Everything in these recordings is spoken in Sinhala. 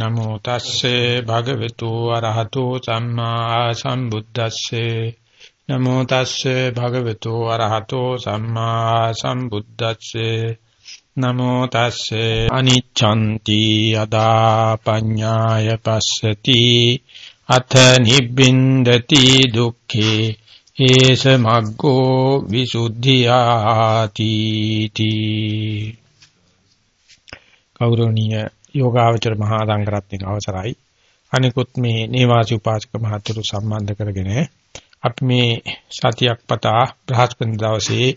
නමෝ තස්සේ භගවතු අරහතෝ සම්මා සම්බුද්දස්සේ. නමෝ තස්සේ භගවතු අරහතෝ සම්මා සම්බුද්දස්සේ. නමෝ තස්සේ අනිච්ඡන්ති අදා පඤ්ඤාය පස්සති. අත නිබ්බින්දති දුක්ඛේ. ඒස මග්ගෝ විසුද්ධියාති තී කෞරණීය යෝගාවචර මහා සංඝරත්නික අවසරයි. අනිකුත් මේ නේවාසි උපාසක මහතුරු සම්බන්ධ කරගෙන අපි මේ සතියක් පතා බ්‍රහස්පති දවසේ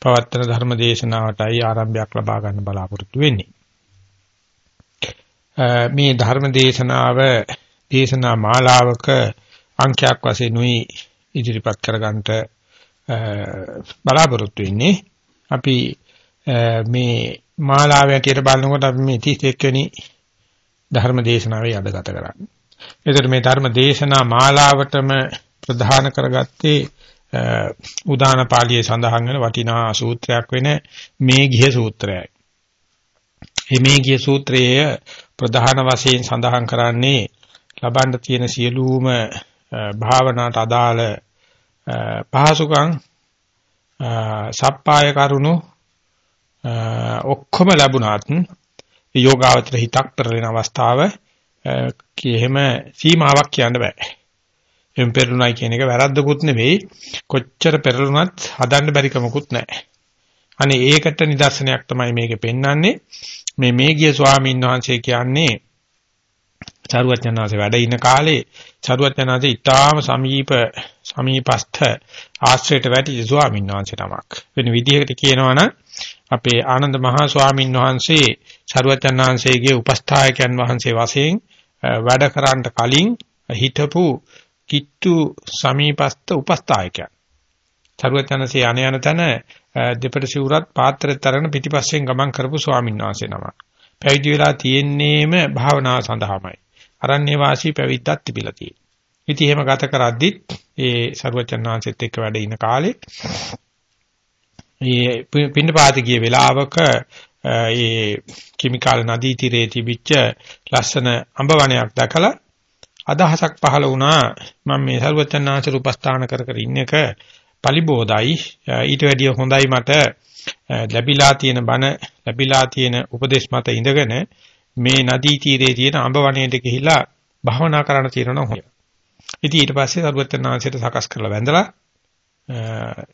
පවත්තන ධර්ම දේශනාවටයි ආරම්භයක් ලබා ගන්න බලාපොරොත්තු වෙන්නේ. මේ ධර්ම දේශනාව දේශනා මාලාවක අංකයක් වශයෙන් උයි ඉදිරිපත් කරගන්නට බලාපොරොත්තු වෙන්නේ. අපි මේ මාලාව ඇටියට බලනකොට අපි මේ 31 වෙනි ධර්ම දේශනාවේ අද ගත කරන්නේ. ඒතර මේ ධර්ම දේශනා මාලාවටම ප්‍රධාන කරගත්තේ උදාන පාළියේ සඳහන් වෙන වටිනා සූත්‍රයක් වෙන මේ ගිහ සූත්‍රයයි. මේ ගිහ සූත්‍රයේ ප්‍රධාන වශයෙන් සඳහන් කරන්නේ ලබන්න තියෙන සියලුම භාවනාවට අදාළ පහසුකම් සප්පාය කරුණු ඔක්කොම ලැබුණත් යෝගාවචර හිතක් පෙරලෙන අවස්ථාව කියෙම සීමාවක් කියන්න බෑ. එම් පෙරළුණයි කියන එක වැරද්දකුත් නෙවෙයි කොච්චර පෙරළුණත් හදන්න බැරි කමකුත් නැහැ. අනේ ඒකට නිදර්ශනයක් තමයි මේකේ පෙන්වන්නේ මේ මේගිය ස්වාමීන් වහන්සේ කියන්නේ චරුවචනාංශ වැඩ ඉන කාලේ චරුවචනාංශ ඊටාම සමීප සමීපස්ත ආශ්‍රයට වැටි ස්වාමීන් වහන්සේ නමක්. වෙන විදිහකට කියනවා නම් අපේ ආනන්ද මහා ස්වාමීන් වහන්සේ චරුවචනාංශයේ උපස්ථායකයන් වහන්සේ වශයෙන් වැඩ කරන්න කලින් හිටපු කිට්ටු සමීපස්ත උපස්ථායකයන්. චරුවචනසේ යන යන තැන දෙපට සිවුරත් පාත්‍රෙත් තරන පිටිපස්සෙන් ගමන් කරපු ස්වාමීන් වහන්සේ නමක්. පැවිදි වෙලා තියෙන්නේම භාවනාව සඳහාමයි. අරණ්‍ය වාසී පැවිද්දක් තිබිලා තියෙනවා. ඉතින් එහෙම ගත කරද්දිත් ඒ සරුවචනාංශෙත් එක්ක වැඩ ඉන කාලේ මේ පින්නපාත ගිය වෙලාවක ඒ කිමිකාල නදී තීරයේ තිබිච්ච ලස්සන අඹ වනයක් දැකලා අදහසක් පහළ වුණා මම මේ සරුවචනාංශ උපස්ථාන කර කර ඉන්න එක පලිබෝධයි ඊට වැඩිය හොඳයි මට ලැබිලා තියෙන බණ ලැබිලා තියෙන උපදේශ මත ඉඳගෙන මේ නදී තීරයේ තියෙන අඹ වනයේට ගිහිලා භාවනා කරන්න තියෙනවා හොය. ඉතින් ඊට පස්සේ සරුවචනාංශයට සකස් කරලා වැඳලා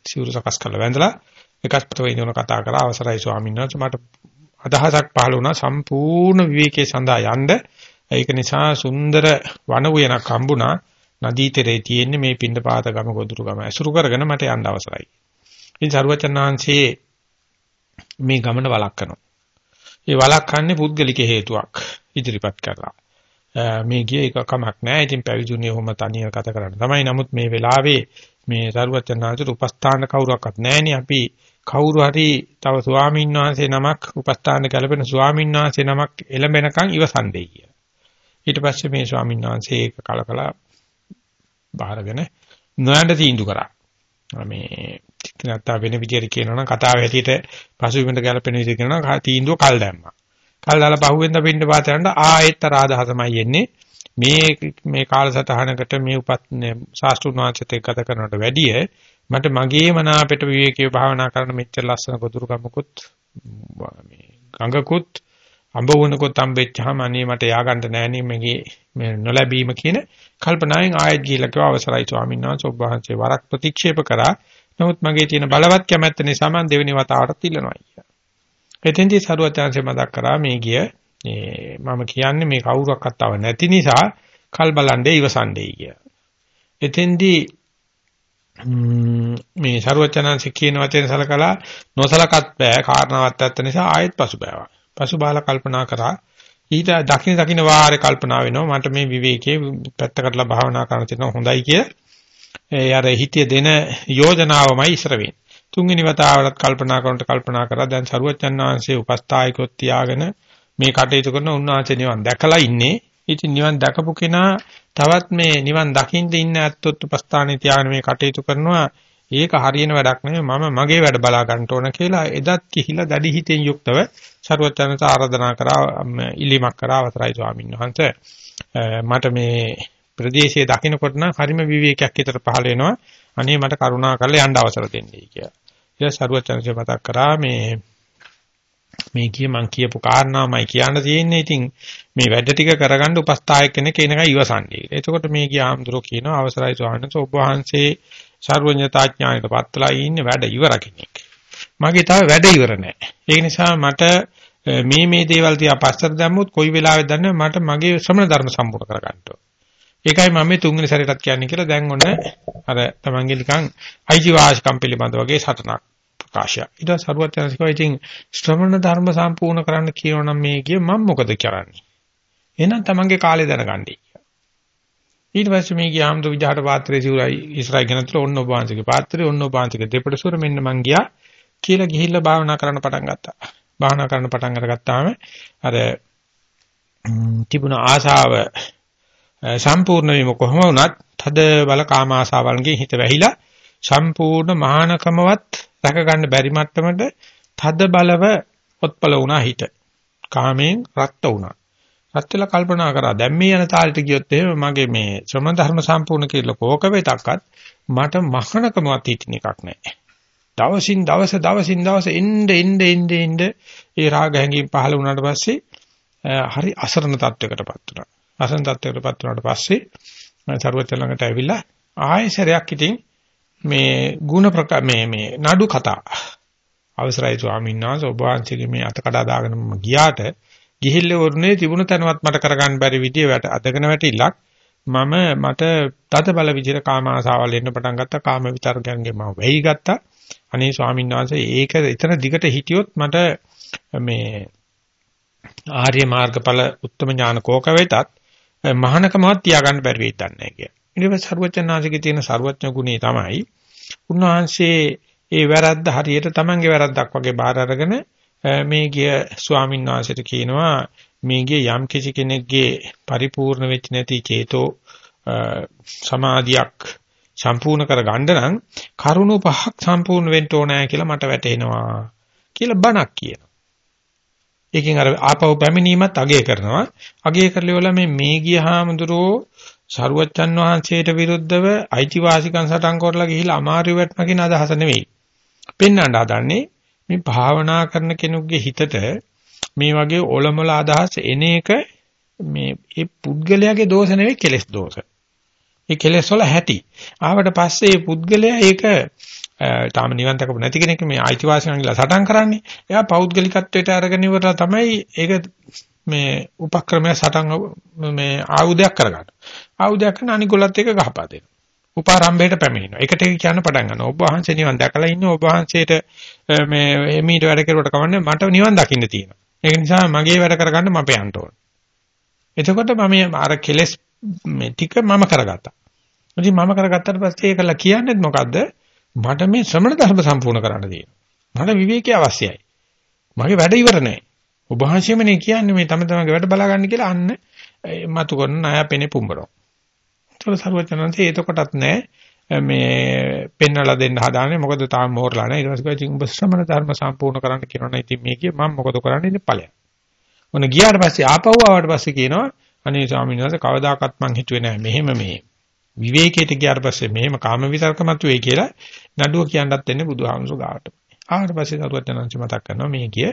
සිවුරු සකස් කරලා වැඳලා එකස්පත වෙනවන කතා කරා අවසරයි ස්වාමීන් වහන්සේ මට අදහසක් පහළ වුණා සම්පූර්ණ විවේකයේ සඳහා යන්න ඒක නිසා සුන්දර වන උයනක් හම්බුණා නදී තෙරේ තියෙන්නේ මේ පින්නපාත ගම ගොදුරු ගම ඇසුරු කරගෙන මට යන්න අවසරයි. ඉතින් සරුවචනාංශයේ මේ ගමන වළක්වනවා. ඒ වළක්වන්නේ පුද්ගලික හේතුවක් ඉදිරිපත් කරලා. මේ ගිය එක කමක් නැහැ. ඉතින් පැවිදුනේ ඔහොම තනියම කතා කරන්න. තමයි නමුත් මේ වෙලාවේ මේ සරුවචනාංශට උපස්ථාන කවුරක්වත් නැහෙනේ. අපි කවුරු හරි තව ස්වාමීන් වහන්සේ නමක් උපස්ථාන කළපෙන ස්වාමීන් වහන්සේ නමක් එළඹෙනකන් ඉවසන්නේ කිය. ඊට පස්සේ මේ ස්වාමීන් වහන්සේ ඒක කලකලා බාරගෙන නොයන්ට තීන්දුව කරා. මේ නැත්තා වෙන විදියට කියනවා නම් කතාව හැටියට පසුබිමට ගැලපෙන විදිහට කියනවා නම් තීන්දුව කල් දැම්මා. කල් දාලා පහුවෙන්ද පින්න පාතයන්ට ආයෙත් රාදහසමයි එන්නේ. මේ මේ කාලසටහනකට මේ උපත් ශාස්ත්‍රුන් වහන්සේත් එක්ක ගත කරනවට වැඩිය මට මගේ මනාපයට විවේකීව භාවනා කරන මෙච්චර ලස්සන ගොදුරු ගමකුත් මේ ගඟකුත් අඹ වුණකොත් අම්බෙච්චාම අනේ මට ය아가න්න නෑනේ මගේ මේ නොලැබීම කියන කල්පනාවෙන් ආයෙත් ගිහිල්ලා කිව්වා අවසරයි ස්වාමීන් වහන්සේ ඔබ වහන්සේ වරක් ප්‍රතික්ෂේප කරා. නමුත් මගේ තියෙන බලවත් කැමැත්ත නිසා මම දෙවෙනි වතාවටත් ඉල්ලනවා කියලා. එතෙන්දී සරුවචාන්සේ මතක් කරා මේ ගිය මම කියන්නේ මේ කවුරක්වත් තව නැති නිසා කල් බලන්නේ ඉවසන්නේ කිය. එතෙන්දී මේ සරුවචනාංශ කියන වචන සලකලා නොසලකත් බෑ කාරණාවක් ඇත්ත නිසා ආයෙත් පසුබෑවා. පසුබාලා කල්පනා කරා ඊට දකින්න දකින්න වාරේ කල්පනා වෙනවා මට මේ විවේකයේ පැත්තකටලා භාවනා කරන්න තියෙනවා හොඳයි කිය. ඒ අර හිතේ දෙන යෝජනාවමයි ඉස්සර වෙන්නේ. තුන්වෙනි වතාවටත් කල්පනා කරනට කල්පනා කරා දැන් සරුවච්චන් වහන්සේ උපස්ථායකොත් තියාගෙන මේ කටයුතු කරන උන්වහන්සේ නිවන් දැකලා ඉන්නේ. ඉතින් නිවන් දැකපු කෙනා තවත් මේ නිවන් දකින්න ඉන්න ඇත්තොත් උපස්ථානේ තියාගෙන මේ කටයුතු කරනවා ඒක හරියන වැඩක් නෙමෙයි මම මගේ වැඩ බලා ගන්න ඕන කියලා එදත් කිහිලා දැඩි හිතෙන් යුක්තව ਸਰවඥතාවට ආරාධනා කරා ඉල්ලීමක් කරා අවසරයි ස්වාමීන් වහන්සේ මට මේ ප්‍රදේශයේ දකින්නකොට නම් හරිම විවේකයක් හිතට පහළ වෙනවා අනේ මට කරුණා කරලා යන්න අවසර දෙන්නයි කියලා. ඊට ਸਰවඥතාවට මතක් කරා මේ මේ කිය මං කියපු කාරණාමයි කියන්න තියෙන්නේ. ඉතින් මේ වැඩ ටික කරගන්න උපස්ථායක කෙනෙක් එනකන් ඉවසන්නේ. එතකොට මේ ගියාම්දුරෝ කියනවා අවසරයි ස්වාමීන් වහන්සේ ඔබ වහන්සේ සර්වඥතා ඥාණයට පත්ලා ඉන්නේ වැඩ ඉවර කෙනෙක්. මගේ තව වැඩ ඉවර නැහැ. ඒ නිසා මට මේ මේ දේවල් තියා පස්සට දැම්මොත් කොයි වෙලාවෙද දන්නේ මට මගේ ශ්‍රමණ ධර්ම සම්පූර්ණ කරගන්න ඕන. ඒකයි මම මේ තුන්වෙනි සැරේටත් කියන්නේ කියලා දැන් ඔන්න අර තමන්ගේ නිකන් අයිතිවාසිකම් පිළිබඳ වගේ සටනක් ප්‍රකාශය. ඊට පස්සේ සරුවත් යනසිකව ඉතින් ශ්‍රමණ ධර්ම සම්පූර්ණ කරන්න කියනනම් මේ කිය මම මොකද කරන්නේ? එහෙනම් තමන්ගේ කාලය දැනගන්නයි. ඊට පස්සේ මේ ගියාම දු විජහට පාත්‍රයේ සිවුරයි ඉස්සරහ ගෙනතුල ඔන්න ඔබ වහන්සේගේ පාත්‍රය ඔන්න ඔබ වහන්සේගේ දෙපඩ සුර මෙන්න මං ගියා කියලා ගිහිල්ලා භාවනා කරන්න පටන් ගත්තා. භාවනා කරන්න පටන් අරගත්තාම අර තිබුණ ආශාව සම්පූර්ණ වීම කොහොම වුණත් තද බල කාම ආශාවන්ගෙන් හිත වැහිලා සම්පූර්ණ මහානකමවත් රැක ගන්න බැරි මට්ටමට තද බලව ඔත්පල වුණා හිත. කාමයෙන් රත් වුණා. රත් වෙලා කල්පනා කරා දැන් මේ යන තාලෙට ගියොත් එහෙම මගේ මේ ශ්‍රම ධර්ම සම්පූර්ණ කියලා කෝක වේතක්වත් මට මහානකමවත් හිටින එකක් නැහැ. දවසින් දවස දවසින් දවස එnde එnde එnde එnde ඒ රාග හැඟීම් පහළ වුණාට පස්සේ හරි අසරණ තත්වයකටපත් වුණා. අසරණ තත්වයකටපත් වුණාට පස්සේ සරුවත් ළඟට ඇවිල්ලා ආයෙසරයක් ඉතින් මේ ಗುಣ ප්‍රකා මේ මේ නඩු කතා අවසරයි ස්වාමීන් වහන්සේ ඔබ වහන්සේගේ මේ අත කඩා දාගෙන මම ගියාට ගිහිල්ල වරුනේ තිබුණ තැනවත් මට කරගන්න බැරි විදිය වැට අදගෙන වැටිලක්. මම මට තද බල විදිහට කාම ආසාවල් එන්න පටන් ගත්තා. කාම විතරකයන්ගේ මම වෙයි ගත්තා. අනේ ස්වාමීන් වහන්සේ ඒක එතන දිගට හිටියොත් මට මේ ආර්ය මාර්ගඵල උත්තම ඥාන කෝක වෙතත් මහානකමවත් තියාගන්න බැරි වෙයි දන්නේ කිය. ඊට පස්සේ සරුවචනාංශිකේ තියෙන සරුවඥ ගුණේ තමයි උන්වහන්සේ ඒ වැරද්ද හරියට Tamange වැරද්දක් වගේ බාර අරගෙන මේ ගිය ස්වාමීන් වහන්සේට කියනවා මේ ගිය යම් කිසි කෙනෙක්ගේ පරිපූර්ණ වෙච්ච නැති චේතෝ සමාධියක් සම්පූර්ණ කර ගන්න නම් කරුණු පහක් සම්පූර්ණ වෙන්න ඕනෑ කියලා මට වැටහෙනවා කියලා බණක් කියනවා. ඒකෙන් අර ආපහු පැමිණීමත් අගය කරනවා. අගය කරලා මේ මේ ගියහාමුදුරෝ සරුවච්චන් වහන්සේට විරුද්ධව අයිතිවාසිකම් සටන් කරලා ගිහිල්ලා අමාරු වැටම කියන අදහස නෙවෙයි. පෙන්වන්න හදන්නේ මේ භාවනා කරන කෙනෙකුගේ හිතට මේ වගේ ඔලොමල අදහස් එන එක මේ ඒ පුද්ගලයාගේ දෝෂ නෙවෙයි කෙලෙස් දෝෂ. ඒ කෙලෙස් වල හැටි. ආවට පස්සේ මේ පුද්ගලයා ඒක තාම නිවන් දක්වපු නැති කෙනෙක් මේ අයිතිවාසිකම් කියලා සටන් කරන්නේ. එයා පෞද්ගලිකත්වයට අරගෙන ඉවරලා තමයි ඒක මේ උපක්‍රමය සටන් මේ ආයුධයක් කරගන්න. ආයුධයක් කරන අනිගොල්ලත් එක ගහපා දෙනවා. උපාරම්භයට පැමිණෙනවා. ඒකට කියන්න පටන් ගන්නවා. ඔබ වහන්සේ නිවන් දැකලා ඉන්න ඔබ වහන්සේට මේ එමීට වැඩ කෙරුවට කවන්නේ මට නිවන් දකින්න තියෙනවා. ඒක නිසා මගේ වැඩ කරගන්න මම යන්න ඕන. එතකොට මම අර කෙලස් මේ ටික මම කරගත්තා. ඉතින් මම කරගත්තාට පස්සේ ඒකලා කියන්නේ මොකද්ද? මට මේ ශ්‍රමණ ධර්ම සම්පූර්ණ කරන්න තියෙනවා. මට විවේකී අවශ්‍යයි. මගේ වැඩ ඉවර නැහැ. ඔබ වහන්සේමනේ කියන්නේ මේ තම තමන්ගේ වැඩ බලා ගන්න කියලා අන්න මතු කරන ණය පෙනේ පුඹරනවා. ඒක සර්වචනන්සේ එතකොටත් නෑ. මේ පෙන්වලා දෙන්න හදාන්නේ මොකද තාම මෝරලා නෑ. ඊට පස්සේ ඉතින් ඔබ ශ්‍රමණ ධර්ම සම්පූර්ණ කරන්න කියනවා. ඉතින් මේකේ මම මොකද කරන්නේ? ඉතින් ඵලයක්. මොන ගියාට පස්සේ ආපහු ආවට පස්සේ කියනවා අනේ ස්වාමීන් වහන්සේ කවදාකවත් මං හිතුවේ නෑ. මෙහෙම මේ විවේකයට ගියාට පස්සේ මෙහෙම කාම විතර්කමත් වෙයි කියලා නඩුව කියන්නත් වෙන්නේ බුදුහාමුදුරු ගාවට. ආවට පස්සේ කරුවත් යනන්සි මතක් කරනවා මේ කිය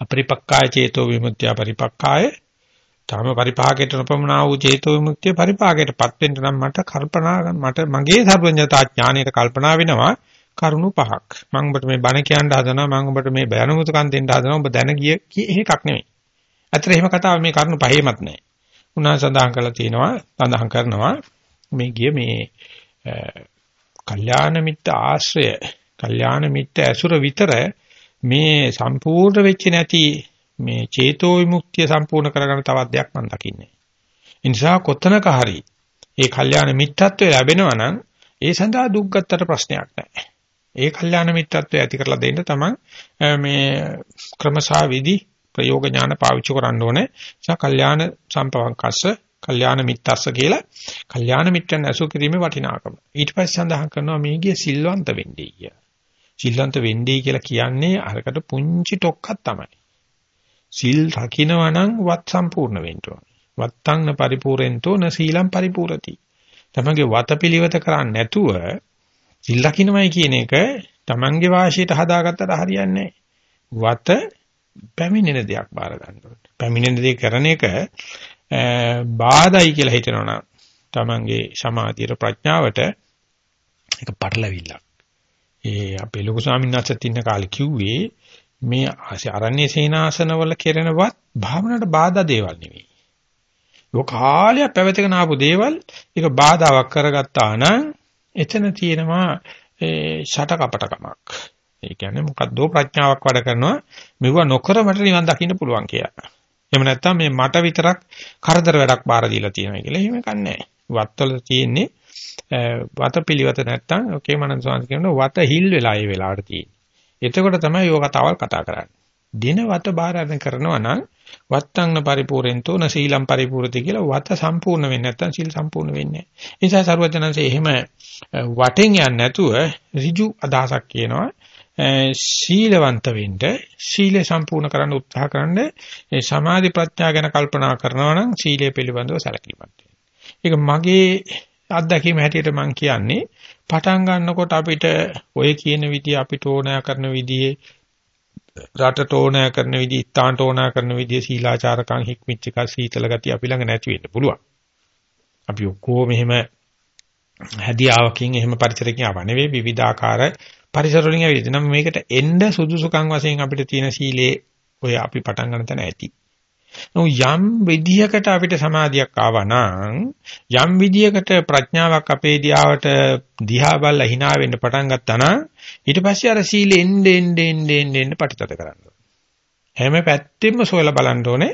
අපරිපක්කාය චේතෝ විමුක්තිය පරිපක්කාය තාම පරිපාකයට නොපමනා වූ චේතෝ විමුක්තිය පරිපාකයටපත් වෙන්න නම් මට කල්පනා මට මගේ සර්වඥතා ඥානයට කල්පනා වෙනවා කරුණු පහක්. මම ඔබට මේ බණ කියන්න හදනවා මම ඔබට මේ බයනුමුතුකම් දෙන්න හදනවා ඔබ දැන ගිය එකක් නෙමෙයි. අතට එහෙම කතාව මේ කරුණු පහේමත් නැහැ. උනා සඳහන් කරලා තියෙනවා සඳහන් කරනවා මේ ගිය මේ කල්යාණ මිත්‍ර ආශ්‍රය කල්යාණ මිත්‍ර ඇසුර විතර මේ සම්පූර්ණ වෙච්ච නැති මේ චේතෝ විමුක්තිය සම්පූර්ණ කරගන්න තවත් දෙයක් මම දකින්නේ. ඒ නිසා කොතනක හරි ඒ කල්යාණ මිත්‍රත්වය ලැබෙනවා නම් ඒ සඳහා දුක් ගත්තට ප්‍රශ්නයක් නැහැ. ඒ කල්යාණ මිත්‍රත්වය ඇති කරලා දෙන්න තමයි මේ ක්‍රමසා විදි ප්‍රයෝග ඥාන පාවිච්චි කරන්න ඕනේ. නිසා කල්යාණ සම්පවංකස්ස කල්යාණ මිත්තස්ස කියලා කල්යාණ මිත්‍රන් ඇසු කිරීමේ වටිනාකම. ඊට පස්සේ සඳහන් කරනවා මේගිය සිල්වන්ත වෙන්නේ කිය. සිල්වන්ත වෙන්නේ කියලා කියන්නේ අරකට පුංචි ටොක්කක් තමයි. සිල් රකින්නවා නම් වත් සම්පූර්ණ වෙන්න ඕනේ. වත්තංන පරිපූර්ෙන්තෝ න සීලම් පරිපූර්ති. තමගේ වතපිලිවෙත කරන්නේ නැතුව සිල් රකින්නමයි කියන එක තමන්ගේ වාසියට හදාගත්තට හරියන්නේ වත පැමිණෙන දෙයක් බාර ගන්න ඕනේ. පැමිණෙන දේ කරන එක බාධායි කියලා හිතනවනම් තමන්ගේ සමාධියට ප්‍රඥාවට ඒක පටලවිල්ලක්. ඒ අපේ ලොකු ස්වාමීන් වහන්සේත් ඉන්න කාලේ කිව්වේ මේ අරණ්‍ය සේනාසනවල කෙරෙනවත් භාවනාවට බාධා දේවල් නෙවෙයි. ඒක කාලයක් පැවතගෙන ආපු දේවල් ඒක බාධාවක් කරගත්තා නම් එතන තියෙනවා ඒ ෂට කපටකමක්. ඒ කියන්නේ මොකද්දෝ ප්‍රඥාවක් වැඩ කරනවා මෙව නොකර මට නිවන් දකින්න පුළුවන් කියලා. එහෙම නැත්නම් මේ මට විතරක් කරදර වැඩක් බාර දීලා තියෙනවා කියලා. එහෙම කන්නේ වත්වල තියෙන්නේ වත පිළිවෙත නැත්නම් ඔකේ මනන් සෝන්ස් කියනවා වත හිල් වෙලා ඒ වෙලාවට තියෙන්නේ. එතකොට තමයි යෝග කතාවල් කතා කරන්නේ. දින වත බාරණ කරනවා නම් වත්තංන පරිපූර්ෙන්තෝ න සීලම් පරිපූර්ති කියලා වත සම්පූර්ණ වෙන්නේ නැත්නම් සීල් සම්පූර්ණ වෙන්නේ නැහැ. ඒ නිසා සරුවචනන්සේ එහෙම වටෙන් යන්නේ නැතුව ඍජු අදහසක් කියනවා. සීලවන්ත වෙන්න සීලය සම්පූර්ණ කරන්න උත්සාහ කරන්න සමාධි ප්‍රඥා ගැන කල්පනා කරනවා නම් සීලය පිළිබඳව සැලකීමක් ඒක මගේ අත්දැකීම හැටියට මම කියන්නේ පටන් ගන්නකොට අපිට ඔය කියන විදිය අපිට ඕනෑ කරන විදිහේ රටට ඕනෑ කරන විදිහ, ස්ථානට ඕනෑ කරන විදිහ සීලාචාරකම් හික්මිච්ච එක සීතල ගතිය අපි ළඟ නැති වෙන්න පුළුවන්. අපි ඔක්කොම එහෙම හැදියාවකින් එහෙම පරිසරකින් ආව නෙවෙයි විවිධාකාර පරිසර වලින් ඇවිල්ලා. නම් මේකට එන්න සුදුසුකම් වශයෙන් අපිට තියෙන සීලේ ඔය අපි පටන් ගන්න තැන ඇති. යම් විදියකට අපිට සමාධියක් ආවා නම් යම් විදියකට ප්‍රඥාවක් අපේ දිහාවට දිහා බලලා hina වෙන්න පටන් ගත්තා නම් ඊට පස්සේ අර සීලෙ එන්නේ එන්නේ එන්නේ එන්නේ පටිතත කරන්න හැම පැත්තෙම සොයලා බලන්න ඕනේ.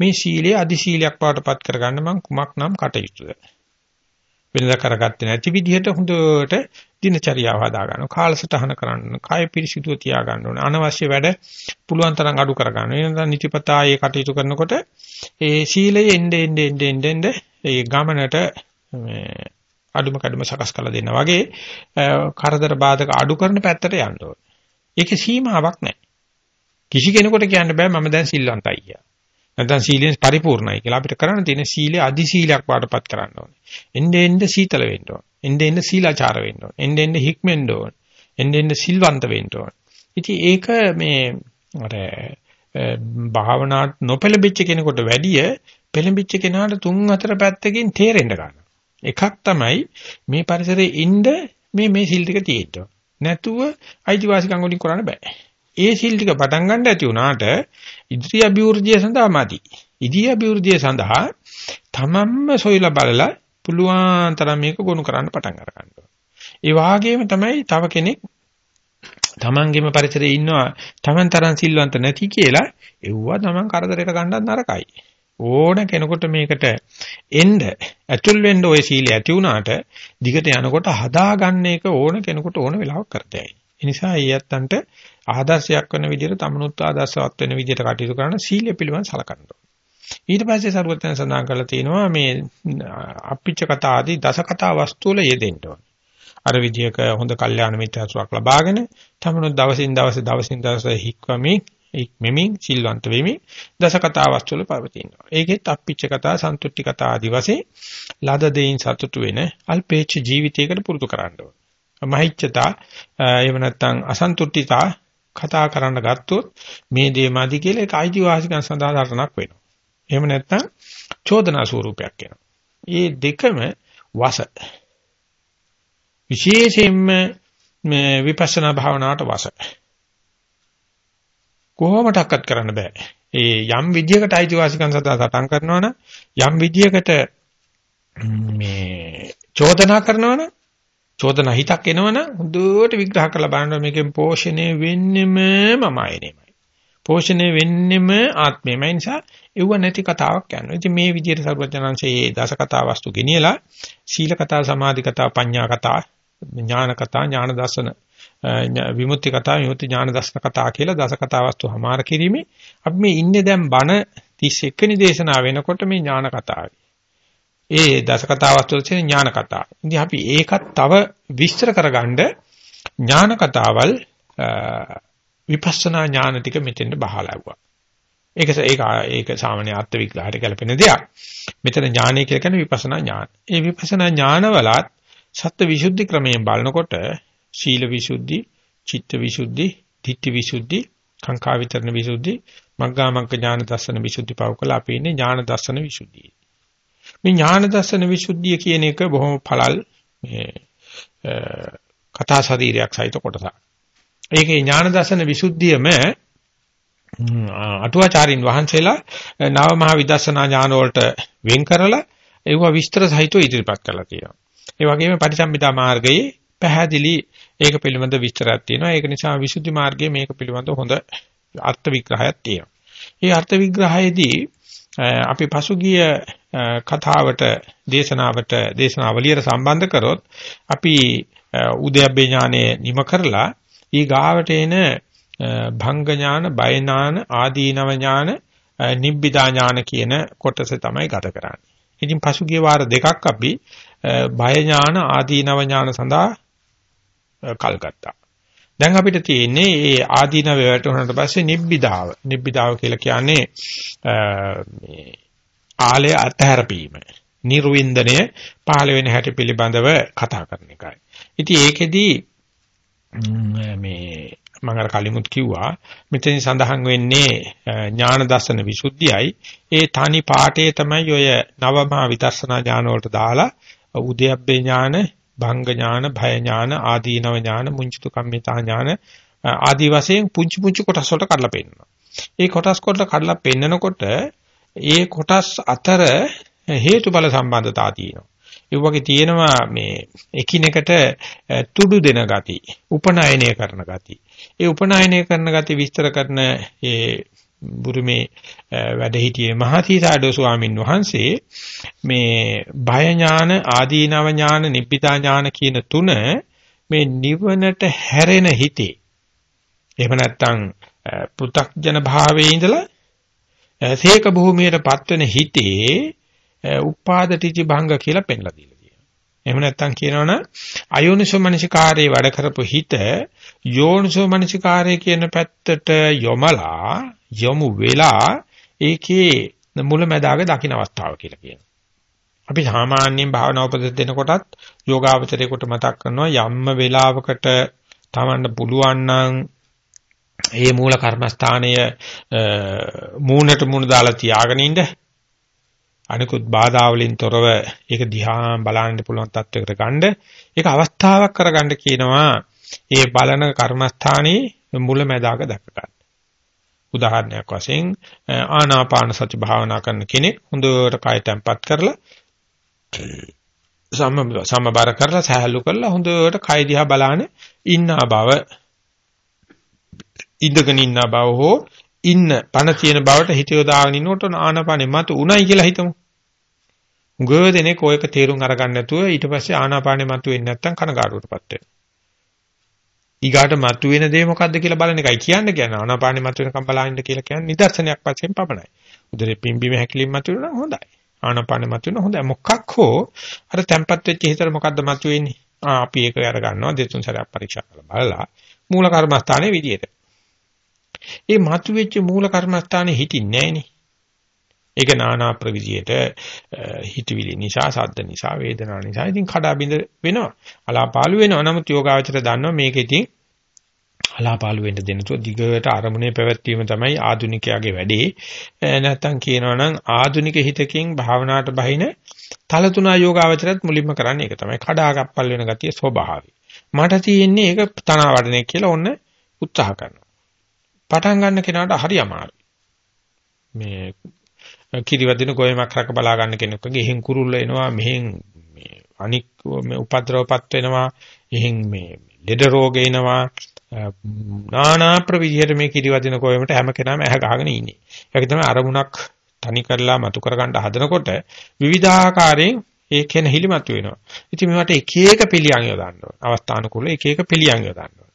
මේ සීලය අදි සීලයක් බවටපත් කරගන්න මම කුමක් නම් කටයුතුද? වෙනදා කරගත්තේ නැති විදිහට හොඳට දිනචරියාව හදා ගන්නවා. කාලසටහන කරන්න, කාය පිරිසිදුව තියා ගන්න ඕනේ. අනවශ්‍ය වැඩ පුළුවන් තරම් අඩු කර ගන්න. එනනම් නිතිපතා ඒ කටයුතු කරනකොට ඒ සීලය එන්නේ එන්නේ එන්නේ එන්නේ ඒ ගමනට අඩුම කඩම සකස් කරලා දෙන්න වගේ කරදර බාධක අඩු කරන පැත්තට යන්න ඕනේ. ඒකේ සීමාවක් නැහැ. කිසි කෙනෙකුට කියන්න බෑ මම දැන් සිල්වන්තයි කියලා. නැත්නම් සීලෙන් පරිපූර්ණයි කියලා අපිට කරන්න තියෙන සීලය අදි සීලයක් වාටපත් කරන්න ඕනේ. එන්නේ එන්නේ සීතල වෙන්න ඕනේ. එන්නේ එන්නේ සීලාචාර වෙන්න ඕනේ. එන්නේ එන්නේ හික්මෙන්න ඕනේ. එන්නේ එන්නේ සිල්වන්ත වෙන්න ඕනේ. ඉතින් ඒක මේ අර භාවනාවට නොපෙළඹිච්ච කෙනෙකුට වැඩිය පෙළඹිච්ච කෙනාට තුන් හතර පැත්තකින් තේරෙන්න ගන්නවා. එකක් තමයි මේ පරිසරයේ ඉන්න මේ මේ සිල් ටික තියෙන්න. නැතුව අයිතිවාසිකම් වලින් කරන්න බෑ. ඒ සිල් ටික පටන් ගන්න ඇති වුණාට ඉන්ද්‍රිය අභිවෘද්ධිය සඳහා මදි. ඉන්ද්‍රිය අභිවෘද්ධිය සඳහා තමන්ම සොයලා බලලා පුළුවන් තරම් මේක ගොනු කරන්න පටන් අර ගන්නවා. ඒ වාගේම තමයි තව කෙනෙක් තමන්ගේම පරිසරයේ ඉන්නවා තමන් තරම් සිල්වන්ත නැති කියලා එව්වා තමන් කරදරයට ගන්නත් නරකයි. ඕන කෙනෙකුට මේකට එන්න ඇතුල් වෙන්න ওই සීලය ඇති වුණාට දිගට යනකොට හදාගන්න එක ඕන කෙනෙකුට ඕන වෙලාවක කරතයි. ඒ නිසා ඊයත්තන්ට ආදර්ශයක් වෙන විදිහට තමනුත් ආදර්ශවත් වෙන විදිහට කටයුතු කරන සීලය පිළිබඳ සලකන්න ඊට පස්සේ සරුවත්යන් සඳහන් කරලා තියෙනවා මේ අප්පිච්ච කතා ආදී දස කතා වස්තු වල යෙදෙන්න ඕන. අර විදිහක හොඳ කල්යාණ මිත්‍රත්වයක් ලබාගෙන තමනුත් දවසින් දවස දවසින් දවස හික්වමින් මෙමින් සිල්වන්ත වෙමින් දස කතා වස්තු වල පවතිනවා. ඒකෙත් අප්පිච්ච කතා, සන්තුට්ටි කතා ආදී වශයෙන් ලද දෙයින් සතුටු වෙන අල්පේච්ඡ ජීවිතයකට පුරුදු කරන්න ඕන. මහිච්ඡතා එහෙම නැත්නම් අසන්තුට්ඨිතා කතා කරන්න ගත්තොත් මේ දේ මදි කියලා ඒක අයිතිවාසිකම් සඳහා ධර්ණක් වෙනවා. එහෙම නැත්නම් චෝදනා ස්වරූපයක් එනවා. මේ දෙකම වස. විශේෂයෙන්ම මේ විපස්සනා භාවනාවට වස. කොහොමඩක්වත් කරන්න බෑ. ඒ යම් විදියකට අයිතිවාසිකම් සඳහා සටන් කරනවනම් යම් විදියකට මේ චෝදනා කරනවනම් චෝදනා හිතක් එනවනම් හොඳට විග්‍රහ කරලා බලන්න මේකෙන් පෝෂණය වෙන්නෙම මම ආයනෙමයි. පෝෂණය වෙන්නෙම ආත්මෙමයි නිසා ඒව නැති කතාවක් යනවා. ඉතින් මේ විදිහට සර්වඥාන්සේ මේ දස කතා වස්තු ගෙනියලා සීල කතා, සමාධි කතා, පඤ්ඤා කතා, ඥාන කතා, ඥාන දර්ශන විමුක්ති කතා, විමුක්ති ඥාන දර්ශන කතා කියලා දස කතා වස්තු හමාර කිරීමේ අපි මේ ඉන්නේ දැන් බණ 31 වෙනි දේශනාව වෙනකොට මේ ඥාන කතාවේ. ඒ දස කතාවත් වල තියෙන ඥාන කතා. ඉතින් අපි ඒකත් තව විස්තර කරගන්න ඥාන කතාවල් විපස්සනා ඥාන ටික මෙතෙන්ට බහලා ආවා. ඒක ඒක ඒක සාමාන්‍ය අර්ථ විග්‍රහයට ගැලපෙන දෙයක්. මෙතන ඥානය කියලා කියන්නේ විපස්සනා ඥාන. ඒ විපස්සනා ඥානවලත් සත්‍ය විසුද්ධි ක්‍රමයෙන් බලනකොට ශීල විසුද්ධි, චිත්ත විසුද්ධි, ධිට්ඨි විසුද්ධි, කාංකා විතරණ විසුද්ධි, මග්ගා මග්ග ඥාන දර්ශන විසුද්ධි පවකලා අපි ඉන්නේ ඥාන දර්ශන විසුද්ධියේ. මේ ඥාන දර්ශන විසුද්ධිය කියන එක බොහොම පළල් මේ කතා ශරීරයක් සහිත කොටසක්. ඒකේ ඥාන දර්ශන විසුද්ධියම අටුවාචාරින් වහන්සේලා නව මහ විදර්ශනා ඥාන වලට වෙන් කරලා ඒව විස්තර සහිතව ඉදිරිපත් කරලා තියෙනවා. ඒ වගේම පටිසම්භිදා මාර්ගයේ පැහැදිලි ඒක පිළිබඳ විස්තරයක් තියෙනවා. ඒක නිසා විසුද්ධි මාර්ගයේ මේක පිළිබඳ හොඳ අර්ථ විග්‍රහයක් තියෙනවා. මේ අර්ථ විග්‍රහයේදී අපි පසුගිය කතාවට දේශනාවට දේශනාවලියට සම්බන්ධ කරොත් අපි උද්‍යප්පේ ඥානය නිම කරලා ඊ ගාවට එන භංග ඥාන, බය ඥාන, ආදීනව ඥාන, නිබ්බිදා ඥාන කියන කොටස තමයි ගත කරන්නේ. ඉතින් පසුගිය වාර දෙකක් අපි බය ඥාන, ආදීනව ඥාන සඳහා කල් ගත්තා. දැන් අපිට තියෙන්නේ මේ ආදීනව වැටුණාට පස්සේ නිබ්බිදාව. නිබ්බිදාව කියලා කියන්නේ මේ ආලය අතහැරපීම. නිර්වින්දනය පහළ වෙන හැටි පිළිබඳව කතා කරන එකයි. ඉතින් ඒකෙදී මේ මම අර කලිමුත් කිව්වා මෙතන සඳහන් වෙන්නේ ඥාන දර්ශන විසුද්ධියයි ඒ තනි පාඨයේ තමයි ඔය නවමහා විදර්ශනා ඥාන වලට දාලා උද්‍යප්පේ ඥාන භංග ඥාන භය ඥාන ආදීනව ඥාන මුංචිතු කම්මිතා ඥාන ආදී වශයෙන් පුංචි පුංචි කොටස් වලට කඩලා පෙන්නනවා ඒ කොටස් කොට කඩලා පෙන්නකොට ඒ කොටස් අතර හේතුඵල සම්බන්ධතා තියෙනවා ඒ වගේ තියෙනවා මේ එකිනෙකට තුඩු දෙන ගති, උපනායනය කරන ගති. ඒ උපනායනය කරන ගති විස්තර කරන ඒ බුරුමේ වැඩ සිටියේ මහසීසාඩෝ ස්වාමින් වහන්සේ මේ භය ඥාන, ආදීනව ඥාන, නිබ්බිදා ඥාන කියන තුන මේ නිවනට හැරෙන හිතේ. එහෙම නැත්නම් පෘ탁ජන භාවයේ ඉඳලා සීක භූමියට පත්වෙන හිතේ උපාද ටිචි භංග කියලා පෙන්ලා දීලා තියෙනවා. එහෙම නැත්නම් කියනවනම් අයෝනිසෝ මනසිකාරයේ වැඩ කරපු හිත යෝනිසෝ මනසිකාරයේ කියන පැත්තට යොමලා යොමු වෙලා ඒකේ මුලැමැදාග දකින්න අවස්ථාව කියලා කියනවා. අපි සාමාන්‍යයෙන් භාවනා උපදෙස් දෙනකොටත් යෝගාවචරයේකට මතක් කරනවා යම්ම වෙලාවකට තමන්න පුළුවන් නම් ඒ මූල කර්මස්ථානය මූණට මූණ දාලා තියාගෙන ඉන්න අනිකුත් බාධා වලින් තොරව ඒක දිහා බලන්න පුළුවන් තත්වයකට ගන්න ඒක අවස්ථාවක් කරගන්න කියනවා ඒ බලන කර්මස්ථානයේ මුල මැදාක දැක ගන්න. උදාහරණයක් වශයෙන් ආනාපාන සති භාවනා කරන කෙනෙක් හොඳට කය තැම්පත් කරලා සම සමබර කරලා සහැල්ලු කරලා හොඳට කය දිහා බලාන ඉන්න බව ඉඳගෙන ඉන්න බව හෝ ඉන්න පණ තියෙන බවට හිත යොදාගෙන ඉන්නකොට ආනාපානෙ මත උණයි කියලා හිතමු. උගව දෙනෙක් ඔයක තේරුම් අරගන්න නැතුව ඊට පස්සේ ආනාපානෙ මත වෙන්නේ නැත්තම් කනගාටුවටපත් වෙනවා. ඊගාට මත වෙන දේ මොකද්ද කියලා බලන එකයි කියන්න කියන්නේ. ආනාපානෙ මත වෙනකම් බලහින්න කියලා කියන්නේ නිදර්ශනයක් වශයෙන් පමණයි. උදේ පිම්බීම හැකිලිම මත වෙනවා හොඳයි. ආනාපානෙ මත වෙනවා හොඳයි. මොකක් හෝ අර තැම්පත් වෙච්ච හිතට මොකද්ද මත වෙන්නේ? ආ අපි ඒක අර ගන්නවා දෙතුන් සැරයක් පරීක්ෂා කරලා බලලා මූල කර්මස්ථානයේ විදියට. ඒ මතුවෙච්ච මූල කර්මස්ථානේ හිටින්නේ නැහෙනේ. ඒක නානා ප්‍රවිධියට හිතවිලි නිසා, සද්ද නිසා, වේදනා නිසා ඉතින් කඩාබිඳ වෙනවා. අලාපාලු වෙනවා. නමුත් යෝගාවචර දන්නවා මේක ඉතින් අලාපාලු වෙන්න දෙන්නතෝ දිගට අරමුණේ පැවැත්වීම තමයි ආධුනිකයාගේ වැඩේ. නැත්තම් කියනවනම් ආධුනික හිතකින් භාවනාවට බහින තලතුණා යෝගාවචරත් මුලින්ම කරන්නේ ඒක තමයි. කඩාගප්පල් වෙන ගතිය ස්වභාවයි. මට තියෙන්නේ ඒක තනවා වඩන කියලා ඔන්න උත්සාහ කරනවා. පටන් ගන්න කෙනාට හරි අමාරුයි. මේ කිරිවදින ගොයමක් රක බලා ගන්න කෙනෙක් වගේ එහෙන් කුරුල්ල එනවා මෙහෙන් මේ අනික් මේ උපද්‍රවපත් වෙනවා එහෙන් මේ ලෙඩ රෝග එනවා නානා ප්‍රවිධියට මේ කිරිවදින ගොයමට හැම කෙනාම ඇහ ගහගෙන ඉන්නේ. ඒක තමයි අරමුණක් තනි කරලා මතු කරගන්න හදනකොට විවිධාකාරයෙන් ඒ කෙන හිලිමත් වෙනවා. ඉතින් මේවට එක එක පිළියම් යොදන්න ඕන. අවස්ථානුකූල එක එක පිළියම් යොදන්න ඕන.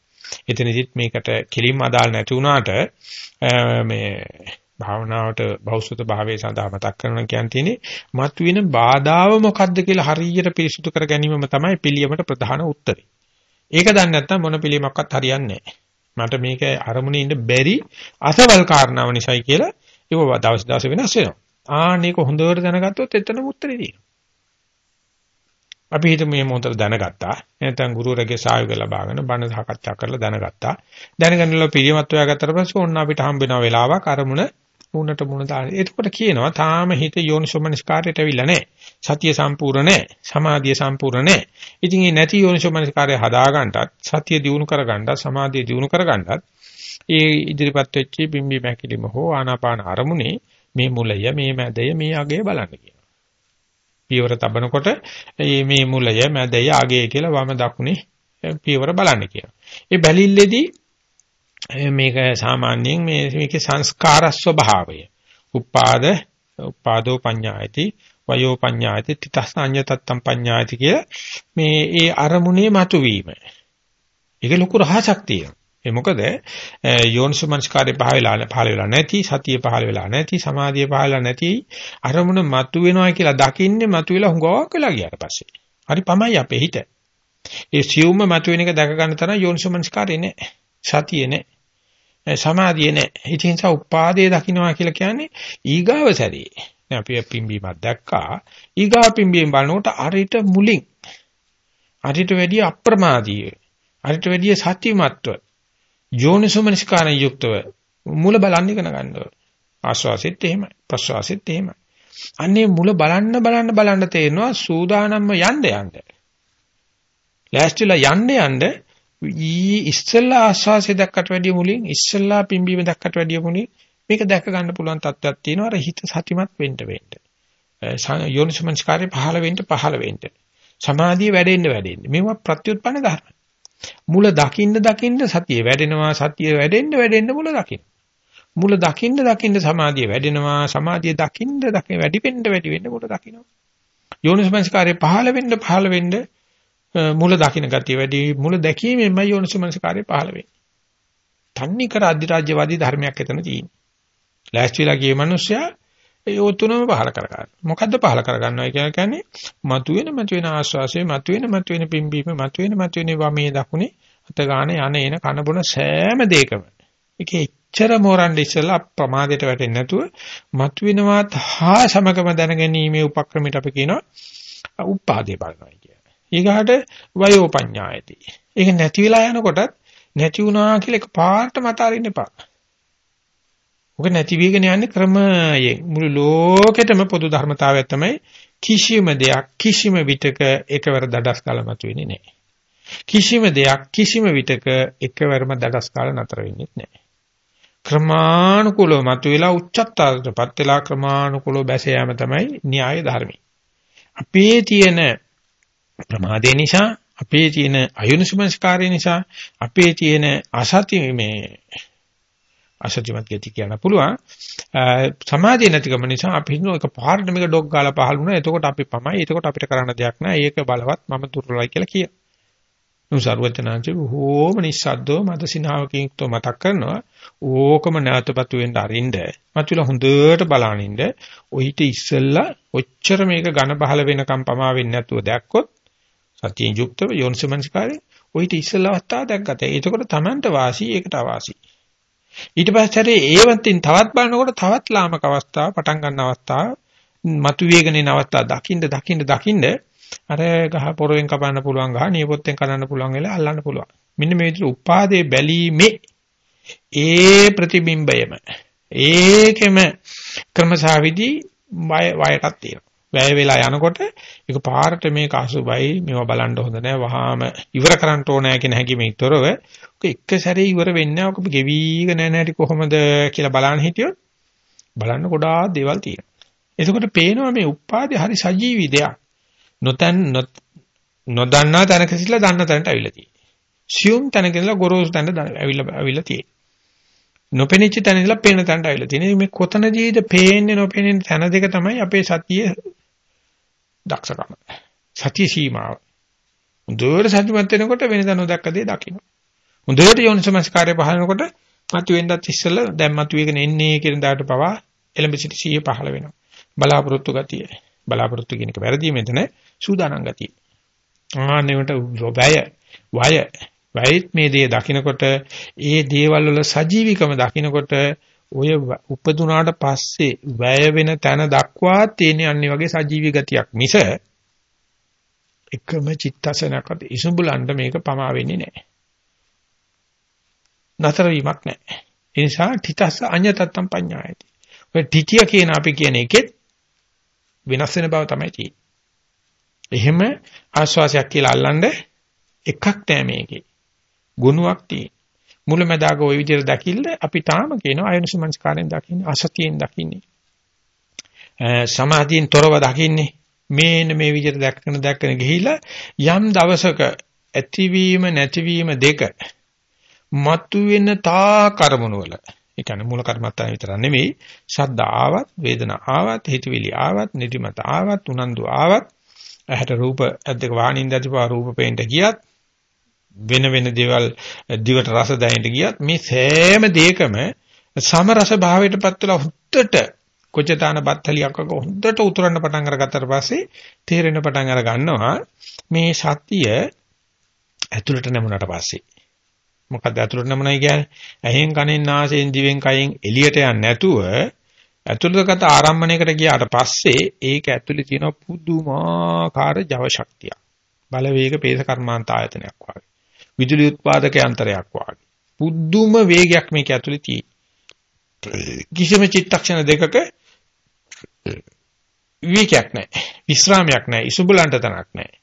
එතනදිත් මේකට කෙලින්ම අදාළ නැති වුණාට මේ භාවනාවට බෞද්ධ භාවයේ සඳහා මතක් කරනවා කියන්නේ මතුවෙන බාධාව මොකද්ද කියලා හරියට පිරිසුදු කර ගැනීමම තමයි පිළියමට ප්‍රධාන උත්තරේ. ඒක දන්නේ නැත්නම් මොන පිළියමක්වත් හරියන්නේ නැහැ. මට මේක අරමුණේ ඉන්න බැරි අසවල් කාරණාව නිසායි කියලා ඒක දවස් දවස් වෙනස් වෙනවා. ආන්නේක හොඳට දැනගත්තොත් එතනම උත්තරේ තියෙනවා. අපි හිතමු මේ මොහොතට දැනගත්තා. නැත්නම් ගුරුවරගේ සහයෝගය ලබාගෙන බණ සාකච්ඡා කරලා දැනගත්තා. දැනගන්නලා පිළිමත් හොයාගත්තට පස්සේ ඕන්න අපිට හම්බ වෙන වෙලාවක් අරමුණ මුණට මුණ දාන. එතකොට කියනවා තාම හිත යෝනිසෝමනස්කාරයට ඇවිල්ලා නැහැ. සතිය සම්පූර්ණ නැහැ. සමාධිය සම්පූර්ණ නැහැ. ඉතින් මේ නැති යෝනිසෝමනස්කාරය හදාගන්නටත් සතිය දියුණු කරගන්නත් සමාධිය දියුණු කරගන්නත් ඒ ඉදිරිපත් වෙච්ච බිම්බි මැකිලිම හෝ ආනාපාන අරමුණේ මේ මුලය මේ මැදය මේ අගය බලන්න කියනවා. පියවර තබනකොට මේ මුලය මැදය අගය කියලා වම දකුණේ පියවර බලන්න කියනවා. ඒ බැලිල්ලේදී මේක සාමාන්‍යයෙන් මේ මේකේ සංස්කාර ස්වභාවය. උපාද උපාදෝ පඤ්ඤායති වයෝ පඤ්ඤායති තිතස්සඤ්ඤ තත්තම් පඤ්ඤායති කිය මේ ඒ අරමුණේ මතුවීම. ඒක ලොකු රහසක් තියෙනවා. ඒ මොකද යෝනිසමනස්කාරේ පහල වෙලා පහල වෙලා නැති සතිය පහල වෙලා නැති සමාධිය පහල වෙලා නැති අරමුණ මතු වෙනවා කියලා දකින්නේ මතු වෙලා හුඟක් වෙලා ගියාට පස්සේ. හරි පමයි අපේ හිත. ඒ සියුම්ම මතු වෙන එක දැක ගන්න තරම් යෝනිසමනස්කාරේ නැහැ. සතියේ නැහැ. සමාධියේ නැහැ. ඉතින් සා උපාදේ දකින්නවා කියලා කියන්නේ ඊගාව සැරේ. දැන් අපි පිම්බීමක් දැක්කා. ඊගාව පිම්බීම බලනකොට අරිට මුලින් අරිට වැඩි අප්‍රමාදීය. අරිට වැඩි සත්‍යමත්ව යෝනිසෝමනස්කාරයෙන් යුක්තව මුල බලන්න ඉගෙන ගන්නවා. ආස්වාසෙත් එහෙමයි ප්‍රස්වාසෙත් එහෙමයි. අන්නේ මුල බලන්න බලන්න බලන්න තේරෙනවා සූදානම්ම යන්න යන්න. ලෑස්තිලා යන්න යන්න ඊ ඉස්සෙල්ලා ආස්වාසය දැක්කට වැඩිය මුලින් ඉස්සෙල්ලා පිම්බීම දැක්කට වැඩිය මුලින් මේක දැක ගන්න පුළුවන් තත්ත්වයක් තියෙනවා අර හිත සතිමත් වෙන්න වෙන්න. යෝනිසමනස්කාරය පහළ වෙන්න පහළ වෙන්න. සමාධිය වැඩෙන්න වැඩෙන්න. මේවා ප්‍රත්‍යুৎපන්න ධර්ම. මුල දකින්න දකින්න සතිය වැඩෙනවා සතිය වැඩෙන්න වැඩෙන්න මුල දකින්න. මුල දකින්න දකින්න සමාධිය වැඩෙනවා සමාධිය දකින්න දකින්න වැඩි වෙන්න වැඩි වෙන්න මුල දකින්නවා. යෝනිසමනස්කාරය පහළ වෙන්න පහළ වෙන්න මුල දකින්න ගතිය වැඩි මුල දැකීමෙන්ම යෝනිසමනස්කාරය පහළ වෙන්නේ. තන්නේ කර අධිරාජ්‍යවාදී ධර්මයක් එතන තියෙන්නේ. ලෑස්තිලා ගිය මිනිස්සයා ඒ ඔතුනම පහල කර ගන්න. මොකද්ද පහල කර ගන්නවා කියලා කියන්නේ මතුවෙන මතුවෙන ආස්වාසයේ මතුවෙන මතුවෙන පිම්බීම මතුවෙන මතුවෙන වමේ දකුණේ අත ගන්න යන එන කන බොන සෑම දෙයකම. ඒකේ එච්චර මෝරන්න ඉස්සලා ප්‍රමාදයට වැටෙන්නේ නැතුව මතුවෙනවත් හා සමගම දැනගැනීමේ උපක්‍රමයට අපි කියනවා උපාදේ බලනවා කියන්නේ. ඊගාට වයෝපඤ්ඤායති. ඒක නැති වෙලා යනකොටත් නැති වුණා කියලා එක පාට මත අරින්න එපා. ඔක නැති වීගෙන යන්නේ ක්‍රමයෙන් මුළු ලෝකෙටම පොදු ධර්මතාවයක් තමයි කිසිම දෙයක් කිසිම විටක එකවර දඩස් කාලා මතුවෙන්නේ නැහැ. කිසිම දෙයක් කිසිම විටක එකවරම දඩස් කාලා නතර වෙන්නේ නැහැ. ක්‍රමානුකූලව මතුවලා උච්චත්තාවටපත් වෙලා ක්‍රමානුකූලව බැස යාම තමයි න්‍යාය ධර්මයි. අපේ තියෙන ප්‍රමාදේ නිසා අපේ තියෙන අයුනිසමස්කාරය නිසා අපේ තියෙන අසති මේ අසත්‍යමත් ගති කියන්න පුළුවන්. සමාධිය නැතිකම නිසා අපි හිතන එක පාරට මේක ඩොග් ගාලා පහළ වුණා. එතකොට අපි පමයි. එතකොට අපිට කරන්න දෙයක් නැහැ. ඒක බලවත් මම දුර්වලයි කියලා කිය. නුසර්වචනාංශේ බොහෝම නිස්සද්දව මත සිනාවකින් යුක්තව මතක් කරනවා. ඕකම නැවතපත් වෙන්න අරින්ද. මතුල හොඳට බලනින්ද. ඔయిత ඉස්සෙල්ලා ඔච්චර මේක ඝන පහළ වෙනකම් පමා වෙන්නේ නැතුව දැක්කොත් සතියෙන් යුක්තව යෝනිසමනස්කාරේ ඔయిత ඉස්සෙල්ලා අවස්ථාව දැක්ගත. ඒකකොට Tamanට වාසි ඒකට අවාසි. ඊට පස්සේ ඒවත්ින් තවත් බලනකොට තවත් ලාමක අවස්ථාව පටන් ගන්න අවස්ථාව මතු වේගන එන අවස්ථාව දකින්න දකින්න දකින්න අර ගහ පොරෙන් කපන්න පුළුවන් ගහ නියපොත්තෙන් කනන්න පුළුවන් වෙලා අල්ලන්න පුළුවන්. මෙන්න මේ විදිහට උපාදේ බැලීමේ ඒ ප්‍රතිබිම්බයම ඒකෙම ක්‍රමසාවිදි වයටක් තියෙනවා. වැය වෙලා යනකොට ඒක පාරට මේක අසුබයි මේවා බලන්න හොඳ නැහැ වහාම ඉවර කරන්න ඕනෑ කියන හැඟීමෙන් තොරව ඔක එක සැරේ ඉවර වෙන්නේ ඔක ගෙවිගෙන යන හැටි කොහොමද කියලා බලන්න හිටියොත් බලන්න ගොඩාක් දේවල් තියෙනවා. එතකොට පේනවා මේ උපාදේ හරි සජීවී දෙයක්. නොතන් නොදන්නා තැනක සිටලා දන්න තැනට අවිලා තියෙන්නේ සියුම් තැනක ඉඳලා ගොරෝසු තැනට අවිලා අවිලා තියෙන්නේ නොපෙනිච්ච තැන ඉඳලා පේන තැනට අවිලා තියෙන්නේ මේ කොතනදීද පේන්නේ නොපෙනෙන තැන දෙක තමයි අපේ සතියේ දක්ෂකම. සතිය සීමාව. හොඳට සතිමත් වෙනකොට වෙනදා නොදක්ක දේ දකින්න. හොඳට යෝනිසමස්කාරය පහලනකොට මතුවෙන්නත් ඉස්සෙල්ලා දැන් මතුවේගෙන එන්නේ කියන දාට පවා එලඹ සිට සිහිය පහළ වෙනවා. බලාපොරොත්තු ගතිය. බලාපොරොත්තු කියන එක වැරදි මෙතන සූදානම් ගතිය. ආනෙවට වැය වය වයිත් මේ දේ දකින්නකොට ඒ දේවල් වල සජීවිකම දකින්නකොට ඔය උපදුනාට පස්සේ වැය වෙන තැන දක්වා තියෙන අන්නේ වගේ සජීවී ගතියක් මිස එකම චිත්තසනකට ඉසුඹලන්න මේක පමා වෙන්නේ නැහැ. නතර වීමක් නැහැ. ඒ නිසා තිතස්ස අඤ්‍යතත්තම් පඤ්ඤායති. ඔය තිතිය කියන අපි කියන එකෙත් වෙනස් වෙන බව තමයි තියෙන්නේ. එහෙම ආස්වාසයක් කියලා අල්ලන්න එකක් නෑ මේකේ. ගුණයක් තියෙන. මුලැමැදාක ওই විදිහට දකිල්ල අපි තාම කියනවා අයනුසමංස්කාරයෙන් දකින්නේ අසතියෙන් දකින්නේ. සමාධියෙන් තොරව දකින්නේ මේන මේ විදිහට දැක්කන දැක්කන ගිහිලා යම් දවසක ඇතිවීම නැතිවීම දෙක මතුවෙන තා කර්මණු වල ඒ කියන්නේ මූල කර්මත්තා විතර නෙමෙයි ශබ්ද ආවත් වේදනා ආවත් හිතවිලි ආවත් නිදිමත ආවත් උනන්දු ආවත් ඇහැට රූප ඇද්දක වාණින් දැතිපා රූප පේන්න ගියත් වෙන වෙන දේවල් දිවට රස දැනෙන්න ගියත් මේ සෑම දෙයකම සමරස භාවයටපත් වෙලා හුත්තට කොචතාන බත්තලියක් වගේ හොඳට උතුරන්න පටන් අරගත්තට පස්සේ තේරෙන පටන් අර ගන්නවා මේ සතිය ඇතුළට නැමුණට පස්සේ. මොකද්ද ඇතුළට නැමුණයි කියන්නේ? ඇහෙන් කනෙන් නාසයෙන් දිවෙන් කයෙන් එළියට යන්නේ නැතුව ඇතුළතගත ආරම්භණයකට ගියාට පස්සේ ඒක ඇතුළේ තියෙන පුදුමාකාර ජව ශක්තියක්. බලවේග පේස කර්මාන්ත ආයතනයක් වගේ. විදුලි උත්පාදක යන්ත්‍රයක් වගේ පුදුම වේගයක් මේක ඇතුළේ තියෙයි කිසිම චිත්තක්ෂණ දෙකක විවේකයක් නැහැ. විස්රාමයක් නැහැ. ඉසුබලන්ට තනක් නැහැ.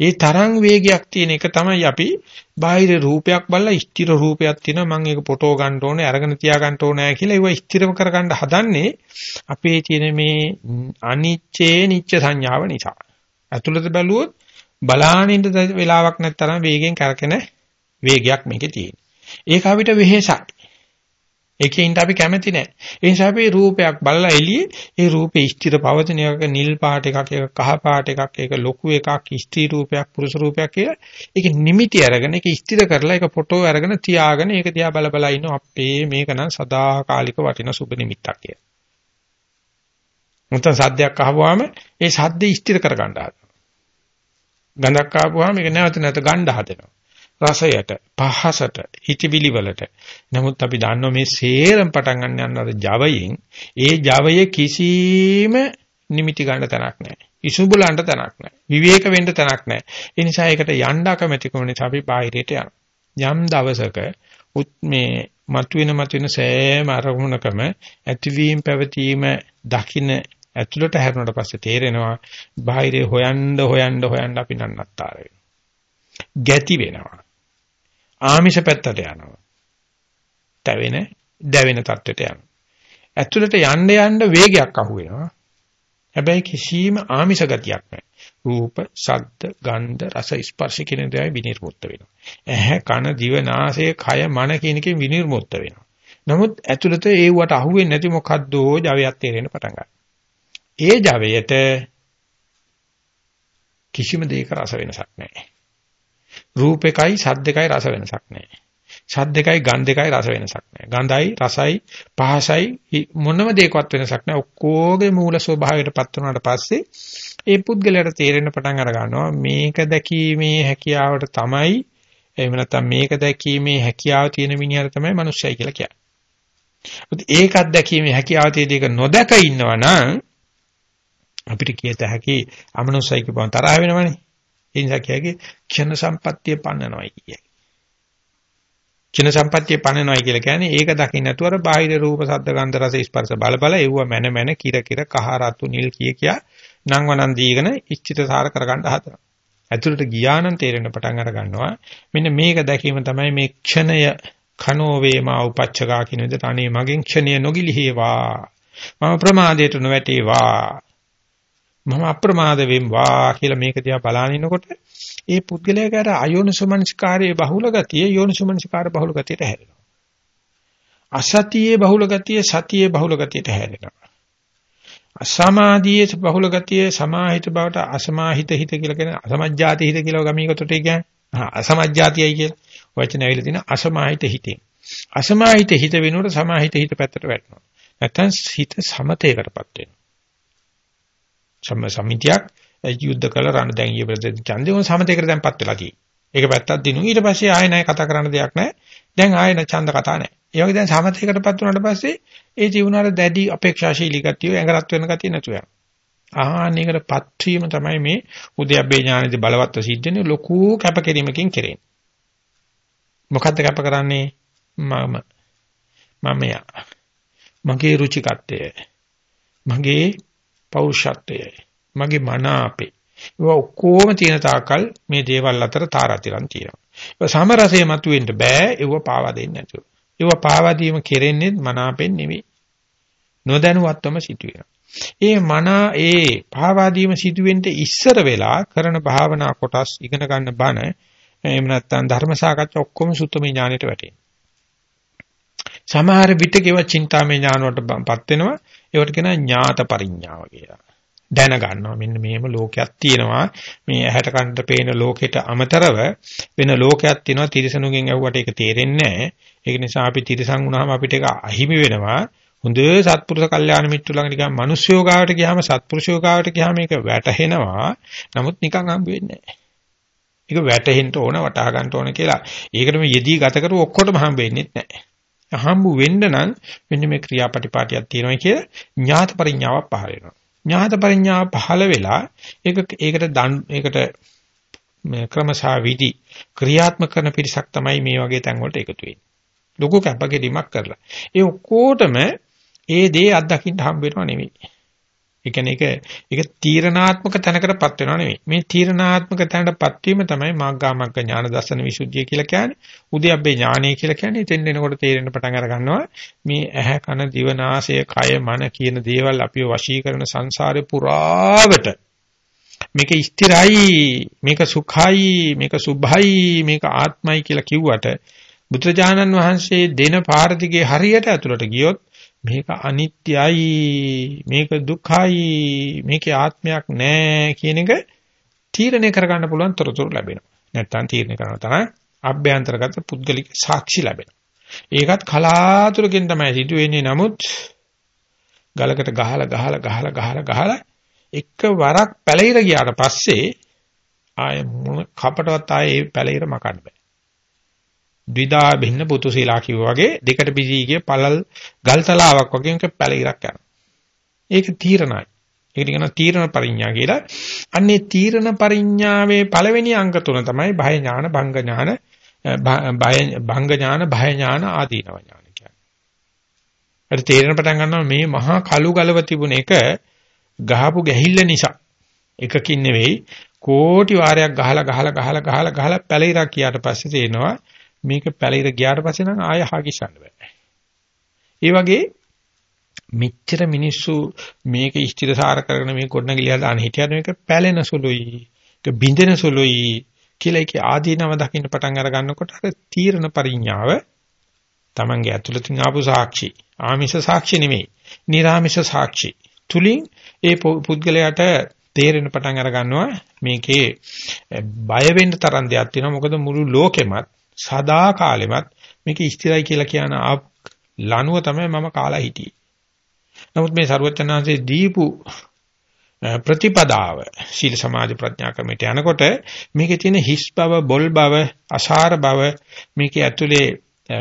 ඒ තරම් වේගයක් තියෙන එක තමයි අපි බාහිර රූපයක් බලලා ස්ථිර රූපයක් තියෙනවා මම ඒක ෆොටෝ ගන්න ඕනේ අරගෙන තියා ගන්න ඕනේ කියලා ඒව ස්ථිරව කරගන්න හදන්නේ අපේ තියෙන මේ අනිච්චේ නිච්ච සංඥාව නිසා. අතුලත බැලුවොත් බලානින්න වෙලාවක් නැත්තරම් වේගෙන් කරකෙන වේගයක් මේකේ තියෙන. ඒක අපිට වෙහෙසයි. ඒකෙන් අපි කැමති නැහැ. ඒ නිසා අපි රූපයක් බලලා එළියේ ඒ රූපේ ස්ථිර පවතින එක නිල් පාට එකක් එක කහ පාට එකක් ඒක ලොකු එකක් ස්ත්‍රී රූපයක් පුරුෂ රූපයක් කියලා ඒක නිමිටි අරගෙන ඒක ස්ථිර කරලා ඒක ෆොටෝ අරගෙන තියාගෙන ඒක දිහා බල බල ඉන්න අපේ මේක නම් සදාකාලික වටින සුබ නිමිත්තක් කියලා. මුතන් සද්දයක් අහුවාම ඒ සද්දේ ස්ථිර කර ගන්න හදනවා. ගඳක් ආපුවාම ඒක නැවත නැවත ගන්න හදනවා. රසයට, පහසට, හිතවිලි වලට. නමුත් අපි දන්නවා මේ සේරම පටන් ගන්න යන අර Javaයෙන් ඒ Javaye කිසිම නිමිති ගන්න තැනක් නැහැ. ඉසුඹලන්ට තැනක් නැහැ. විවේක වෙන්න තැනක් නැහැ. ඒ නිසා ඒකට යන්න අකමැතිකම නිසා අපි බාහිරයට යනවා. යම් දවසක මේ මතුවෙන මතුවෙන සෑම අරමුණකම ඇතිවීම පැවතීම දකින්න ඇතුළට හැරුණාට පස්සේ තේරෙනවා බාහිරේ හොයන්න හොයන්න හොයන්න අපි නන්නත්තර වෙනවා. ගැති වෙනවා. ආමිෂ පැත්තට යනවා. දැවෙන, දැවෙන තත්ත්වයට යනවා. ඇතුළට යන්න යන්න වේගයක් අහු වෙනවා. හැබැයි කිසිම ආමිෂ ගතියක් නැහැ. රූප, ශබ්ද, ගන්ධ, රස, ස්පර්ශ කියන දේවල් විනිර්මුක්ත වෙනවා. ඇහැ, කන, දිව, නාසය, කය, මන කියන එකෙන් විනිර්මුක්ත වෙනවා. නමුත් ඇතුළත ඒවට අහු වෙන්නේ නැති මොකද්දෝ ජවයක් තේරෙන්න පටන් ගන්නවා. ඒ ජවයට කිසිම දෙයක රස වෙනසක් නැහැ. රූපෙකයි ශබ්දෙකයි රස වෙනසක් නැහැ. ශබ්දෙකයි ගන්ධෙකයි රස වෙනසක් නැහැ. ගන්ධයි රසයි පහසයි මොනම දෙයකවත් වෙනසක් නැහැ. ඔක්කොගේ මූල ස්වභාවයටපත් වුණාට පස්සේ ඒ පුද්ගලයාට තේරෙන්න පටන් අර ගන්නවා මේක දැකීමේ හැකියාවට තමයි එහෙම නැත්නම් මේක දැකීමේ හැකියාව තියෙන මිනිහට තමයි මිනිස්සයි කියලා කියන්නේ. ඒකත් දැකීමේ හැකියාව තියෙන එක නොදක ඉන්නවා නම් අපිට කියත හැකි අමනුස්සයි කියපුවම තරහ වෙනවනේ. ඒ නිසා කියගේ ක්ෂණ සම්පත්තිය පන්නනවායි කියයි. ක්ෂණ සම්පත්තිය පන්නනවායි කියලා කියන්නේ ඒක දකින්න නැතුව අර බාහිර රූප ශබ්ද ගන්ධ රස ස්පර්ශ බල බල එව්ව මන මන කිර කිර කහ රතු නිල් කිය කිය නම් වනන් දීගෙන ඉච්ඡිත සාර කරගන්න හදනවා. ඇතුළට ගියා නම් තේරෙන පටන් අර ගන්නවා. මෙන්න මේක දැකීම තමයි මේ ක්ෂණය කනෝ වේමා උපච්චකා කියන විදිහට අනේ මගෙන් ක්ෂණය නොගිලිහේවා. මම ප්‍රමාදයට නොවැටේවා. මම අප්‍රමාද වෙම්වා කියලා මේක දිහා බලාගෙන ඉනකොට ඒ පුද්ගලයාගේ අර අයෝනිසමනස්කාරයේ බහුල ගතිය යෝනිසමනස්කාර බහුල ගතියට හැරෙනවා. අසතියේ බහුල ගතිය සතියේ බහුල ගතියට හැරෙනවා. අසමාධියේ බහුල ගතිය සමාහිත බවට අසමාහිත හිත කියලා කියන අසමජ්ජාති හිත කියලා ගමීකතොට කියන්නේ. හා අසමජ්ජාතියයි කියලා. වචන ඇවිල්ලා තියෙන අසමාහිත හිතේ. අසමාහිත හිත වෙනුවට සමාහිත හිත පැත්තට වැටෙනවා. නැත්තම් හිත සමතේකටපත් වෙනවා. සම සමිතියක් යුද්ධ කළ රණ දැන් ඊයේ ප්‍රදේශ ඡන්දේ උන් සමතේකට දැන්පත් වෙලා තියෙන්නේ. ඒක පැත්තක් දිනු. ඊට පස්සේ ආයෙ නැහැ කතා කරන්න දෙයක් නැහැ. දැන් ආයෙ ඡන්ද කතා නැහැ. ඒ වගේ දැන් සමතේකටපත් වුණාට පස්සේ ඒ ජීවුණාට දැඩි අපේක්ෂාශීලී ගතිය ඇඟරත් වෙන ගතිය නැතුව යනවා. ආහනයකටපත් වීම තමයි මේ උද්‍යප්පේ ඥානෙදි බලවත්ව සිද්ධෙන්නේ ලොකු කැපකිරීමකින් කෙරෙන්නේ. මොකද්ද කැප කරන්නේ? මම මමයා. මගේ රුචිකත්වය. මගේ පෞරුෂත්වය. මගේ මන අපේ. ඒවා ඔක්කොම තියෙන තාකල් මේ දේවල් අතර තාරාතිරම් තියෙනවා. ඒක සමරසයේ මතුවෙන්න බෑ ඒව පාවා දෙන්නේ නැතුව. ඒව පාවා දීම කෙරෙන්නේ මනාපෙන් නෙවෙයි. නොදැනුවත්වම සිදුවෙනවා. ඒ මන ඒ පාවා දීම සිදුවෙන්න ඉස්සර වෙලා කරන භාවනා කොටස් ඉගෙන ගන්න බණ එහෙම නැත්නම් ධර්ම සාකච්ඡා ඔක්කොම සුත්තමේ ඥානෙට වැටෙනවා. සමහර විටකේව චින්තාමය ඥාන වලටපත් වෙනවා. ඒවට කියනවා ඥාත පරිඥාව කියලා. දැන ගන්නවා මෙන්න මේම ලෝකයක් තියෙනවා මේ ඇහැට කනට පේන ලෝකෙට අමතරව වෙන ලෝකයක් තියෙනවා තිරිසනුගෙන් ඇහුවට ඒක තේරෙන්නේ නැහැ ඒක නිසා අපි තිරිසන් වුණාම අපිට ඒක අහිමි වෙනවා හොඳ සත්පුරුෂ කල්යාණ මිත්‍ර ළඟට ගියාම මිනිස්සුયો ගාවට ගියාම සත්පුරුෂයෝ ගාවට ගියාම මේක වැටහෙනවා. නමුත් නිකන් හම්බ වෙන්නේ නැහැ. ඒක වැටහෙන්න ඕන වටහා ගන්න ඕන කියලා. ඒකටම යෙදී ගත කරු ඔක්කොටම හම්බ වෙන්නේ නැහැ. හම්බ වෙන්න නම් මෙන්න මේ ක්‍රියාපටිපාටියක් තියෙනවා කියලා ඥාත පරිඥාවක් පහළ වෙනවා. ඥාත පරිඥාව පහළ වෙලා ඒක ඒකට දන් ඒකට මේ ක්‍රමසා විදි ක්‍රියාත්මක කරන පිරිසක් තමයි මේ වගේ තැන් වලට එකතු වෙන්නේ. ලොකු කැපකිරීමක් කරලා. ඒ ඔක්කොටම ඒ දේ අත්දකින්න හම්බ වෙනව නෙවෙයි. ඒ කියන්නේ ඒක ඒක තීරණාත්මක තැනකටපත් වෙනව නෙවෙයි. මේ තීරණාත්මක තැනටපත් වීම තමයි මාග්ගාමග්ග ඥාන දර්ශන විසුද්ධිය කියලා කියන්නේ. උද්‍යප්පේ ඥානය කියලා කියන්නේ එතෙන් එනකොට තේරෙන්න පටන් අර ගන්නවා මේ ඇහැ කන දිව නාසය කය මන කියන දේවල් අපිව වශී කරන සංසාරේ පුරාවට මේක ස්ථිරයි මේක සුඛයි මේක සුභයි මේක ආත්මයි කියලා කිව්වට බුදුරජාණන් වහන්සේ දෙන පාරදිගේ හරියට ඇතුළට ගියොත් මේක අනිත්‍යයි මේක දුක්ඛයි මේකේ ආත්මයක් නැහැ කියන එක තීරණය කරගන්න පුළුවන් තොරතුරු ලැබෙනවා. නැත්තම් තීරණය කරනවා තමයි අභ්‍යන්තරගත පුද්ගලික සාක්ෂි ලැබෙනවා. ඒකත් කලාතුරකින් තමයි සිදු වෙන්නේ. නමුත් ගලකට ගහලා ගහලා ගහලා ගහලා ගහලා එක වරක් පැලිර ගියාට පස්සේ ආය මොන කපටවත් ආයේ පැලිර මකන්න බෑ. ද්විදා භින්න පුතු සීලා කිව්වා වගේ දෙකට බිසී ගිය පළල් ගල්තලාවක් වගේ එක පැලිරක් යනවා. ඒක තීරණයි. ඒකට කියනවා තීරණ පරිඥා කියලා. අන්නේ තීරණ පරිඥාවේ පළවෙනි අංග තුන තමයි භය ඥාන, භංග ඥාන, භය භංග ඥාන, භය ඥාන ආදීනව ඥාන කියන්නේ. හරි තීරණ පටන් ගන්නවා මේ මහා කළු ගලව තිබුණ එක ගහපු ගැහිල්ල නිසා. එකකින් නෙවෙයි කෝටි වාරයක් ගහලා ගහලා ගහලා ගහලා ගහලා පැලිරක් කියාට පස්සේ තේනවා මේක පැලිර ගියාට පස්සේ නම් ආය හාකිස්සන්න බෑ. ඒ වගේ මෙච්චර මිනිස්සු මේක ස්ථිරසාර කරගෙන මේ ගොඩනගිලිය දාන හිටියද මේක පැලෙන සුළුයි. ඒක බින්දෙන සුළුයි කියලා ඒකේ ආදීනව දකින්න පටන් අර ගන්නකොට අර තීරණ පරිඥාව තමන්ගේ ඇතුළතින් ආපු සාක්ෂි ආමිෂ සාක්ෂි නෙමෙයි. නිර්ආමිෂ සාක්ෂි. තුලින් ඒ පුද්ගලයාට තේරෙන පටන් අර ගන්නවා මේකේ බය වෙන්න තරම් දෙයක් තියෙනවා මොකද මුළු ලෝකෙමත් සදා කාලෙමත් මේක ස්ථිරයි කියලා කියන ලනුව තමයි මම කාලා හිටියේ. නමුත් මේ ਸਰවචනාංශයේ දීපු ප්‍රතිපදාව සීල සමාධි ප්‍රඥා ක්‍රමයට යනකොට මේකේ තියෙන හිස් බව, බොල් බව, අසාර බව මේකේ ඇතුලේ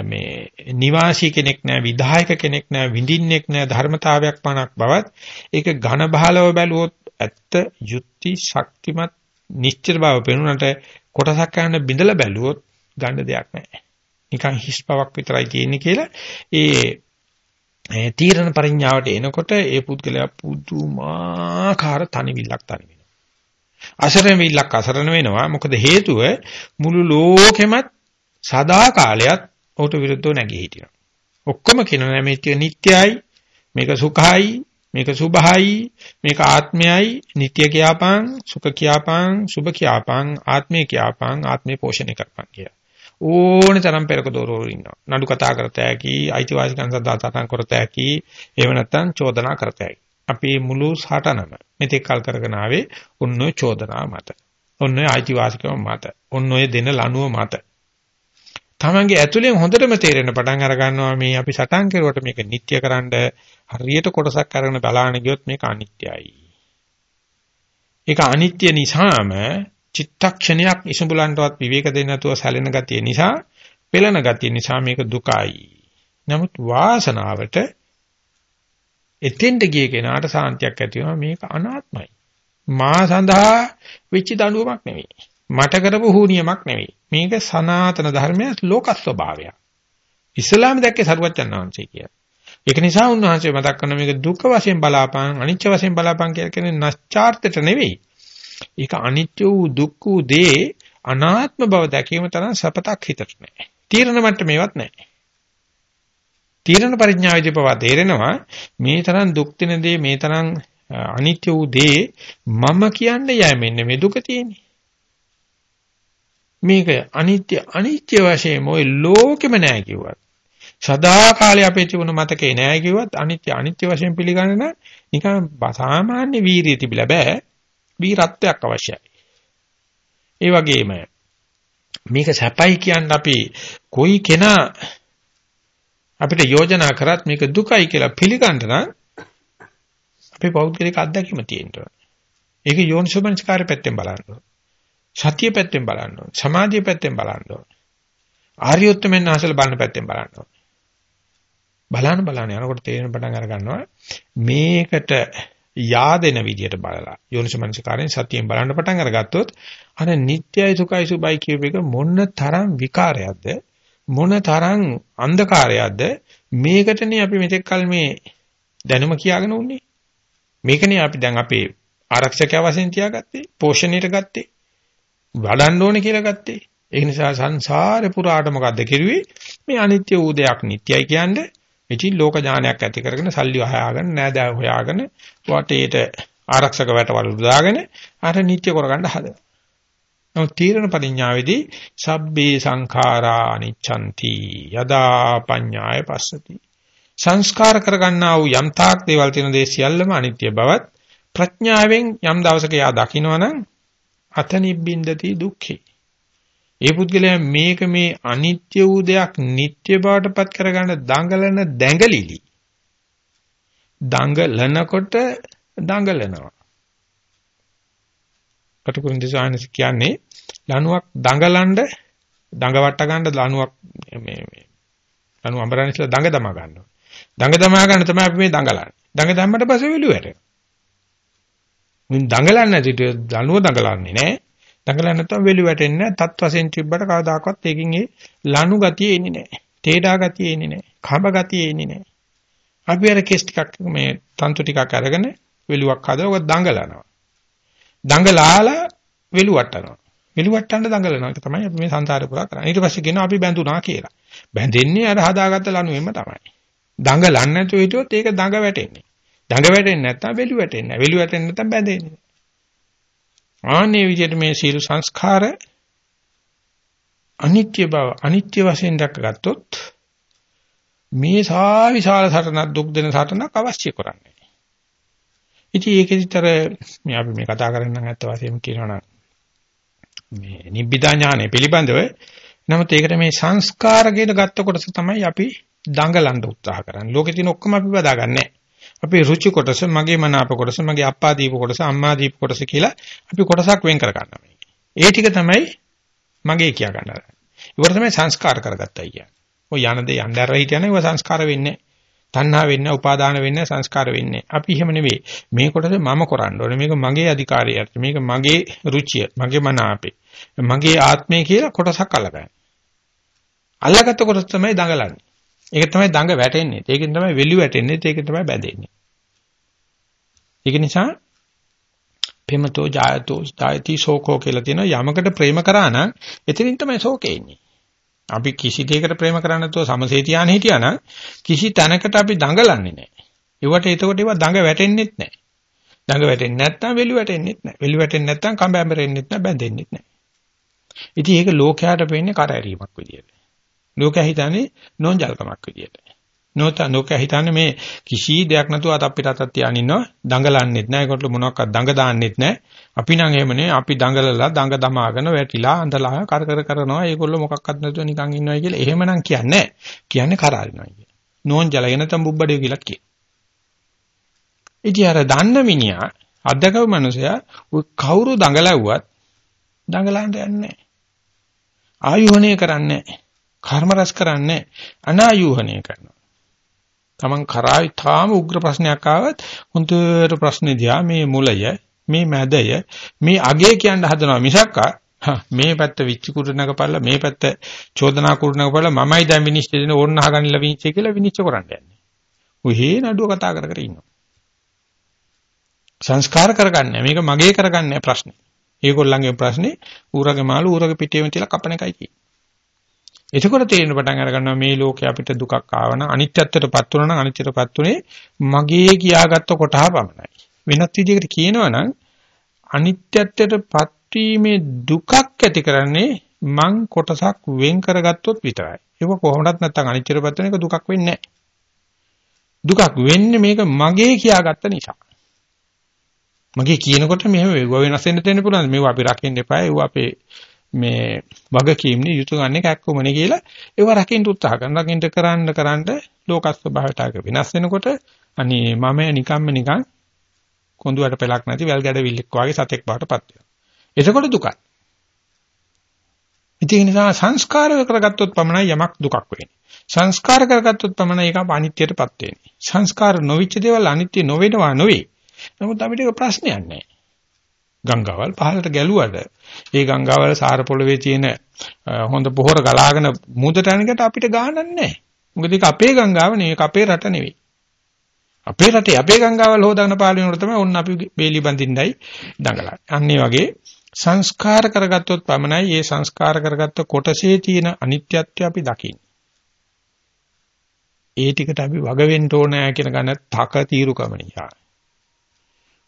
මේ නිවාසී කෙනෙක් නැහැ, විධායක කෙනෙක් නැහැ, විඳින්නෙක් නැහැ, ධර්මතාවයක් පණක් බවත් ඒක ඝන බහලව බැලුවොත් ඇත්ත යුක්ති ශක්තිමත් නිශ්චිත බව පෙනුනට කොටසක් ගන්න බිඳලා බැලුවොත් ගන්න දෙයක් නැහැ. නිකන් හිස් බවක් විතරයි තියෙන්නේ කියලා ඒ තීරණ පරිඥාවට එනකොට ඒ පුද්ගලයා පුදුමාකාර තනිවිල්ලක් තනි වෙනවා. අසරණ විල්ලක් අසරණ වෙනවා. මොකද හේතුව මුළු ලෝකෙමත් සදා කාලයක් ඔහුට විරුද්ධව නැගී හිටිනවා. ඔක්කොම කියනවා මේක නිට්ටයයි, මේක සුඛයි, මේක සුභයි, මේක ආත්මයයි, නිට්ටය කියාපං, සුඛ කියාපං, සුභ කියාපං, ආත්මේ කියාපං, ආත්මේ පෝෂණය කරපං කියලා. ඕනේ තරම් පෙරක දොරවරු ඉන්නවා. නඩු කතා කරත හැකි, අයිතිවාසිකම් සඳහා තකම් කරත හැකි, එහෙම නැත්නම් චෝදනා කරත හැකි. අපි මුළු සටනම මෙතෙක් කල් කරගෙන ආවේ ඔන්නෝ චෝදනා මත. ඔන්නෝ අයිතිවාසිකම් මත. ඔන්නෝ දෙන ලනුව මත. තමන්ගේ ඇතුලෙන් හොඳටම තේරෙන පටන් අර ගන්නවා මේ අපි සටන් කරුවට මේක නිට්ටයකරනද හරියට කොටසක් අරගෙන බලාන ගියොත් මේක අනිත්‍යයි. ඒක අනිත්‍ය නිසාම චිත්තක්ෂණයක් ඉසුඹලන්ටවත් විවේක දෙන්න නැතුව සැලෙන ගතිය නිසා, පෙළෙන ගතිය නිසා මේක දුකයි. නමුත් වාසනාවට එතෙන්ට ගිය කෙනාට සාන්තියක් ඇති වෙනවා මේක අනාත්මයි. මා සඳහා වෙච්ච දඬුවමක් නෙවෙයි. මට කරපු හුනියමක් නෙවෙයි. මේක සනාතන ධර්මයේ ලෝක ස්වභාවයක්. ඉස්ලාම දැක්කේ සරුවච්චන් වහන්සේ කියලා. ඒක නිසා උන්වහන්සේ මතක් කරන මේක දුක් වශයෙන් බලාපං අනිච්ච වශයෙන් බලාපං කියලා කියන්නේ නැස්චාර්තට නෙවෙයි. ඒක අනිත්‍ය වූ දුක් වූ දේ අනාත්ම බව දැකීම තරම් සපතක් හිතට නැහැ. තීරණ මට්ටමේවත් නැහැ. තීරණ පරිඥාවේදී පවා තේරෙනවා මේ තරම් දුක් දෙන දේ මේ තරම් අනිත්‍ය වූ දේ මම කියන්නේ යෑමෙන්නේ මේ දුක තියෙන්නේ. මේක අනිත්‍ය අනිත්‍ය වශයෙන් ওই ලෝකෙම නෑ කිව්වත් සදාකාලේ අපේ තිබුණ මතකේ නෑ කිව්වත් අනිත්‍ය අනිත්‍ය වශයෙන් පිළිගන්න නිකන් සාමාන්‍ය වීරිය තිබිලා බෑ වීරත්වයක් අවශ්‍යයි. ඒ වගේම මේක සැපයි කියන්න අපි කොයි කෙනා අපිට යෝජනා කරත් මේක දුකයි කියලා පිළිගන්න නම් අපේ පෞද්ගලික අත්දැකීම තියෙන්න ඕනේ. ඒක යෝනිසෝමනස්කාරය පැත්තෙන් බලන්න ඕනේ. සතිය පැත්තෙන් බලන්න ඕනේ. සමාධිය පැත්තෙන් බලන්න ඕනේ. ආර්යෝත්තමෙන් ආසල බලන පැත්තෙන් බලන්න ඕනේ. බලන්න බලන්න යනකොට තේරෙන පටන් අර ගන්නවා මේකට yaadෙන විදියට බලලා. යෝනිසමනසිකාරයෙන් සතියෙන් බලන්න පටන් අරගත්තොත් අර නිට්ටයයි සුඛයි සුබයි කියප එක මොන තරම් විකාරයක්ද? මොන තරම් අන්ධකාරයක්ද? මේකටනේ අපි මෙතෙක් කල මේ දැනුම කියාගෙන උන්නේ. මේකනේ අපි දැන් අපේ ආරක්ෂකයා වශයෙන් තියාගත්තේ පෝෂණයට ගත්තේ වඩන්න ඕනේ කියලා ගත්තේ. ඒ නිසා සංසාරේ පුරාට මොකද්ද කිරුවේ? මේ අනිත්‍ය වූ දෙයක් නිට්ටයයි කියන්නේ ඉතින් ලෝක ඥානයක් ඇති කරගෙන සල්ලි හොයාගෙන නෑදෑ හොයාගෙන වටේට ආරක්ෂක වැටවල දාගෙන අර නිත්‍ය කරගන්න හදනවා. නමුත් තීරණ පරිඥාවේදී සබ්බේ සංඛාරා අනිච්ඡanti යදා පඤ්ඤාය පස්සති. සංස්කාර කරගන්නා වූ යම් තාක් දේවල් තියෙන දේ සියල්ලම අනිත්‍ය බවත් ප්‍රඥාවෙන් යම් දවසක යා දකින්නවනම් අතනිබ්බින්දති දුක්ඛේ ඒ පුද්ගලයා මේක මේ අනිත්‍ය වූ දෙයක් නිට්ටය බවට පත් කරගන්න දඟලන දැඟලිලි. දඟලනකොට දඟලනවා. කටුකුරුන් දිසානස් කියන්නේ ලණුවක් දඟලන්න දඟවට ගන්න ලණුවක් මේ මේ ලණුව අඹරන ඉස්සලා දඟ දමා ගන්නවා. දඟ දමා ගන්න තමයි අපි මේ දඟලන්නේ. දඟ දැම්මට පස්සේ විලුවට. මින් දඟලන්නේ නැතිට ලණුව දඟලන්නේ නැහැ. දඟලන්නේ නැත්නම් වෙලු වැටෙන්නේ නැහැ. තත් වශයෙන් තිබ්බට කවදාකවත් ඒකින් ඒ ලනු ගතිය එන්නේ නැහැ. තේඩා ගතිය එන්නේ නැහැ. කඹ ගතිය එන්නේ නැහැ. අපි අර කෙස් ටිකක් මේ තන්තු ටිකක් අරගෙන වෙලුවක් හදලා දඟලනවා. දඟලාලා වෙලු වටනවා. වෙලු වටන්න දඟලනවා. ඒක තමයි අපි මේ සංසාරේ පුරා කරන්නේ. ඊට පස්සේ කියනවා අපි බැඳුනා කියලා. බැඳෙන්නේ අර හදාගත්ත ලණුවෙම තමයි. දඟලන්නේ නැතුව හිටියොත් ඒක දඟ වැටෙන්නේ. දඟ වැටෙන්නේ නැත්නම් වෙලු වැටෙන්නේ නැහැ. වෙලු වැටෙන්නේ නැත්නම් බැඳෙන්නේ. ආන්නේ විදිහට මේ සීල සංස්කාර අනිත්‍ය බව අනිත්‍ය වශයෙන් දැකගත්තොත් මේ සා විශාල සටනක් දුක් දෙන සටනක් අවශ්‍ය කරන්නේ. ඉතින් ඒකෙදිතර මේ අපි මේ කතා කරන්න නැත්ත වශයෙන් කියනවනම් මේ නිබ්බිදා ඥානය පිළිබඳව නමුත් ඒකට මේ සංස්කාර කියන ගත්ත කොටස තමයි අපි දඟලන්න උත්සාහ කරන්නේ. ලෝකේ තියෙන ඔක්කොම අපි බදාගන්නේ නැහැ. අපේ රුචි කොටස, මගේ මනාප කොටස, මගේ අප්පා දීප කොටස, අම්මා දීප කොටස කියලා අපි කොටසක් වෙන් කර ගන්නවා මේක. ඒ ටික තමයි මගේ කියා ගන්නවා. ඒකට තමයි සංස්කාර කරගත්තා කියන්නේ. ඔය යන දේ යන්න ඇර හිටියනේ ඔය සංස්කාර වෙන්නේ. තණ්හා වෙන්නේ, උපාදාන වෙන්නේ, සංස්කාර වෙන්නේ. අපි එහෙම නෙවෙයි. මේ කොටස මම කරන්න ඕනේ. මේක මගේ අධිකාරියට. මේක මගේ රුචිය, මගේ මනාපේ. මගේ ආත්මය කියලා කොටසක් අල්ලගන්න. අල්ලගත්ත කොටස තමයි දඟලන්නේ. ඒක තමයි දඟ වැටෙන්නේ. ඒකෙන් තමයි වෙලි වැටෙන්නේ. ඒකෙන් තමයි බැඳෙන්නේ. ඒක නිසා ප්‍රේමතෝ ජායතෝ ජායති ශෝකෝ කියලා තියෙනවා යමකට ප්‍රේම කරා නම් එතනින් තමයි ශෝකේ ඉන්නේ. අපි කිසි දෙයකට ප්‍රේම කරන්නේ නැතුව සමසේ තියාන හිටියානම් කිසි තැනකට අපි දඟලන්නේ නැහැ. ඒවට එතකොට ඒවා දඟ වැටෙන්නෙත් නැහැ. දඟ වැටෙන්නේ නැත්නම් වෙලි වැටෙන්නෙත් නැහැ. වෙලි වැටෙන්නේ නැත්නම් කඹ ඇඹරෙන්නෙත් නැහැ, බැඳෙන්නෙත් නැහැ. ඉතින් ඒක ලෝකයට පෙන්නේ කර ඇරීමක් විදියට. ලෝකයා හිතන්නේ නෝන්ජල්කමක් විදියට. නොත නොක හිතන්නේ මේ කිසි දෙයක් නැතුව අත අපිට අතක් තියාගෙන ඉන්නවා දඟලන්නෙත් නැහැ ඒකට මොනවාක්වත් දඟ දාන්නෙත් නැහැ අපි නම් එහෙම නේ අපි දඟලලා දඟ දමාගෙන වැටිලා අඳලා කර කර කරනවා ඒගොල්ලෝ මොකක්වත් නැතුව නිකන් ඉන්නවයි කියලා එහෙමනම් කියන්නේ කියන්නේ කරාරිනවා කිය. නෝන්ජල එනතම් බුබ්බඩේ කියලා කිය. ඉතින් අර දන්න මිනිහා අද්දකව මනුස්සයා කවුරු දඟලවුවත් දඟලන්න යන්නේ නැහැ. ආයෝහණය කරන්නේ නැහැ. කර්ම රැස් කරන්නේ අනායෝහණය කරනවා. Taman කරායි තාම උග්‍ර ප්‍රශ්නයක් ආවත් හොඳට ප්‍රශ්නේ දිහා මේ මුලය මේ මැදය මේ අගේ කියන්න හදනවා මිසක් මේ පැත්ත විච්චි කුරුණකපල්ලා මේ පැත්ත චෝදනා කුරුණකපල්ලා මමයි දැන් විනිශ්චය දෙන ඕන්න අහගන්නilla විනිශ්චය කියලා විනිශ්චය කරන්න යන්නේ. ඔහේ නඩුව කතා කර කර ඉන්නවා. සංස්කාර කරගන්නේ මේක මගේ කරගන්නේ ප්‍රශ්නේ. ඒගොල්ලන්ගේ ප්‍රශ්නේ ඌරගේ මාළු ඌරගේ පිටේම තියලා කපන එකයි කියන්නේ. එතකොට තේරෙන පටන් අර ගන්නවා මේ ලෝකේ අපිට දුකක් ආවනම් අනිත්‍යත්වයටපත් වුණා නම් අනිත්‍යයටපත් උනේ මගේ කියාගත්ත කොටහ පමණයි. වෙනත් විදිහකට කියනවනම් අනිත්‍යත්වයටපත් වීමේ දුකක් ඇති කරන්නේ මං කොටසක් වෙන් කරගත්තොත් විතරයි. ඒක කොහොමවත් නැත්තම් අනිත්‍යයටපත් වෙන එක දුකක් වෙන්නේ නැහැ. දුකක් වෙන්නේ මේක මගේ කියාගත්ත නිසා. මගේ කියනකොට මෙහෙම වෙනස් වෙන්න දෙන්න පුළුවන්. මේව අපි රකින්න එපා. ඒව අපේ මේ වගකීම්නේ යුතුයගන්නේ කැක්කමනේ කියලා ඒව රකින්න උත්සාහ කරන රකින්න කරන්න කරන්න ලෝක ස්වභාවයට වෙනස් වෙනකොට අනේ මම නිකම්ම නිකන් කොඳුයට පෙලක් නැති වැල් ගැඩවිල්ලෙක් වගේ සතෙක් බවට පත් වෙනවා. එතකොට දුකයි. ඉතින් නිසා සංස්කාර කරගත්තොත් පමණයි යමක් දුකක් වෙන්නේ. සංස්කාර කරගත්තොත් පමණයි ඒක අනිත්‍යයටපත් වෙන්නේ. සංස්කාර නොවිච්ච දේවල් අනිත්‍ය නොවෙනවා නෙවෙයි. නමුත් අපිට ඒක ප්‍රශ්නයක් නෑ. ගංගාවල් පහළට ගැලුවට ඒ ගංගාවල සාර පොළවේ තියෙන හොඳ පොහොර ගලාගෙන මුදට යනකට අපිට ගානක් නැහැ. මොකද ඒක අපේ ගංගාව නෙවෙයි අපේ රට නෙවෙයි. අපේ රටේ අපේ ගංගාවල් හොදාගෙන පාලනය කරනකොට තමයි ඔන්න අපි බේලි බඳින්නයි දඟලන්නේ. අන්න වගේ සංස්කාර කරගත්තොත් පමණයි මේ සංස්කාර කරගත්ත කොටසේ තියෙන අනිත්‍යත්වය අපි දකින්නේ. ඒ ටිකට අපි වග වෙන්න ඕනෑ කියන ගන්න තක తీරුකම නිසා.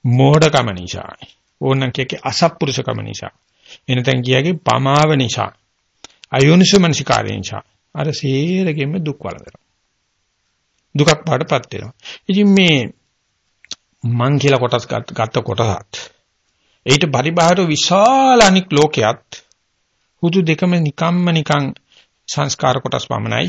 මෝඩකම නිසා. ඕනනම් කියකේ අසත්පුරුෂකම නිසා. එනතෙන් කියගේ පමාව නිසා. අයෝනිසු මනසිකාරය නිසා. අර සේරගෙම දුක් වලදෙනවා. දුකක් පාඩපත් වෙනවා. ඉතින් මේ මං කියලා කොටස් ගත්ත කොටසත් ඊට පරිබාහිර විශාල අනික් ලෝකයක් හුදු දෙකම නිකම්ම නිකං සංස්කාර කොටස් පමණයි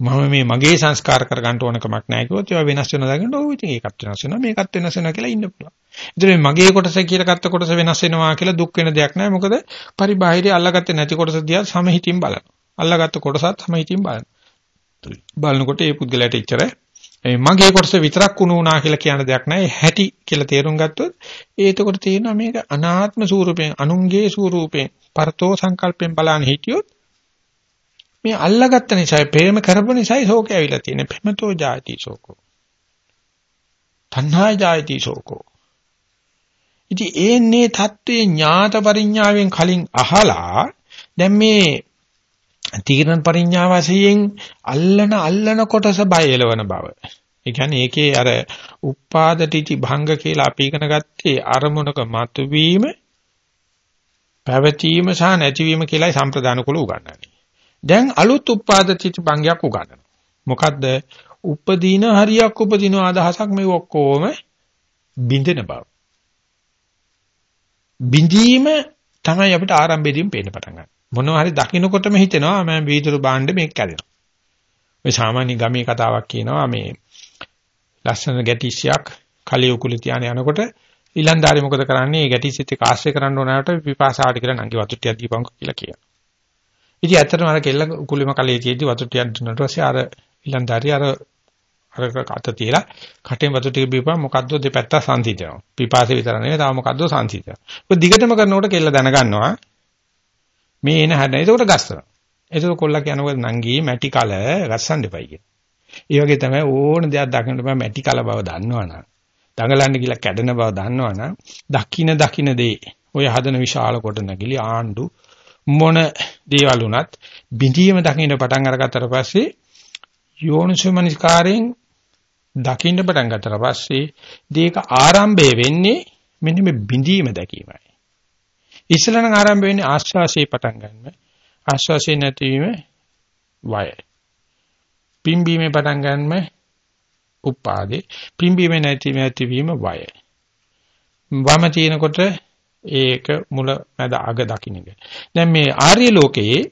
මම මේ මගේ සංස්කාර කරගන්න ඕන කමක් නැහැ කිව්වොත් ඒවා වෙනස් වෙනවා දකින්න ඕ ඉතින් ඒකත් වෙනස් වෙනවා මේකත් වෙනස් වෙනවා කියලා ඉන්න පුළුවන්. ඉතින් මගේ කොටස කියලා ගත්ත කොටස වෙනස් වෙනවා කියලා දුක් වෙන දෙයක් නැහැ. මොකද පරිබාහිරය අල්ලගත්තේ නැති කොටස දිහා සමහිතින් බලනවා. අල්ලගත්ත කොටසත් සමහිතින් බලනවා. බලනකොට ඒ පුද්ගලයාට ඉච්චර මගේ කොටස විතරක් වුණ උනා කියලා කියන දෙයක් නැහැ. හැටි කියලා තේරුම් ගත්තොත් ඒතකොට තේරෙනවා මේක අනාත්ම ස්වරූපයෙන්, අනුන්ගේ ස්වරූපයෙන්, පරතෝ සංකල්පයෙන් බලන හිටියොත් මේ අල්ලගත්ත නිසා ප්‍රේම කරපු නිසායි ශෝකය ඇවිල්ලා තියෙන්නේ. ප්‍රේමතෝ ජාති ශෝකෝ. තණ්හා ජාති ශෝකෝ. ඉතින් ඒන්නේ தત્ත්වයේ ඥාත පරිඥාවෙන් කලින් අහලා දැන් මේ තීරණ පරිඥා වශයෙන් අල්ලන අල්ලන කොටස බය එලවන බව. ඒ කියන්නේ ඒකේ අර උපාදටිති භංග කියලා අපි ඉගෙන ගත්තේ අරමුණක මතුවීම පැවතීම සහ නැතිවීම කියලායි සම්ප්‍රදාන කුල උගන්වන්නේ. දැන් අලුත් උපාදිත භංගයක් උගන්වනවා. මොකද්ද? උපදීන හරියක් උපදින අදහසක් මේ ඔක්කොම බින්දෙන බව. බින්දීම තමයි අපිට ආරම්භයේදීම පේන්න පටන් ගන්න. මොනවා හරි දකින්නකොටම හිතෙනවා මම වීදුරු භාණ්ඩ මේක කැඩෙනවා. ඔය සාමාන්‍ය ගමේ කතාවක් කියනවා මේ ලස්සන ගැටිසියක් කලිය උකුල තියාන යනකොට ඊලන්දාරි මොකද කරන්නේ? ඒ ගැටිසිත් එක්ක ආශ්‍රය කරන්න ඕනකට පිපාසාවට කියලා නංගි වතු ටිකක් දීපන්කෝ කියලා කියනවා. ඉතින් ඇත්තටම අර කෙල්ල කුලිම කලේ තියෙද්දි වතු ටිකක් දුන්නාට පස්සේ අර ඊලන්දාරිය අර අර අත තියලා කටෙන් වතු ටික බීපුවා මොකද්ද දෙපැත්ත සංසිඳනවා. පිපාසෙ විතර නෙවෙයි තව මොකද්ද සංසිඳනවා. ඔය දිගටම කරනකොට කෙල්ල දැනගන්නවා මේ එන හැඩ. ඒකට ගස්සනවා. ඒකට කොල්ලා කියනවා නංගී මැටි කල ගස්සන්න එපයි කියන. ඒ වගේ තමයි ඕන දෙයක් දකින්න බෑ මැටි කල බව දන්නවනම්. දඟලන්න කියලා කැඩෙන බව දන්නවනම් දකින්න දකින්න දේ ඔය හදන විශාල කොට නැගිලි ආණ්ඩු මොන දේවල් වුණත් බිඳීම දකින්න පටන් අරගත්තට පස්සේ යෝනිසෝමනිස්කාරයෙන් දකින්න පටන් ගත්තට පස්සේ දීක ආරම්භය වෙන්නේ මෙන්න මේ බිඳීම දැකීමයි. ඉස්සලන ආරම්භ වෙන්නේ ආශ්වාසයේ පටන් ගන්න. ආශ්වාසයේ නැතිවීම වය. පිම්බීමේ පටන් ගන්නම උපාදේ පිම්බීමේ නැති නැතිවීම වය. වම තිනකොට ඒක මුල මැද අග දකින්න එක. දැන් මේ ආර්ය ලෝකයේ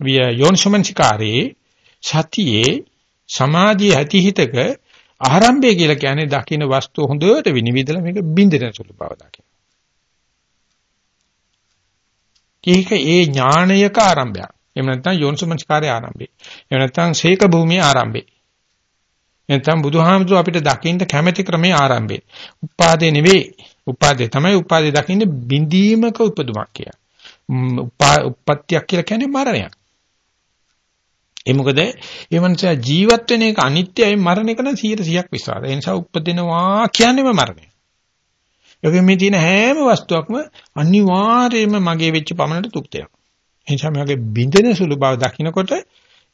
විය යෝනිසමංචකාරේ සතියේ සමාධිය ඇති හිතක ආරම්භය කියලා කියන්නේ දකින්න වස්තුව හොඳට විනිවිදලා මේක බින්දෙන සුළු බව දකින්න. ඒක ඒ ඥානයක ආරම්භයක්. එහෙම නැත්නම් යෝනිසමංස්කාරයේ ආරම්භය. එහෙම නැත්නම් ශේක භූමියේ ආරම්භය. නැත්නම් බුදුහාමුදුරුව අපිට දකින්න කැමැති ක්‍රමයේ ආරම්භය. උපාදේ නෙවෙයි. උපාදේ තමයි උපාදේ දකින්න බිඳීමක උපදුමක් කිය. උප්පත්තියක් කියලා කියන්නේ මරණයක්. ඒ මොකද ඒ මනුස්සයා ජීවත් වෙන එක අනිත්‍යයි මරණ එක නම් 100%ක් විශ්වාසයි. ඒ නිසා උපදිනවා කියන්නේම මරණය. ඒකෙ මේ තියෙන හැම වස්තුවක්ම අනිවාර්යයෙන්ම මගේ වෙච්ච පමණට දුක් දෙනවා. ඒ නිසා මේගේ බින්දෙන සුළු බව දකිනකොට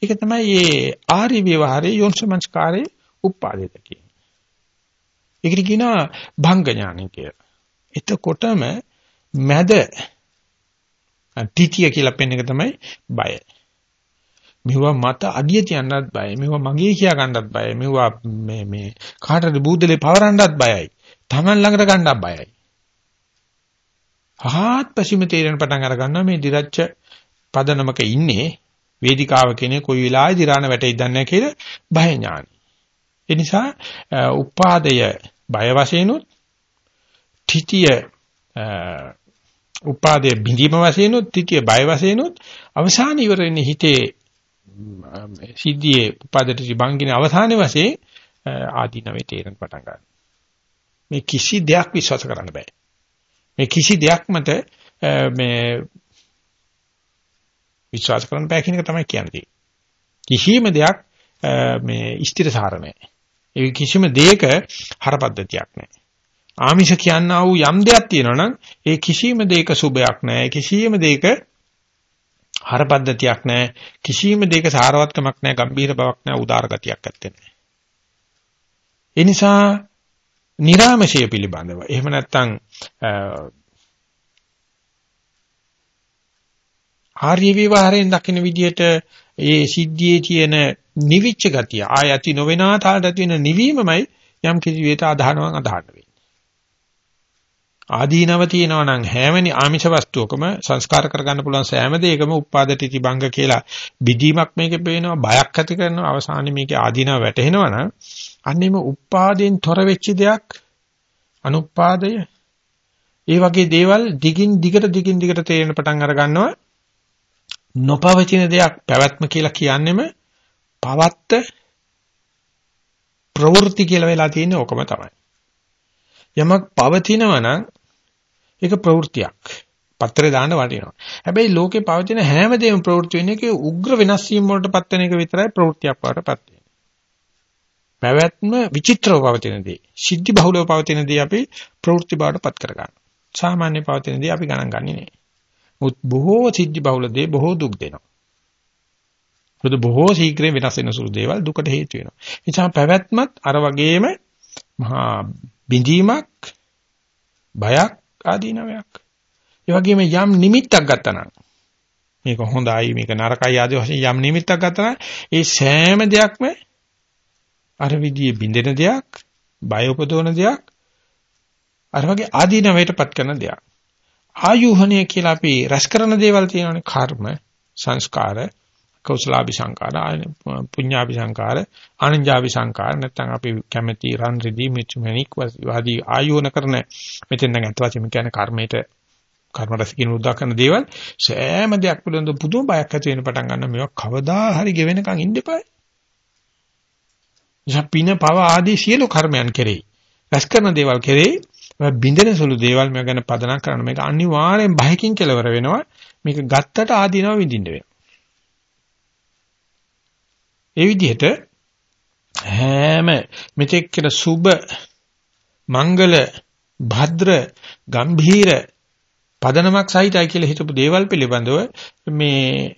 ඒක තමයි මේ ආර්ය විවහාරයේ යොන්සමංස්කාරයේ උපාදේත කියන්නේ. ඒකට කියනවා භංග ඥානය කියලා. එතකොටම මැද තිතිය කියලා පෙන්න එක තමයි බය. මෙවුවා මත අඩිය තියන්නත් බයයි. මෙවුවා මගේ කියා ගන්නත් බයයි. මෙවුවා මේ මේ කාටද බූදලේ පවරන්නත් බයයි. Taman ළඟට ගන්නත් බයයි. ආත්පසීම තේරෙන පටන් අර ගන්නවා මේ දිරච්ච පදනමක ඉන්නේ වේදිකාව කෙනෙක් කොයි වෙලාවෙ දිරාන වැටෙයිද දන්නේ කියලා බය ඥානයි. ඒ නිසා උපාදය බය වශයෙන්ුත් තිතිය උපාදයේ බිඳීම වශයෙන්ුත් තිතිය බය වශයෙන්ුත් අවසාන ඉවර වෙන්නේ හිතේ සිද්ධියේ උපාදට විභංගින අවසානයේ වශයෙන් ආදීනවේ තේරෙන පටන් ගන්නවා. මේ කිසි දෙයක් විශ්වාස කරන්න බෑ. මේ කිසි දෙයක් මත මේ විශ්වාස කරන්න බෑ කියන එක තමයි කියන්නේ. කිසිම දෙයක් මේ ස්ථිරසාර නැහැ. ඒ කිසිම දෙයක හරපද්ධතියක් නැහැ. ආමිෂ කියනා වූ යම් දෙයක් තියෙනවා නම් ඒ කිසිම දෙයක සුබයක් නැහැ. කිසිම දෙයක හරපද්ධතියක් නැහැ. කිසිම දෙයක සාරවත්කමක් නැහැ. ගම්බීර බවක් නැහැ. උදාර ගතියක් ඇත්තේ නැහැ. ඒ නිසා නිරාමශය පිළිබඳව. එහෙම නැත්නම් ආර්ය විවහාරයෙන් දකින විදිහට ඒ සිද්ධියේ තියෙන නිවිච්ච ගතිය ආයති නොවෙනා තාලට ඇති වෙන නිවීමමයි යම් කිසි විදිහට අදහනවා අදහන්න වෙන්නේ. ආදීනව තියෙනවා නම් හැමනි ආමිෂ වස්තුවකම සංස්කාර කරගන්න පුළුවන් සෑම දෙයකම උපාදටි තිබංග කියලා බිදීමක් මේකේ පේනවා බයක් ඇති කරනවා. අවසානයේ මේකේ ආදීනව වැටෙනවා නම් අන්නේම උපාදයෙන් තොර වෙච්ච දෙයක් අනුපාදය. ඒ වගේ දේවල් දිගින් දිගට දිගින් දිගට තේරෙන පටන් අර ගන්නවා. නොපවතින දෙයක් පැවැත්ම කියලා කියන්නෙම පවත්ත ප්‍රවෘත්ති කියලා වෙලා තියෙන්නේ ඕකම තමයි. යමක් පවතිනවා නම් ඒක ප්‍රවෘත්තියක්. පත්‍රේ දාන්න වටිනවා. හැබැයි ලෝකේ පවතින හැම දෙයක්ම ප්‍රවෘත්ති වෙන්නේ ඒකේ උග්‍ර වෙනස් වීම වලට පත් වෙන එක විතරයි ප්‍රවෘත්තියක් වඩටපත් වෙන්නේ. පැවැත්ම විචිත්‍රව පවතින දේ. සිද්ධි බහුලව පවතින දේ අපි ප්‍රවෘත්ති බවට පත් කර ගන්නවා. සාමාන්‍ය පවතින දේ අපි ගණන් ගන්නේ නැහැ. මුත් බොහෝ සිද්ධි බහුල දේ බොහෝ දුක් දෙනවා. මොකද බොහෝ ශීඝ්‍රයෙන් වෙනස් වෙන සුළු දේවල් දුකට හේතු වෙනවා. ඒ නිසා පැවැත්මත් අර වගේම මහා බිඳීමක් බයක් ආදීනවයක්. ඒ වගේම යම් නිමිත්තක් ගත්තා නම් මේක හොඳයි මේක නරකයි ආදී වශයෙන් යම් නිමිත්තක් ගත්තා නම් ඒ සෑම දෙයක්ම අර විදිහේ බින්දෙන දෙයක්, බය උපදවන දෙයක්, අර වගේ ආදීනවයටපත් කරන දෙයක්. ආයුහණය කියලා අපි රැස් කරන දේවල් තියෙනවානේ කර්ම, සංස්කාර, කෞසලාභි සංකාර, පුඤ්ඤාභි සංකාර, ආනන්ජාභි සංකාර නැත්නම් අපි කැමැති රන් රිදී මිච්මනික් වාදී ආයෝන කරන මෙතෙන් නම් අත්වාචි කියන්නේ කර්මයට කර්ම රසිකින උදා කරන දේවල් සෑම දෙයක් පිළිබඳ පුදුම බයක් ඇති වෙන පටන් ගන්න මේවා කවදා හරි ගෙවෙනකන් ඉන්න එපායි. යපින පව ආදී සියලු කර්මයන් කෙරෙහි රැස් කරන දේවල් කෙරෙහි බින්දෙන සුළු දේවල් මේ ගැන පදනම් කරන මේක අනිවාර්යෙන් බයකින් කෙලවර වෙනවා. මේක ගත්තට ආදීනව විඳින්න වෙනවා. ඒ විදිහට හැම මෙතෙක් කියලා සුබ මංගල භද්‍ර ගම්භීර පදනමක් සහිතයි කියලා හිතපු දේවල් පිළිබඳව මේ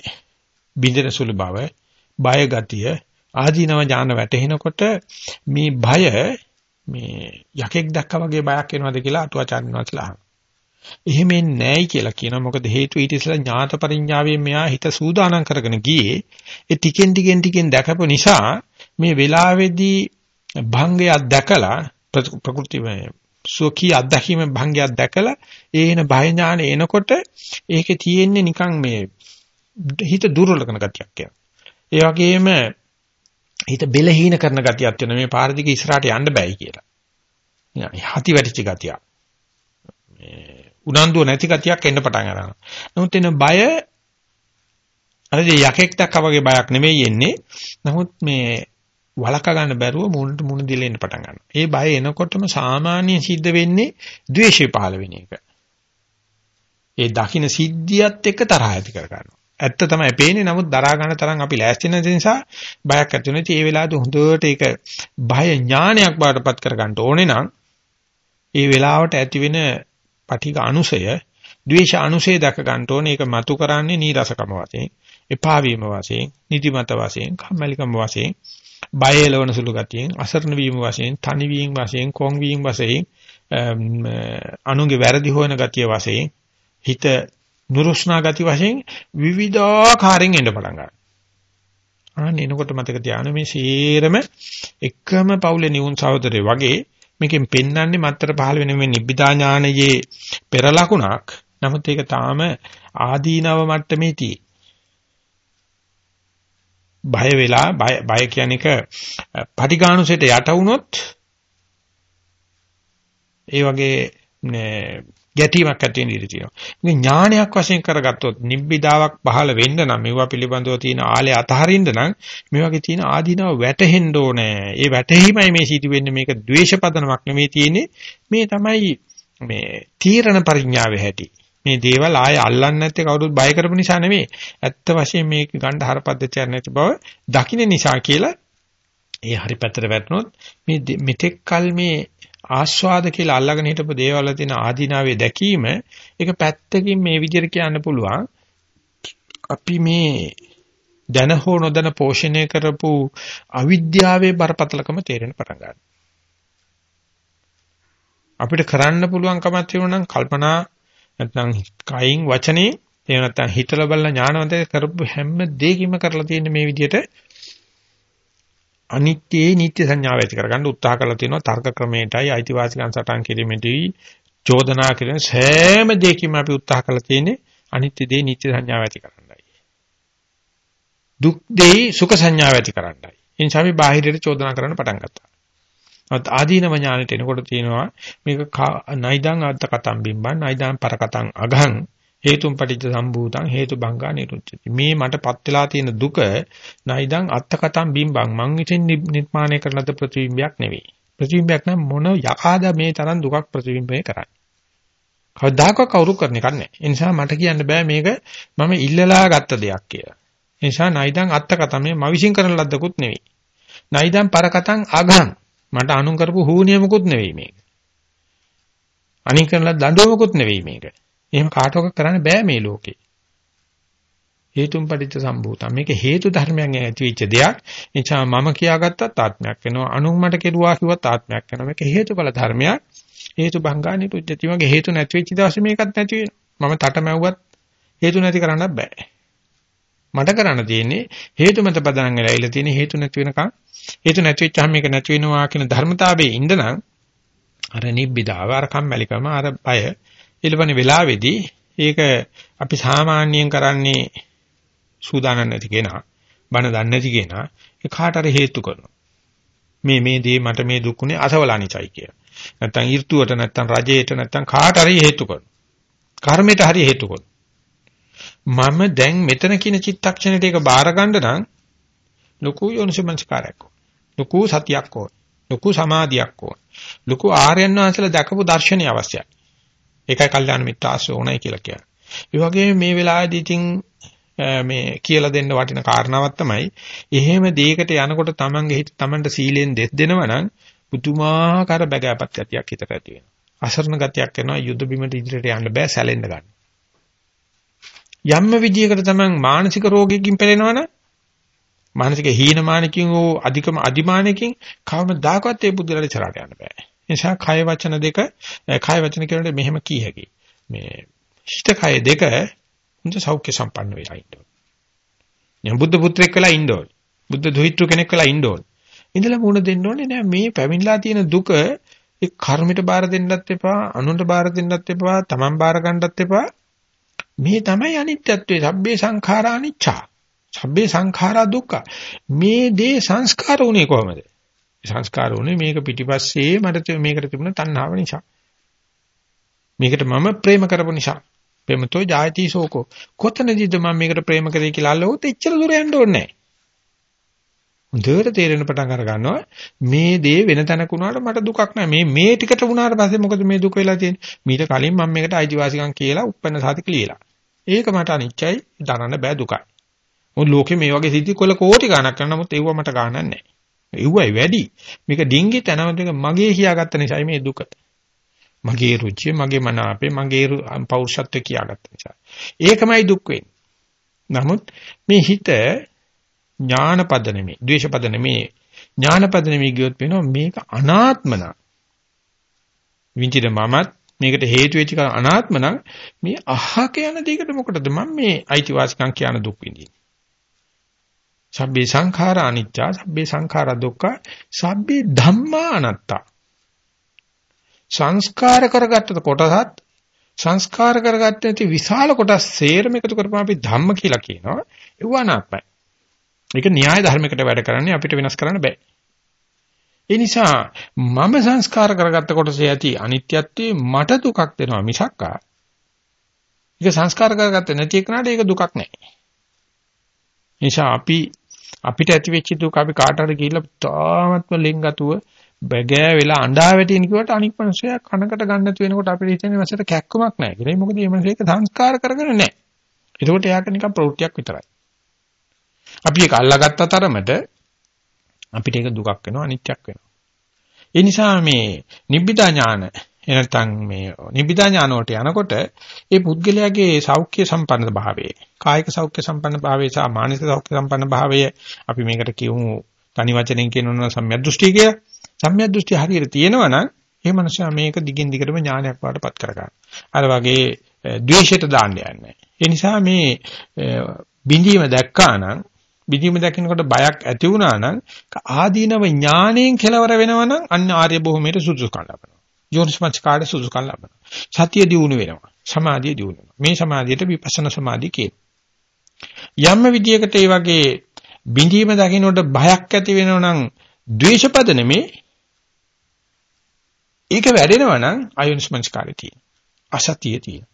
බින්දෙන සුළු බව බය ගතිය ආදීනව ඥාන වැටෙනකොට මේ බය මේ යකෙක් දැක්කා වගේ බයක් එනවද කියලා අටුවාචාර්ය වහන්සේලා අහනවා. එහෙම නැයි කියලා කියනවා. මොකද හේතු ඊට ඉස්සෙල්ලා ඥාත පරිඥාවෙන් මෙයා හිත සූදානම් කරගෙන ගියේ. ඒ ටිකෙන් ටිකෙන් ටිකෙන් දැකපු නිසා මේ වෙලාවේදී භංගයක් දැකලා ප්‍රകൃතිමය සුඛී අත්දැකීම භංගයක් දැකලා ඒන බය ඥාන එනකොට ඒකේ තියෙන්නේ නිකන් මේ හිත දුර්වල කරන ගතියක් කියනවා. ඒ වගේම හිත බෙලහීන කරන ගතියක් වෙන මේ පාර දිගේ ඉස්සරහට යන්න බෑයි කියලා. හති වැටිච්ච ගතියක්. මේ උනන්දුව නැති ගතියක් එන්න පටන් ගන්නවා. නමුත් එන බය අර යකෙක් දැක්කා වගේ බයක් නෙමෙයි එන්නේ. නමුත් මේ වලක ගන්න බැරුව මුණට මුණ දිලා එන්න පටන් ගන්නවා. ඒ බය එනකොටම සාමාන්‍ය සිද්ධ වෙන්නේ ද්වේෂය පහළ වෙන එක. ඒ දකින්න සිද්ධියත් එක්ක තරහ ඇති කර ගන්නවා. ඇත්ත තමයි පේන්නේ නමුත් දරා ගන්න තරම් අපි ලෑස්ති නැති නිසා බයක් ඇති වෙනවා. ඒ වෙලාවට හොඳට ඒක බය ඥානයක් බාටපත් කර ගන්න ඕනේ නම් ඒ වෙලාවට ඇති වෙන පටිඝ අනුසය, ද්වේෂ අනුසය දැක ගන්න ඕනේ. ඒක මතු කරන්නේ නීරසකම වශයෙන්, එපා වීම වශයෙන්, නිදිමත වශයෙන්, කම්මැලිකම වශයෙන්, බය එලවන සුළු ගතියෙන්, අසරණ වීම වශයෙන්, තනි වීම වශයෙන්, කොන් වීම වශයෙන්, අනුගේ වැරදි හොයන ගතිය වශයෙන්, හිත නුරුස්නා ගති වශයෙන් විවිධාකාරයෙන් එන්න පටන් ගන්නවා. ආන්න එනකොට මතක තියාගන්න මේ සීරම එකම පවුලේ නියුන් සහෝදරය වගේ මේකෙන් පෙන්වන්නේ මත්තර පහළ වෙන මේ නිබ්බිදා ඥානයේ පෙර ලකුණක්. නමුත් ඒක තාම ආදීනව මට්ටමේ තියෙයි. බය වෙලා බය බය කියන එක පටිඝානුසයට යට වුණොත් ඒ වගේ ගැටීමක් ඇති වෙන ඉඩ තියෙනවා. මේ ඥානයක් වශයෙන් කරගත්තොත් නිබ්බිදාවක් පහළ වෙන්න නම් මේවා පිළිබඳව තියෙන ආලය අතහරින්න නම් මේ වගේ තියෙන ආධිනව වැටහෙන්න ඕනේ. ඒ වැටහීමයි මේ සිටි වෙන්නේ මේක ද්වේෂපදනමක් නෙමෙයි තියෙන්නේ. මේ තමයි මේ තීරණ පරිඥාවේ හැටි. මේ දේවල් ආය අල්ලන්නේ නැත්තේ කවුරුත් බය කරපු නිසා නෙමෙයි. ඇත්ත වශයෙන් මේක ගණ්ඩ හරපද්ධතියක් නැති බව දකින්න නිසා කියලා ඒ හරි පැත්තට වැටුනොත් මේ මෙතෙක් කල් මේ ආස්වාද කියලා අල්ලගෙන හිටපු දේවල් තියෙන ආධිනාවේ දැකීම ඒක පැත්තකින් මේ විදිහට කියන්න පුළුවන් අපි මේ දැන හෝ නොදැන පෝෂණය කරපු අවිද්‍යාවේ බරපතලකම තේරෙන පටන් ගන්නවා. අපිට කරන්න පුළුවන්කමක් තියෙනවා නම් කල්පනා නැත්නම් කයින් වචනේ එහෙම නැත්නම් හිතලා බලන ඥානවන්තය කරපු හැම දෙයකින්ම කරලා තියෙන මේ විදිහට අනිත්‍යයේ නිත්‍ය සංඥාව ඇති කරගන්න උත්සාහ කරලා තියෙනවා තර්ක ක්‍රමයටයි අයිතිවාසිකම් සටහන් කිරීමේදී චෝදනා කරන සෑම දෙයකින්ම අපි උත්සාහ කරලා තියෙන්නේ අනිත්‍ය දේ නිත්‍ය සංඥාව ඇති කරන්නයි. දුක් දේ සුඛ සංඥාව ඇති කරන්නයි. ඒ නිසා අපි බාහිරට චෝදනා කරන්න පටන් ගත්තා. අත් ආදීනව ඥානෙට එනකොට තියෙනවා මේක නයිදං අත්ත කතම් බිම්බන් නයිදං පර කතං අඝං හේතුම් පටිච්ච සම්භූතං හේතු බංගා නිරුච්චති. මේ මටපත් වෙලා තියෙන දුක නයිදං අත්තකතම් බිම්බං මං විසින් නිර්මාණය කරන ලද ප්‍රතිබිම්බයක් නෙවෙයි. ප්‍රතිබිම්බයක් නම් මොන යකාද මේ තරම් දුකක් ප්‍රතිබිම්බය කරන්නේ. කවදාකවත් කවුරු කරන එකක් නැහැ. ඒ නිසා මට කියන්න බෑ මේක මම ඉල්ලලා ගත්ත දෙයක් කියලා. ඒ නිසා නයිදං අත්තකතම් මේ මම විසින් කරන ලද්දකුත් නෙවෙයි. නයිදං පරකතං අගං මට අනුන් කරපු හූනියමකුත් නෙවෙයි මේක. අනින් කරන දඬුවමකුත් නෙවෙයි මේක. එහෙම කාටවත් කරන්න බෑ මේ ලෝකේ. හේතුම් පටිච්ච සම්භූතම්. මේක හේතු ධර්මයන් ඇතිවෙච්ච දෙයක්. එනිසා මම කියාගත්තත් ආත්මයක් වෙනවා. අනුන් මට කෙරුවා කිව්වත් ආත්මයක් වෙනවා. මේක හේතුඵල ධර්මයක්. හේතු භංගා නිරුද්ධති වගේ හේතු නැති වෙච්ච දවසේ මේකත් නැති වෙනවා. මම තටමැව්වත් හේතු නැති කරන්නත් බෑ. මට කරන්න තියෙන්නේ හේතු මත පදනම් වෙලා ඉල තියෙන හේතු නැති වෙනකන් හේතු නැති වෙච්චාම මේක නැති වෙනවා කියන ධර්මතාවයේ ඉඳනනම් අර නිබ්බිදාව අර කම්මැලිකම අර බය ඊළපණ වෙලාවේදී ඒක අපි සාමාන්‍යයෙන් කරන්නේ සූදානම් නැති කෙනා, බන දන්නේ නැති කෙනා ඒ කාට හරි හේතු කරනවා. මේ මේ දේ මට මේ දුක්ුනේ අසවලානිචයි කිය. නැත්තම් ඍතුවට නැත්තම් රජයට නැත්තම් කාට හරි හේතු කරනවා. කර්මයට හරි හේතු කරනවා. මම දැන් මෙතන කියන චිත්තක්ෂණයට ඒක බාර ගන්න නම් ලොකු යොනසමංස්කාරයක් ඕන. ලොකු සතියක් ඕන. ලොකු සමාධියක් ඕන. ලොකු ආර්යයන් වහන්සේලා දැකපු දර්ශනීය අවශ්‍යයි. ඒකයි කල්යාණ මිත්‍ර ආශ්‍රය ඕනයි කියලා කියන්නේ. ඒ වගේම මේ වෙලාවේදී ඉතින් මේ කියලා දෙන්න වටින කාරණාවක් තමයි එහෙම දෙයකට යනකොට Tamange හිත Tamanට සීලෙන් දෙස් දෙනවා නම් පුදුමාකාර බගෑපත් ගතියක් හිතට ඇති වෙනවා. අසරණ ගතියක් එනවා යුද්ධ බිමට ඉදිරියට යන්න බෑ සැලෙන්න ගන්න. යම්ම විදියකට Taman මානසික රෝගයකින් පෙළෙනවනම් මානසික හීනමානකින් හෝ අධිකම අදිමානකින් කවමදාකවත් ඒ බුද්ධලට චරාට යන්න බෑ. නිසා කය වචන දෙක කය වචන කියනකොට මෙහෙම කී හැකියි. මේ හිතකය දෙක හොඳ සෞඛ්‍ය සම්පන්න වෙලා ඉන්න ඕනේ. නියම් බුද්ධ පුත්‍රෙක් වෙලා ඉන්න ඕනේ. බුද්ධ දුහිතෘ කෙනෙක් වෙලා ඉන්න ඕනේ. ඉඳලා මුණ දෙන්න ඕනේ නෑ මේ පැමිණලා තියෙන දුක ඒ කර්මයට බාර දෙන්නත් එපා, අනුන්ට බාර දෙන්නත් එපා, Taman බාර ගන්නත් එපා. මේ තමයි අනිත්‍යත්වයේ සබ්බේ සංඛාරා අනිච්චා. සබ්බේ සංඛාරා දුක්ඛ. මේ දේ සංස්කාර උනේ කොහමද? සංස්කාර උනේ මේක පිටිපස්සේ මට මේකට තිබුණ තණ්හාව නිසා. මේකට මම ප්‍රේම කරපු නිසා. ප්‍රේමතෝ ජායති සෝකෝ. කොතනදීද මම මේකට ප්‍රේම කරේ කියලා අල්ලවොත් එච්චර දුර යන්න ඕනේ නැහැ. හොඳට තේරෙන පටන් අර ගන්නවා මේ දේ වෙන තැනක වුණාට මට දුකක් නැහැ මේ මේ ටිකට වුණාට පස්සේ මොකද මේ දුක වෙලා තියෙන්නේ මීට කලින් මම මේකට අයිතිවාසිකම් කියලා උප්පන්න සාතික ලියලා ඒක මට අනිච්චයි දරන්න බෑ දුකයි මොකද ලෝකේ මේ වගේ සිද්ධි කොල කෝටි ගණක් කරන නමුත් ඒව මට ගානක් නැහැ ඒවයි වැඩි මේක ඩිංගි තනමදක මගේ කියාගත්ත නිසායි මේ දුක මගේ රුචිය මගේ මනාපේ මගේ පෞරුෂත්වය කියාගත්ත නිසා ඒකමයි දුක් වෙන්නේ නමුත් මේ හිත ඥානපද නෙමෙයි, ද්වේෂපද නෙමෙයි. ඥානපද නෙමෙයි කියොත් වෙනවා මේක අනාත්ම නම්. විඳින මමත් මේකට හේතු වෙච්ච අනාත්ම නම් මේ අහක යන දෙයකට මොකටද මම මේ අයිතිවාසිකම් කියන දුක් විඳින්නේ? සබ්බේ සංඛාරා අනිච්චා සබ්බේ සංඛාරා දුක්ඛ සබ්බේ ධම්මා අනාත්තා සංස්කාර කරගත්ත කොටසත් සංස්කාර කරගත්ත නැති විශාල කොටස් සේරම එකතු කරපුවම අපි ධම්ම කියලා කියනවා ඒව අනාත්මයි ඒක න්‍යාය ධර්මයකට වැඩ කරන්නේ අපිට වෙනස් කරන්න බෑ. ඒ නිසා මම සංස්කාර කරගත්ත කොටසේ ඇති අනිත්‍යත්වයේ මට දුකක් දෙනවා මිසක්කා. ඒක සංස්කාර කරගත්තේ නැති එකනට ඒක දුකක් නෑ. නිසා අපි අපිට ඇති වෙච්ච දුක අපි කාට හරි ගිහිල්ලා තාමත්ම ලෙන්ගතුව බගෑ වෙලා අඬා වැටෙන කිව්වට අනික් මිනිස්සයා කනකට ගන්න නැති වෙනකොට අපිට හිතෙන්නේ මැසට කැක්කමක් නැහැ කියලා. මොකද මේ මිනිස්සෙක් සංස්කාර කරගෙන නැහැ. ඒකට එයාට නිකන් ප්‍රවෘත්තියක් විතරයි. අපි ඒක අල්ලාගත්ත තරමට අපිට ඒක දුකක් වෙනවා අනිත්‍යක් වෙනවා. ඒ නිසා මේ නිබ්බිදා ඥාන එනතන් මේ නිබ්බිදා ඥාන වලට යනකොට ඒ පුද්ගලයාගේ සෞඛ්‍ය සම්පන්න භාවය, කායික සෞඛ්‍ය සම්පන්න භාවය සහ මානසික සෞඛ්‍ය සම්පන්න භාවය අපි මේකට කියමු තනි වචනෙන් කියනවා සම්‍යක් දෘෂ්ටි කියලා. සම්‍යක් දෘෂ්ටි හරියට තියෙනවා නම් ඒ මනුස්සයා මේක දිගින් දිගටම ඥානයක් වඩපත් කරගන්න. අර වගේ ද්වේෂයට දාන්න යන්නේ. ඒ නිසා මේ බිඳීම දැක්කා නම් විදීම දකින්නකොට බයක් ඇති වුණා නම් ආදීනව ඥාණයෙන් කෙලවර වෙනවා නම් අන්න ආර්ය භූමියට සුදුසුකම් ලබනවා. යෝනිස්මච් කාඩ සුදුසුකම් ලබනවා. සතිය දියුණු වෙනවා. සමාධිය දියුණු වෙනවා. මේ සමාධියට විපස්සනා සමාධිය කියනවා. යම් විදියකට ඒ වගේ බිඳීම දකින්නකොට බයක් ඇති වෙනවා නම් ද්වේෂපද නෙමේ ඒක වැඩෙනවා නම් අයෝනිස්මච් කාර්යය තියෙනවා. අසතිය තියෙනවා.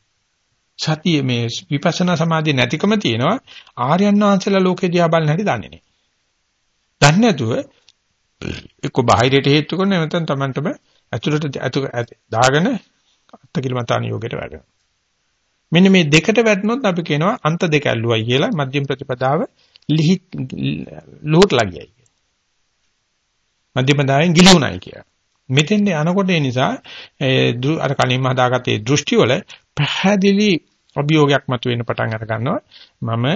සතිය මේ විපස්සනා සමාධිය නැතිකම තියෙනවා ආර්යයන් වහන්සේලා ලෝකේ දිහා බලන හැටි දන්නේ නැහැ. දන්නේ නැතුව එක්ක බාහිරයට හේතු කරන නැත්නම් Tamanටම ඇතුළට දාගෙන අත්කිලමතාන යෝගයට වැඩෙනවා. මෙන්න මේ දෙකට වැටුනොත් අපි කියනවා අන්ත දෙක ඇල්ලුවයි කියලා මධ්‍යම ප්‍රතිපදාව ලිහි ලෝටලා ගියයි. මධ්‍යම ප්‍රතිපදාවෙන් ගිලුණයි කියලා. මෙතෙන් යනකොට ඒ නිසා අර කලින්ම හදාගත්තේ දෘෂ්ටි වල පැහැදිලි අභියෝගයක් මතුවෙන්න පටන් අර ගන්නවා මම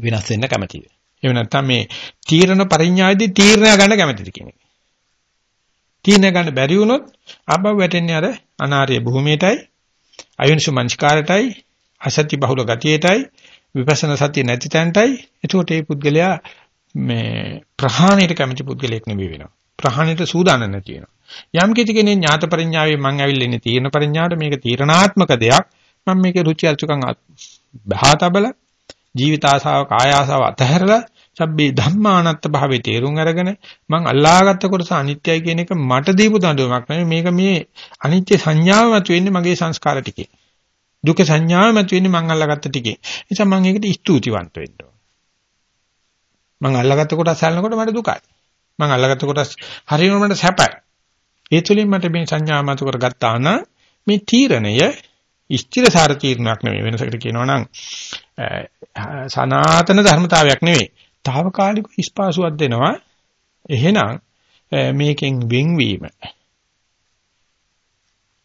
වෙනස් වෙන්න කැමතිද එහෙම නැත්නම් මේ තීරණ පරිඥායේදී තීරණය ගන්න කැමතිද කියන එක තීරණය ගන්න බැරි වුණොත් ආබව වැටෙන්නේ අර අනාර්ය භූමියටයි අයුන්සු මංස්කාරයටයි අසත්‍ය බහුල ගතියටයි විපස්සනා සත්‍ය නැති තැනටයි. එතකොට මේ පුද්ගලයා මේ ප්‍රහාණයට කැමති පුද්ගලයෙක් නෙවෙයි වෙනවා. ප්‍රහාණයට සූදානම් නැති වෙනවා යම් කිසි කෙනෙක් ඥාත පරිඥාවේ මං ඇවිල්ලා ඉන්නේ තීරණ පරිඥාවට මේක තීරණාත්මක දෙයක්. මම මේකේ රුචි අරුචිකම් බහාතබල ජීවිත ආසාව කාය ආසාව අතහැරලා සබ්බේ ධම්මානත්ත භාවේ තේරුම් අරගෙන මං අල්ලාහගත්ත කොටස අනිත්‍යයි කියන එක මට දීපු දඬුවමක් නෙවෙයි. මේක මේ අනිත්‍ය සංඥාව මත වෙන්නේ මගේ සංස්කාර ටිකේ. දුක සංඥාව මත වෙන්නේ මං අල්ලාගත්ත ටිකේ. නිසා මං ඒකට ස්තුතිවන්ත වෙන්න ඕන. මං අල්ලාගත්ත කොටස හැලනකොට මට දුකයි. මං අල්ලාගත්ත කොටස් හරියනකොට මට සැපයි. ඒ තුලින් මට මේ සංඥා මත කරගත්තා නම් මේ තීරණය ස්ථිරසාර තීරණයක් නෙවෙයි. වෙනසකට කියනවා නම් සනාතන ධර්මතාවයක් නෙවෙයි. తాවකාලික ඉස්පාසුවක් දෙනවා. එහෙනම් මේකෙන් වෙන්වීම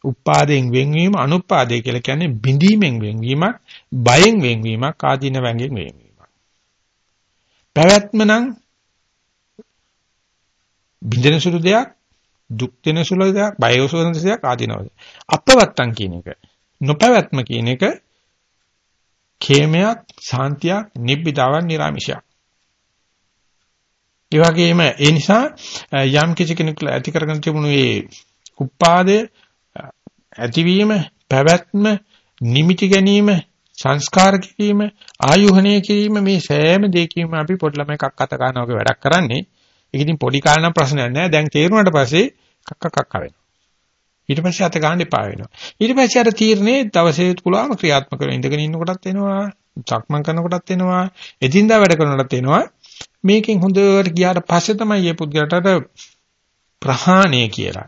උපාදයෙන් වෙන්වීම අනුපාදේ කියලා කියන්නේ බිඳීමෙන් වෙන්වීමක් බයෙන් වෙන්වීමක් ආදීන වැංගෙන් වෙන්වීමක් පැවැත්ම නම් බින්දෙන සුළු දෙයක් දුක් දෙන සුළු දෙයක් බය යොසන දෙයක් ආදීනවද අපවත්තම් කියන එක නොපැවැත්ම කියන එක khemයක්, සාන්තියක්, නිබ්බිදාවක්, නිර්ාමිෂයක්. ඒ වගේම ඒ නිසා යම් කිසි කෙනෙකු ඇති කරගෙන තිබුණු මේ උපාදය ඇතිවීම, පැවැත්ම, නිමිති ගැනීම, සංස්කාර කිරීම, ආයුහණය කිරීම මේ සෑම දෙයකින්ම අපි පොඩි ළමයි කක් අත ගන්නවා වගේ වැඩක් කරන්නේ. ඒක ඉතින් පොඩි කාලේ නම් ප්‍රශ්නයක් නෑ. දැන් තේරුණාට පස්සේ කක්ක කක්ක වෙනවා. ඊට පස්සේ අත ගන්න එපා වෙනවා. ඊට පස්සේ අර තීරණේ දවසේ පුලාම ක්‍රියාත්මක වෙන ඉඳගෙන ඉන්නකොටත් එනවා, සක්මන් කරනකොටත් එනවා, එදින්දා වැඩ කරනකොටත් එනවා. මේකෙන් හොඳට ගියාට පස්සේ තමයි මේ පුද්ගලට ප්‍රහාණය කියලා.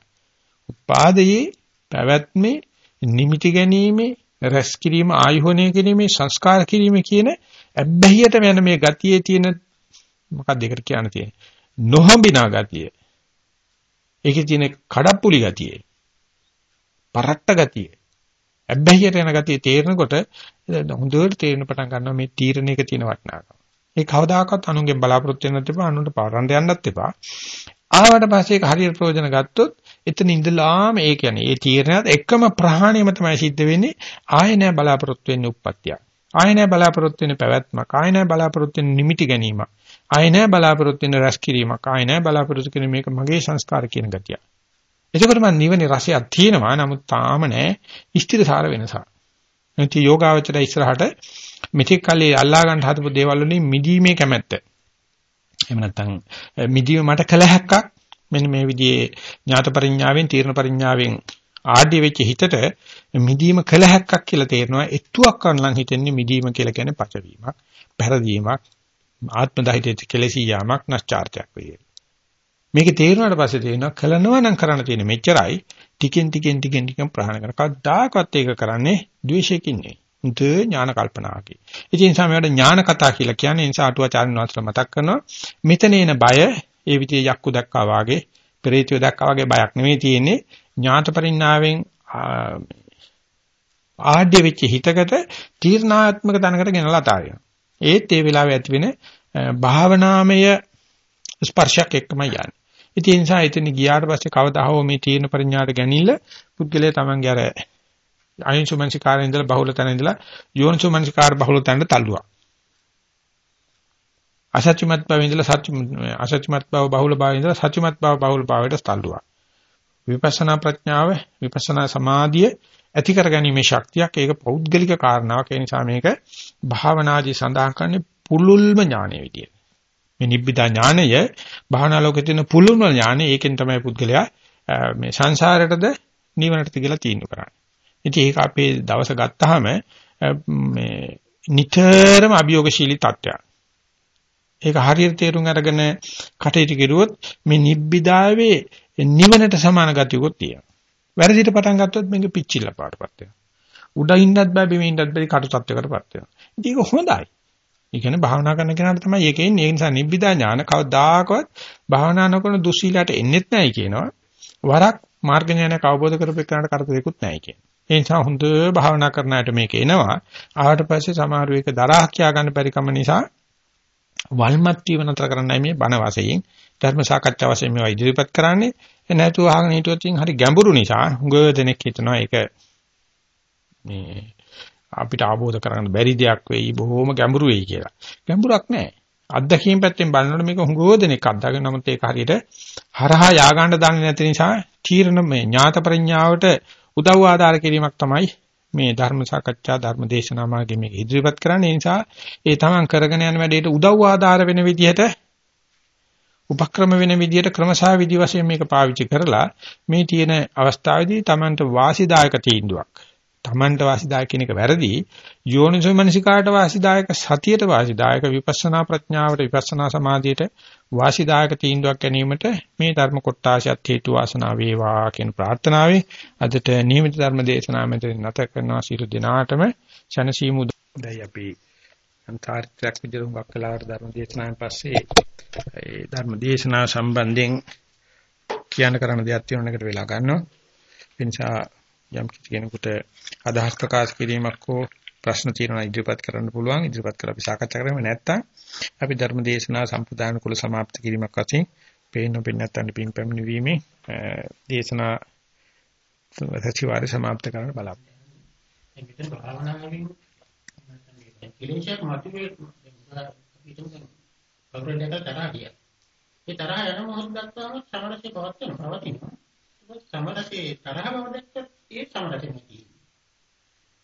උපාදයේ පැවැත්මේ නිමිති ගැනීමේ රැස් කිරීම ආයෝහණය කිරීමේ සංස්කාර කිරීම කියන ඇබ්බැහියට යන මේ ගතියේ තියෙන මොකක්ද ඒකට කියන්න තියෙන්නේ? නොහඹිනා ගතිය. ඒකේ තියෙන කඩප්පුලි ගතිය. පරට්ට ගතිය. ඇබ්බැහියට යන ගතිය තේරෙනකොට හොඳට තේරෙන පටන් ගන්නවා මේ තීරණයක තියෙන වටිනාකම. ඒ කවදාකවත් අනුන්ගෙන් බලාපොරොත්තු වෙන්නත් එපා අනුන්ට පාරන්න යන්නත් එපා. ආවට පස්සේ ඒක හරියට ප්‍රයෝජන ගත්තොත් එතන ඉඳලාම ඒ කියන්නේ ඒ තීරණයත් එකම ප්‍රහාණයම තමයි සිද්ධ වෙන්නේ. ආයෙ නෑ බලාපොරොත්තු වෙන්නේ උප්පත්තිය ආයෙ නෑ බලාපොරොත්තු වෙන්නේ පැවැත්මක්. ආයෙ නෑ බලාපොරොත්තු වෙන්නේ නිමිටි ගැනීමක්. ආයෙ නෑ බලාපොරොත්තු වෙන්නේ රැස් කිරීමක්. ආයෙ නෑ බලාපොරොත්තු වෙන්නේ මේක මගේ සංස්කාර කියන ගතිය. එතකොට මම නිවනේ රසයක් තියෙනවා. නමුත් තාම නෑ. ස්ථිරසාර වෙනසක්. නැති යෝගාවචර ඉස්සරහට මෙතික් කල්ලි අල්ලා ගන්න හදපු දේවල් වලින් මිදීමේ කැමැත්ත එහෙම නැත්නම් මිදීම මට කළ හැක්කක් මෙන්න මේ විදිහේ ඥාත පරිඥාවෙන් තීර්ණ පරිඥාවෙන් ආඩ්‍ය වෙච්ච හිතට මිදීම කළ හැක්කක් කියලා තේරෙනවා එත්තුවක් කරනලන් හිතෙන්නේ මිදීම කියලා කියන්නේ පචවීමක් පැරදීමක් ආත්ම දහිතේ කෙලෙසී යාමක් නැස්චාර්ත්‍යක් වේ. මේක තේරුණාට පස්සේ තේරෙනවා කලනවා නම් කරන්න තියෙන මෙච්චරයි ටිකෙන් ටිකෙන් ටිකෙන් ටිකෙන් ප්‍රහාණය කරන කවදාකවත් ඒක කරන්නේ ද්වේෂයකින් නෙවෙයි. උන්ට ඥාන කල්පනාවකි. ඉතින් ඒ නිසා මේවට ඥාන කතා කියලා කියන්නේ ඒ නිසා අටුවාචාර්යන් වහන්සේලා මතක් කරනවා මෙතන එන බය ඒ විදිහේ යක්කු දැක්කා වාගේ, පෙරේතිය දැක්කා වාගේ බයක් නෙමෙයි තියෙන්නේ ඥාත පරිණාවෙන් ආඩ්‍ය වෙච්ච හිතකට තීර්ණාත්මක තැනකට ගෙනලා තාරිනවා. ඒත් ඒ වෙලාවේ ඇති වෙන භාවනාමය ස්පර්ශයක් එක්කම යන්නේ. ඉතින් ඒ නිසා එතන ගියාට පස්සේ කවදා හෝ මේ තීර්ණ පරිඥාට ගැනීම පුද්ගලයා තමන්ගේ අර අයින්සුමන්සිකාරේ ඉඳලා බහුල තැන ඉඳලා යෝනිසුමන්සිකාර බහුල තැනට තල්ලුවා. අසත්‍යමත් බව ඉඳලා සත්‍ය අසත්‍යමත් බව බහුල බව ඉඳලා සත්‍යමත් බව බහුල භාවයට තල්ලුවා. විපස්සනා ප්‍රඥාව විපස්සනා සමාධිය ඇති කරගැනීමේ ශක්තියක් ඒක පෞද්ගලික කාරණාවක් ඒ නිසා මේක භාවනාදී සඳහන් කරන්නේ පුලුල්ම ඥානය විදියට. මේ නිබ්බිදා ඥානය භාවනා ලෝකේ තියෙන පුලුල්ම ඥානය ඒකෙන් තමයි පුද්ගලයා මේ සංසාරයටද නිවනටද කියලා තීන්දුව කරන්නේ. ඉතින් ඒක අපේ දවස ගත්තාම මේ නිතරම අභියෝගශීලී තත්ත්වයක්. ඒක හරියට තේරුම් අරගෙන කටයුතු කෙරුවොත් මේ නිබ්බිදාවේ නිවනට සමාන ගතියකුත් තියෙනවා. වැරදිට පටන් ගත්තොත් මේක පිච්චිල්ල පාටපත් වෙනවා. උඩ ඉන්නත් බෑ බිම ඉන්නත් බෑ කටු තත්ත්වයකටපත් වෙනවා. ඉතින් ඒක හොඳයි. ඒ කියන්නේ භාවනා කරන කෙනාට තමයි ඒක එන්නේ. ඒ නිසා නිබ්බිදා ඥාන කවදාකවත් භාවනා නොකරන දුස්සීලට එන්නේත් නැහැ කියනවා. වරක් මාර්ග ඥානයක් අවබෝධ කරපෙන්නාට කරදරයක්වත් නැහැ කියනවා. ඒ නිසා හොඳ භාවනා කරන අයට මේක එනවා. ආවට පස්සේ සමහරව ඒක දරා කියා ගන්න බැරි කම නිසා වල්මත් වීම නතර කරන්නයි මේ බණ වාසයෙන් ධර්ම සාකච්ඡා වශයෙන් මේවා ඉදිරිපත් කරන්නේ. ඒ නැතුව අහගෙන හිටියොත් හරි ගැඹුරු නිසා හුඟ දෙනෙක් හිතනවා ඒක මේ අපිට ආબોධ කරගන්න බැරි දෙයක් වෙයි බොහොම ගැඹුරු වෙයි කියලා. ගැඹුරක් නැහැ. අත්දැකීම් පැත්තෙන් බලනකොට මේක හුඟ දෙනෙක් අත්දගෙන නමුත් ඒක හරියට හරහා යා ගන්න දන්නේ නැති නිසා තීරණ මේ ඥාත ප්‍රඥාවට උදව් ආධාර කිරීමක් තමයි මේ ධර්ම සාකච්ඡා ධර්ම දේශනා මාර්ගයේ මේක ඉදිරිපත් කරන්නේ. ඒ නිසා ඒ තමන් කරගෙන යන වැඩේට උදව් ආධාර වෙන විදිහට උපක්‍රම වෙන විදිහට ක්‍රමසා විදි වශයෙන් මේක පාවිච්චි කරලා මේ තියෙන අවස්ථාවේදී තමන්ට වාසිදායක තීන්දුවක් තමන්ට වාසිදායක කියන එක වැරදි. යෝනිසෝ මනසිකාට වාසිදායක සතියට වාසිදායක විපස්සනා ප්‍රඥාවට විපස්සනා සමාධියට වාසිදායක තීන්දුවක් ගැනීමට මේ ධර්ම කොටාශයත් හේතු වාසනා වේවා කියන ප්‍රාර්ථනාවෙන් අදට නියමිත ධර්ම දේශනාව මෙතන නැත කරනවා. සියලු දෙනාටම ශනසීමු දැයි අපි අන්තර්ත්‍යක් විදිහට හුඟක් කලාවට ධර්ම දේශනාවෙන් පස්සේ ඒ ධර්ම දේශනාව සම්බන්ධයෙන් කියන්න කරන දෙයක් තියෙන එකට වෙලා ගන්නවා. ඒ නිසා යම් කෙනෙකුට අදහස් ප්‍රකාශ කිරීමක් හෝ ප්‍රශ්න තියෙනවා ඉදිරිපත් කරන්න පුළුවන් ඉදිරිපත් කරලා අපි සාකච්ඡා කරමු නැත්නම් අපි ධර්ම දේශනාව සම්ප්‍රදාන කුල સમાප්ත කිරීමක් වශයෙන් පේන පින්නත් අන්න පින් පැමිණීමේ දේශනා සතිವಾರි સમાප්ත කරන්න බලමු. මේ විතර භාවනාවලින් කිලෝෂයක් මතුවේ පිටුම් කවුරුන් එක තරහ ගියා. ඒ තරහ යන මොහොත දක්වාම සමරසේ පවත්වන පවතිනවා. සමරසේ තරහ බව දැක්කත් ඒ සමරසේ නැති.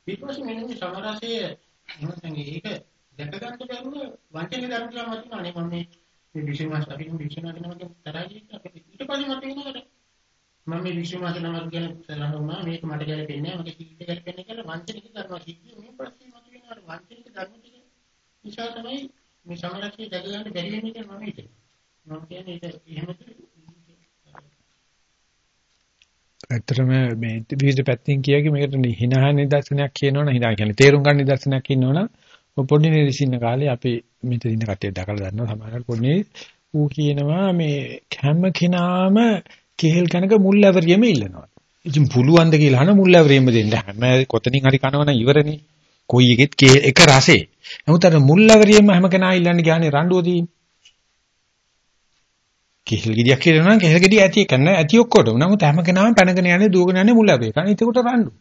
ඊට පස්සේ මෙන්න මේ සමරසය මොනසංගේ ඒක දැක ගන්න බැරුව වංචනික ධර්ම කියලා මතුනා නේ මම මේ විශ්වමාස අපි විශ්වමාස නමක තරහයි ඊට පස්සේ මට වෙනකොට මම මේ විශ්වමාස නමක් ගැන සලහන වුණා. මේක මට ගැලපෙන්නේ නැහැ. මට කීිත ගැලපෙන්නේ කියලා වංචනික ධර්ම කිව්වේ මේ ප්‍රශ්නේ මතුවෙනවා වංචනික ධර්ම ටික නිසා තමයි මේ සමරසය දැක ගන්න බැරි වෙන්නේ කියලා මම හිතන්නේ මම කියන්නේ ඒක එහෙමද ඇත්තටම මේ විවිධ පැත්තෙන් කියකි මේකට හිනහා නිදර්ශනයක් කියනවනේ හිනා කියන්නේ තේරුම් ගන්න නිදර්ශනයක් ඉන්නවනම් පොඩි නිරිසින්න කාලේ අපි මෙතන ඉන්න කට්ටිය දැකලා දන්නවා සමහරවල් පොඩි ඌ කියනවා මේ හැම කෙනාම කෙහෙල් කනක මුල් ඇවරියෙම ඉල්ලනවා. ඉතින් පුළුවන් ද කියලා අහන මුල් ඇවරියෙම දෙන්න. හැම කොතනින් හරි කනවනම් ඉවරනේ. කොයි එකෙත් එක රසේ. නමුත් අර මුල් ඇවරියෙම හැම කෙනා ඉල්ලන්නේ ගානේ රණ්ඩුව තියෙන්නේ. කෙහෙල් ගෙඩියක් කියලා නම් කෙහෙල් ගෙඩිය ඇති එක නෑ ඇති ඔක්කොටම. නමුත් හැම කෙනාම පැනගෙන යන්නේ දුවගෙන යන්නේ මුල් ඇවේ. කන ඒකට රණ්ඩු.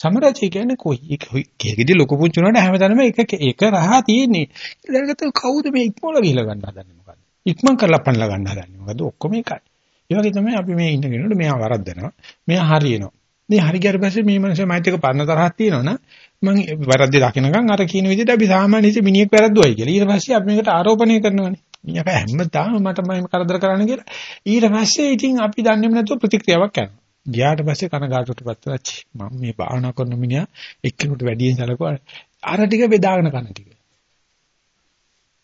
සමරචි කියන්නේ කොයි කෙහෙල් ගෙඩිය ලොකු පුංචි උනාට හැමදාම එක එක රහ තියෙන්නේ. ඊළඟට කවුද මේ ඉක්මවල ගිහලා ගන්න හදන්නේ මොකද්ද? ඉක්මන් කරලා පන්නලා ගන්න හදන්නේ මොකද්ද? ඔක්කොම එකයි. ඒ වගේ තමයි අපි මේ ඉන්නගෙනට මෙයා වරද්දනවා. මෙයා හරියනවා. මේ හරි ගියට පස්සේ මේ මනුස්සයා මයිත් එක පරණ තරහක් තියෙනවනම් මම වැරද්ද දකින්නකම් අර කියන විදිහට අපි සාමාන්‍ය ඉති මිනිහෙක් වැරද්දුවයි කියලා. ඊට පස්සේ අපි මේකට ආරෝපණය කරනවානේ. මිනිහා හැමදාම මට මම කරදර කරන්න කියලා. ඊට පස්සේ ඉතින් අපි දන්නේම නැතුව ප්‍රතික්‍රියාවක් කරනවා. ගියාට පස්සේ කනගාටුවටපත් වෙච්ච මම මේ භාවනා කරන මිනිහා එක්කෙනෙකුට වැඩියෙන් සැලකුවා. අර ටික බෙදාගෙන කන ටික.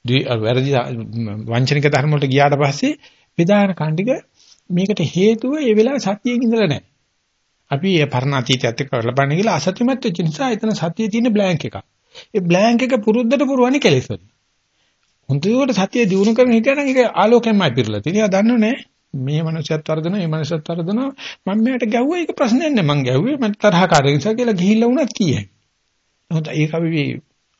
දී වැරදි වංචනික ධර්ම වලට ගියාට පස්සේ බෙදාගෙන කන ටික මේකට හේතුව ඒ වෙලාවේ සතියෙන් ඉඳලා නැහැ. අපි ඒ පරණ අතීතයත් එක්ක කරලපන්නේ කියලා අසත්‍යමත් වෙච්ච නිසා එතන සතියේ තියෙන බ්ලැන්ක් එකක්. ඒ බ්ලැන්ක් එක පුරුද්දට පුරවන්නේ කෙලෙස් වලින්. හොඳට සතිය දිනු කරන හිටියනම් ඒක ආලෝකයෙන්මයි පිරලා තියෙනවා. දන්නවනේ මේ මනුස්සයත් වර්ධන මේ මනුස්සයත් වර්ධන මම මෙයාට ගැව්වා ඒක ප්‍රශ්නයක් නෑ මං ගැව්වේ මට තරහකාරී නිසා කියලා ගිහිල්ලා වුණත් කීයයි. නමුත් ඒක අපි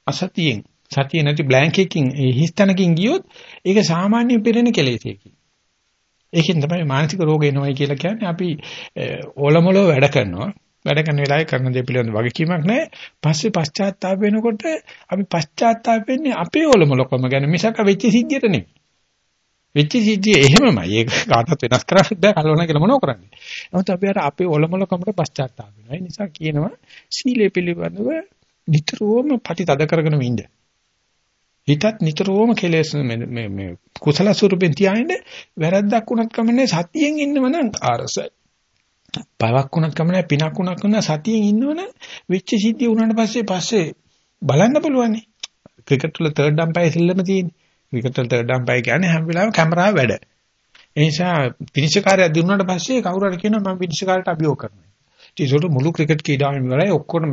අසතියෙන් සතිය නැති බ්ලැන්ක් එකකින් ඒ හිස්තනකින් ගියොත් ඒක සාමාන්‍ය පිරෙන කෙලෙසයකින්. ඒකෙන් තමයි මානසික රෝග එනවයි කියලා කියන්නේ අපි ඕලමලෝ වැඩ කරනවා. වැඩ කරන වෙලාවේ කරන දේ පිළිබඳ වගකීමක් නැහැ. පස්සේ පශ්චාත්තාප වෙනකොට අපි පශ්චාත්තාප වෙන්නේ අපේ ඕලමලකම ගැන මිසක වෙච්ච සිද්ධියට නෙමෙයි. වෙච්ච සිද්ධිය එහෙමමයි. ඒක කාටවත් වෙනස් කරන්න බෑ කලවණ කියලා මොනව කරන්නේ. නමුත් අපි අර අපේ ඔලොමලකමට පශ්චාත්තාප වෙනවා. ඒ නිසා කියනවා සීලය පිළිබඳව නිතරම පටිතද කරගෙන ඉන්න. හිතත් නිතරම කෙලෙස් මේ මේ කුසල ස්වරූපෙන් තියාගෙන වැරද්දක් වුණත් කමන්නේ සතියෙන් ඉන්නවනම් ආරසයි. පවක් වුණත් කමන්නේ පිනක් වුණත් කමන්නේ සතියෙන් ඉන්නවනම් වෙච්ච සිද්ධිය වුණාට පස්සේ පස්සේ බලන්න පුළුවන්. ක්‍රිකට් වල තර්ඩ් අම්පයර් සිල්ලම තියෙන්නේ. ක්‍රිකට් වල තර්ඩ් අම්පයර් කියන්නේ හැම වෙලාවෙම කැමරාව වැඩ. ඒ නිසා පිනිෂකාරය දිනුනාට පස්සේ කවුරු හරි කියනවා මම පිනිෂකාරට අභියෝග කරනවා. ඒකට මුළු ක්‍රිකට් කීඩාවෙම ඉවරයි ඔක්කොම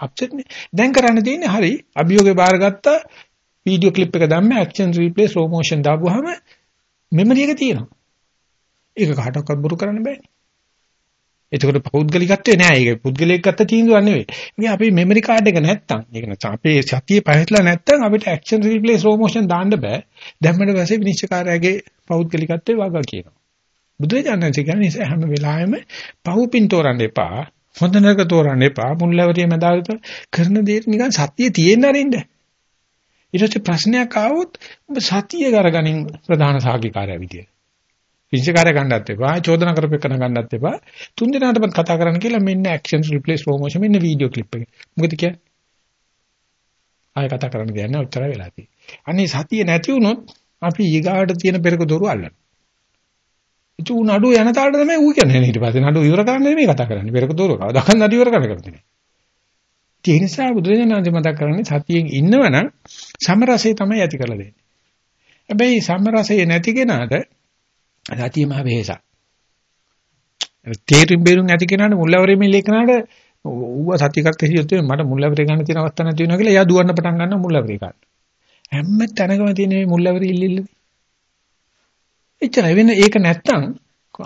අප්සෙට් නේ. දැන් කරන්න තියෙන්නේ හරි අභියෝගේ බාරගත්ත වීඩියෝ ක්ලිප් එක දැම්ම ඇක්ෂන් රීප්ලේ ස්ලෝ මෝෂන් දාපුවාම මෙමරි එක තියෙනවා. ඒක කාටවත් බොරු කරන්න බෑනේ. එතකොට පෞද්ගලිකත්වේ නෑ. ඒක පුද්ගලයෙක් ගත්ත තීන්දුවක් නෙවෙයි. මේ අපේ මෙමරි කාඩ් එක නැත්තම්, ඒක නැත්නම් අපේ සතිය පහත්ලා නැත්තම් අපිට ඇක්ෂන් රීප්ලේ ස්ලෝ මෝෂන් දාන්න බෑ. දැම්මට පස්සේ විනිශ්චයකාරයාගේ පෞද්ගලිකත්වේ වගා කියනවා. බුදුරජාණන් කියන්නේ හැම වෙලාවෙම පහුපින් තෝරන්න එපා. හොඳ නරක තෝරන්න එපා. මුල්ලවරිය මැදාගත කරන දේ නිකන් සතිය තියෙන්න අරින්න. ඊට පස්සේ ප්‍රශ්නයක් ආවොත් ඔබ සතිය කරගනින් ප්‍රධාන සාහිකාරය විදියට. විනිශ්චයකාරය ගන්නත් එපා, චෝදනා කරපෙකන ගන්නත් එපා. තුන් දෙනාටම කතා කරන්න කියලා මෙන්න ඇක්ෂන් රිප්ලේස් ස්ලෝ මොෂන් මෙන්න වීඩියෝ ක්ලිප් එක. මොකද කියන්නේ? ආයෙ කතා කරන්න දෙයක් නැහැ ඔච්චර වෙලා තියෙන්නේ. අනේ සතිය නැති වුණොත් අපි ඊගාවට තියෙන පෙරක දොරු අල්ලනවා. ඉතු නඩු යන තාලට තමයි ඌ කියන්නේ ඊට පස්සේ නඩු ඉවර කරන්න නෙමෙයි කතා කරන්නේ. පෙරක දොරු කවදාකවත් නඩු ඉවර කරන්න කරන්නේ නැහැ. ඒ නිසා බුදුරජාණන් මතක් කරන්නේ සතියෙන් ඉන්නවනම් සමරසය තමයි ඇති කරලා දෙන්නේ. හැබැයි සමරසය නැති කෙනාට සතිය මහ වෙහසක්. තේරුම් බේරුම් ඇති කෙනාට මුල්වරේ මේ ලේකනාට ඌව සතියකට හිටියොත් මට මුල්වරේ ගන්න තියෙන අවස්ථා නැති වෙනවා කියලා එයා දුවන්න පටන් ගන්නවා මුල්වරේ ගන්න. හැම තැනකම තියෙන මේ මුල්වරේ ඉල්ලිල්ල. එච්චර වෙන ඒක නැත්තම්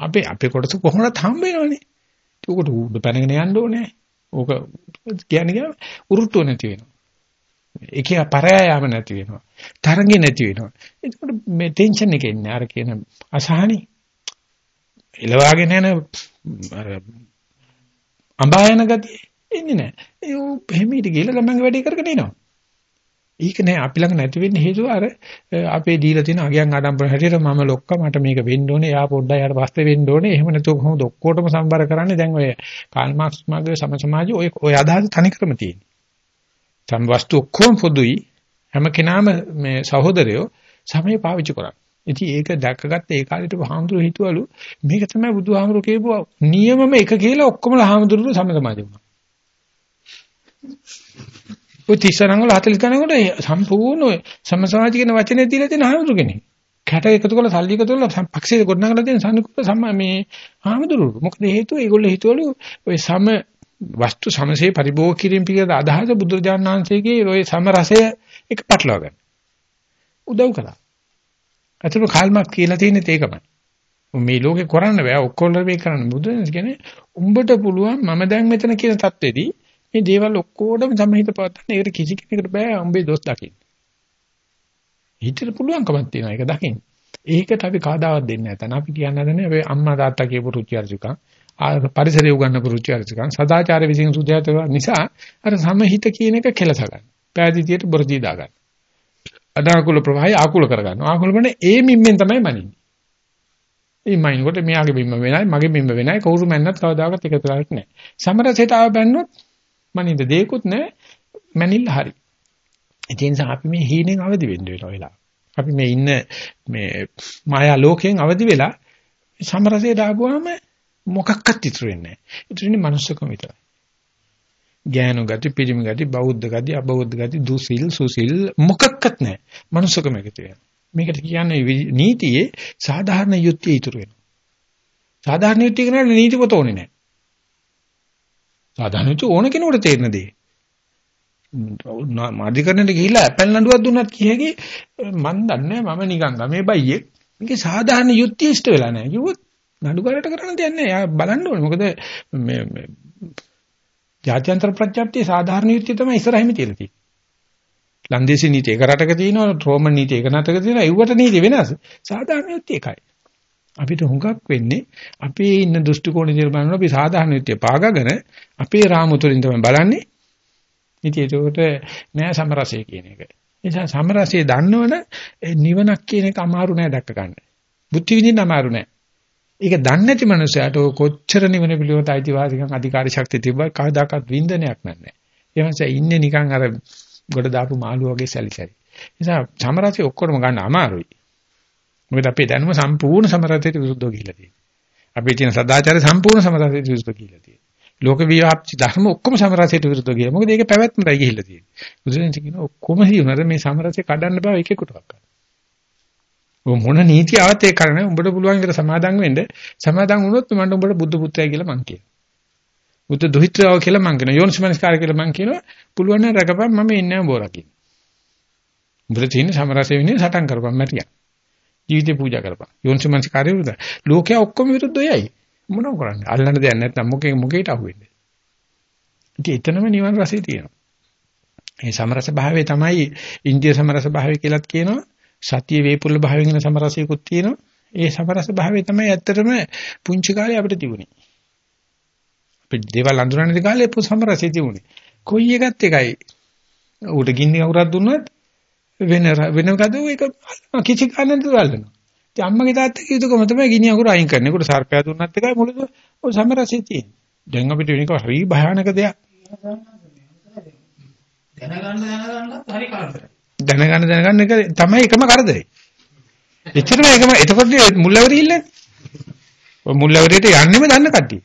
අපේ අපේ කොටස කොහොමද හම්බ වෙනවනේ. ඒකට උඩ පැනගෙන යන්න ඕනේ. ඕක කියන්නේ උරුට්ටුව නැති වෙනවා. ඒකේ පරයායම නැති වෙනවා. තරංගේ නැති වෙනවා. එතකොට මේ ටෙන්ෂන් එක එන්නේ අර කියන අසහනි. එලවාගෙන යන අර අඹායන ගතිය. එන්නේ නැහැ. ඒ එහෙමීට ගිහලා ළමංගේ වැඩේ කරගෙන එනවා. ඒක නෑ අපි ළඟ නැති වෙන්න හේතුව අර අපේ දීලා තියෙන අගයන් ආඩම්බර හැටියට මම ලොක්ක මට මේක වෙන්න ඕනේ එයා පොඩ්ඩයි යාට පස්සේ වෙන්න ඕනේ එහෙම නැතුව කොහොමද ඔක්කොටම සම්බර කරන්නේ දැන් ඔය කාල් මාක්ස් මාගේ සම සමාජය ඔය ඔය අදහස තනිකරම තියෙන්නේ සම් වස්තු ඔක්කොම පොදුයි හැම කෙනාම මේ සහෝදරයෝ සමය පාවිච්චි කරන්නේ ඉතින් ඒක දැකගත්ත ඒ කාලේට හාමුදුරුවෝ හිතුවලු මේක තමයි බුදුහාමුදුරුවෝ කියපුවා නියමම එක කියලා ඔක්කොම හාමුදුරුවෝ සම සමාජය වුණා ඔය 30 වල 40 කනකොට සම්පූර්ණ සමසමාජ කියන වචනේ දීලා තියෙන ආමතුරු කෙනෙක්. කැට එකතු කරලා සල්ලි එකතු කරලා පක්ෂේ ගොඩනගලා තියෙන සම්නිකුත් සම මේ ආමතුරු. මොකද හේතුව ඒගොල්ලෝ හිතවලු ඔය සම වස්තු සමසේ පරිභෝග කිරීම පිළිබඳ අදහස බුදුරජාණන් වහන්සේගේ ওই සමරසය එක පැටලව ගන්න. උදව් කළා. අතන කාල්මක් කියලා තියෙනෙත් ඒකමයි. මේ ලෝකේ කරන්න බෑ ඔක්කොම මේ කරන්න බුදුන් කියන්නේ උඹට පුළුවන් මම දැන් මෙතන කියන தത്വෙදී මේ දේවල් ඔක්කොටම සමහිත පවත්තන්න ඒකට කිසි කෙනෙකුට බෑ උඹේ දොස් දකින්න. හිතට පුළුවන්කමක් තියෙනවා ඒක දකින්න. ඒකට අපි කාදාවත් දෙන්නේ නැහැ. තන අපි කියන්න හදන්නේ අපේ අම්මා තාත්තා කියපු රුචි අරුචිකම් පරිසරය උගන්නපු රුචි අරුචිකම් සදාචාර විසින් සුජාත නිසා අර සමහිත කියන එක කෙලස ගන්න. පෑදීතියට බොරදී දා ගන්න. අදාකුල ප්‍රවාහය ආකුල කර ගන්නවා. ආකුල කරන ඒ මිම්මෙන් තමයි මනින්නේ. ඒ මයින්කොට මෙයාගේ බිම්ම වෙනයි මගේ බිම්ම වෙනයි කවුරු මැන්නත් කවදාකවත් එකතු කරන්නේ නැහැ. සමරසයට ආව බැන්නොත් මනින්ද දෙයක්වත් නැහැ මැනිල්ල හරි. ඒ නිසා අපි මේ හීනෙන් අවදි වෙන්න වෙන වෙලාව. අපි මේ ඉන්න මේ මායා ලෝකයෙන් අවදි වෙලා සමරසයේ දාපුවාම මොකක්වත් ඉතුරු වෙන්නේ නැහැ. ඉතුරු වෙන්නේ manussකම විතරයි. ඥාන ගති, පිරිමි ගති, බෞද්ධ ගති, අබෞද්ධ ගති, දුසිල්, සුසිල් මොකක්වත් නැහැ. manussකම එකතු වෙනවා. මේකට කියන්නේ නීතියේ සාධාරණ යුක්තිය ඉතුරු වෙනවා. සාධාරණ යුක්තිය කරන්නේ නීති පොත ඕනේ නැහැ. සාධාරණ යුක්තිය ඕන කෙනෙකුට තේරෙන දේ. මාධිකරණයට ගිහිල්ලා ඇපල් නඩුවක් දුන්නත් කියෙහි මන් දන්නේ මම නිකන් ගමේ බයියෙක්. මේකේ සාධාරණ යුක්තිය ඉෂ්ට වෙලා නැහැ. කිව්වොත් නඩුකාරට කරන්න දෙයක් නැහැ. යා බලන්න ඕනේ. මොකද මේ මේ ජාත්‍යන්තර ප්‍රඥාප්තිය සාධාරණ යුක්තිය තමයි ඉස්සරහින් තියෙලා තියෙන්නේ. ලන්දේසි නීති එක රටක තියෙනවා රෝමන් නීති එක රටක තියෙනවා. ඒවට නීති වෙනස්. සාධාරණ යුක්තිය එකයි. අපිට හුඟක් වෙන්නේ අපේ ඉන්න දෘෂ්ටි කෝණය දිහා බලනකොට අපි සාධාරණ යුක්තිය පාගගෙන අපේ රාමු තුලින් තමයි බලන්නේ. ඉතින් ඒකට නෑ සමරසය කියන එක. නිසා සමරසය දන්නවනේ නිවනක් කියන එක අමාරු නෑ දැක්ක ගන්න. බුද්ධ විදින්න අමාරු නෑ. ඒක දන්නේ නැති මනුස්සයාට කොච්චර නිවන පිළිවෙත අයිතිවාසිකම් අධිකාරී ශක්තිය තිබ්බා කවදාකවත් වින්දනයක් නැහැ. ඒ නිසා ඉන්නේ නිකන් අර ගොඩ දාපු මාළු වගේ සැලිසැලි. නිසා සමරසය ඔක්කොම ගන්න අමාරුයි. මොකද අපේ දැනුම සම්පූර්ණ සමරසයට විරුද්ධව ගිහිල්ලා තියෙනවා. අපේ තියෙන සදාචාරය සම්පූර්ණ සමරසයට විරුද්ධව ගිහිල්ලා තියෙනවා. ලෝක විවාප්ති ධර්ම ඔක්කොම සමරසයට විරුද්ධව ගියා. මොකද ඒක පැවැත්මයි ගිහිල්ලා තියෙන්නේ. බුදුරජාණන් කියන ඔක්කොම හිුණාද මේ සමරසය කඩන්න බෑ එකෙකුටවත්. ඔය මොන නීතියවත් ඒ කරන්නේ උඹට පුළුවන් විතර සමාදන් වෙන්න. සමාදන් වුණොත් මම උඹට බුද්ධ පුත්‍රයා කියලා මං කියනවා. බුද්ධ දුහිත්‍රාව කියලා මං කියනවා. යෝනිසමනස්කාර කියලා මං කියනවා. පුළුවන් නම් රකපන් මම ඉන්නේ බෝරකින්. උඹට තියෙන සමරසය වෙන්නේ සටන් කරපන් මැටියක්. ජීවිතේ පූජා කරපන්. යෝනිසමනස්කාරය විරුද්ධ. ලෝකයා ඔක්කොම විරුද්ධයයි. මොනව කරන්නේ? අල්ලන්න දෙයක් නැත්නම් මොකේ මොකේට අහුවෙන්නේ? ඉතින් එතනම නිවන් රසය තියෙනවා. මේ සමරස භාවය තමයි ඉන්දිය සමරස භාවය කියලාත් කියනවා. සතිය වේපුල්ල භාවයෙන් එන සමරසයකුත් තියෙනවා. ඒ සමරස භාවය තමයි ඇත්තටම පුංචි කාලේ අපිට තිබුණේ. අපි දේවල් අඳුරන්නේ කාලේ පො සමරසය තිබුණේ. කොයි එකත් එකයි. ඌට ගින්නේ කවුරුත් දුන්නත් වෙන වෙන කදෝ ඒක කිසි කන්නද දාලනවා. ඉතින් අම්මගේ තාත්තගේ යුතුයකම තමයි ගිනි අකුර අයින් කරන්නේ. ඒකට සර්පයා දුන්නත් එකයි මුලද ඔය සමරසය තියෙන්නේ. දැන් අපිට වෙනක හරි භයානක දෙයක්. දැනගන්න දැනගන්නත් හරි කාර්යයි. දැනගන්න දැනගන්න එක තමයි එකම කරදරේ. එච්චරම එකම එතකොට මුල්ලවරි ඉල්ලන්නේ. ඔය මුල්ලවරියට යන්නෙම දන්න කට්ටිය.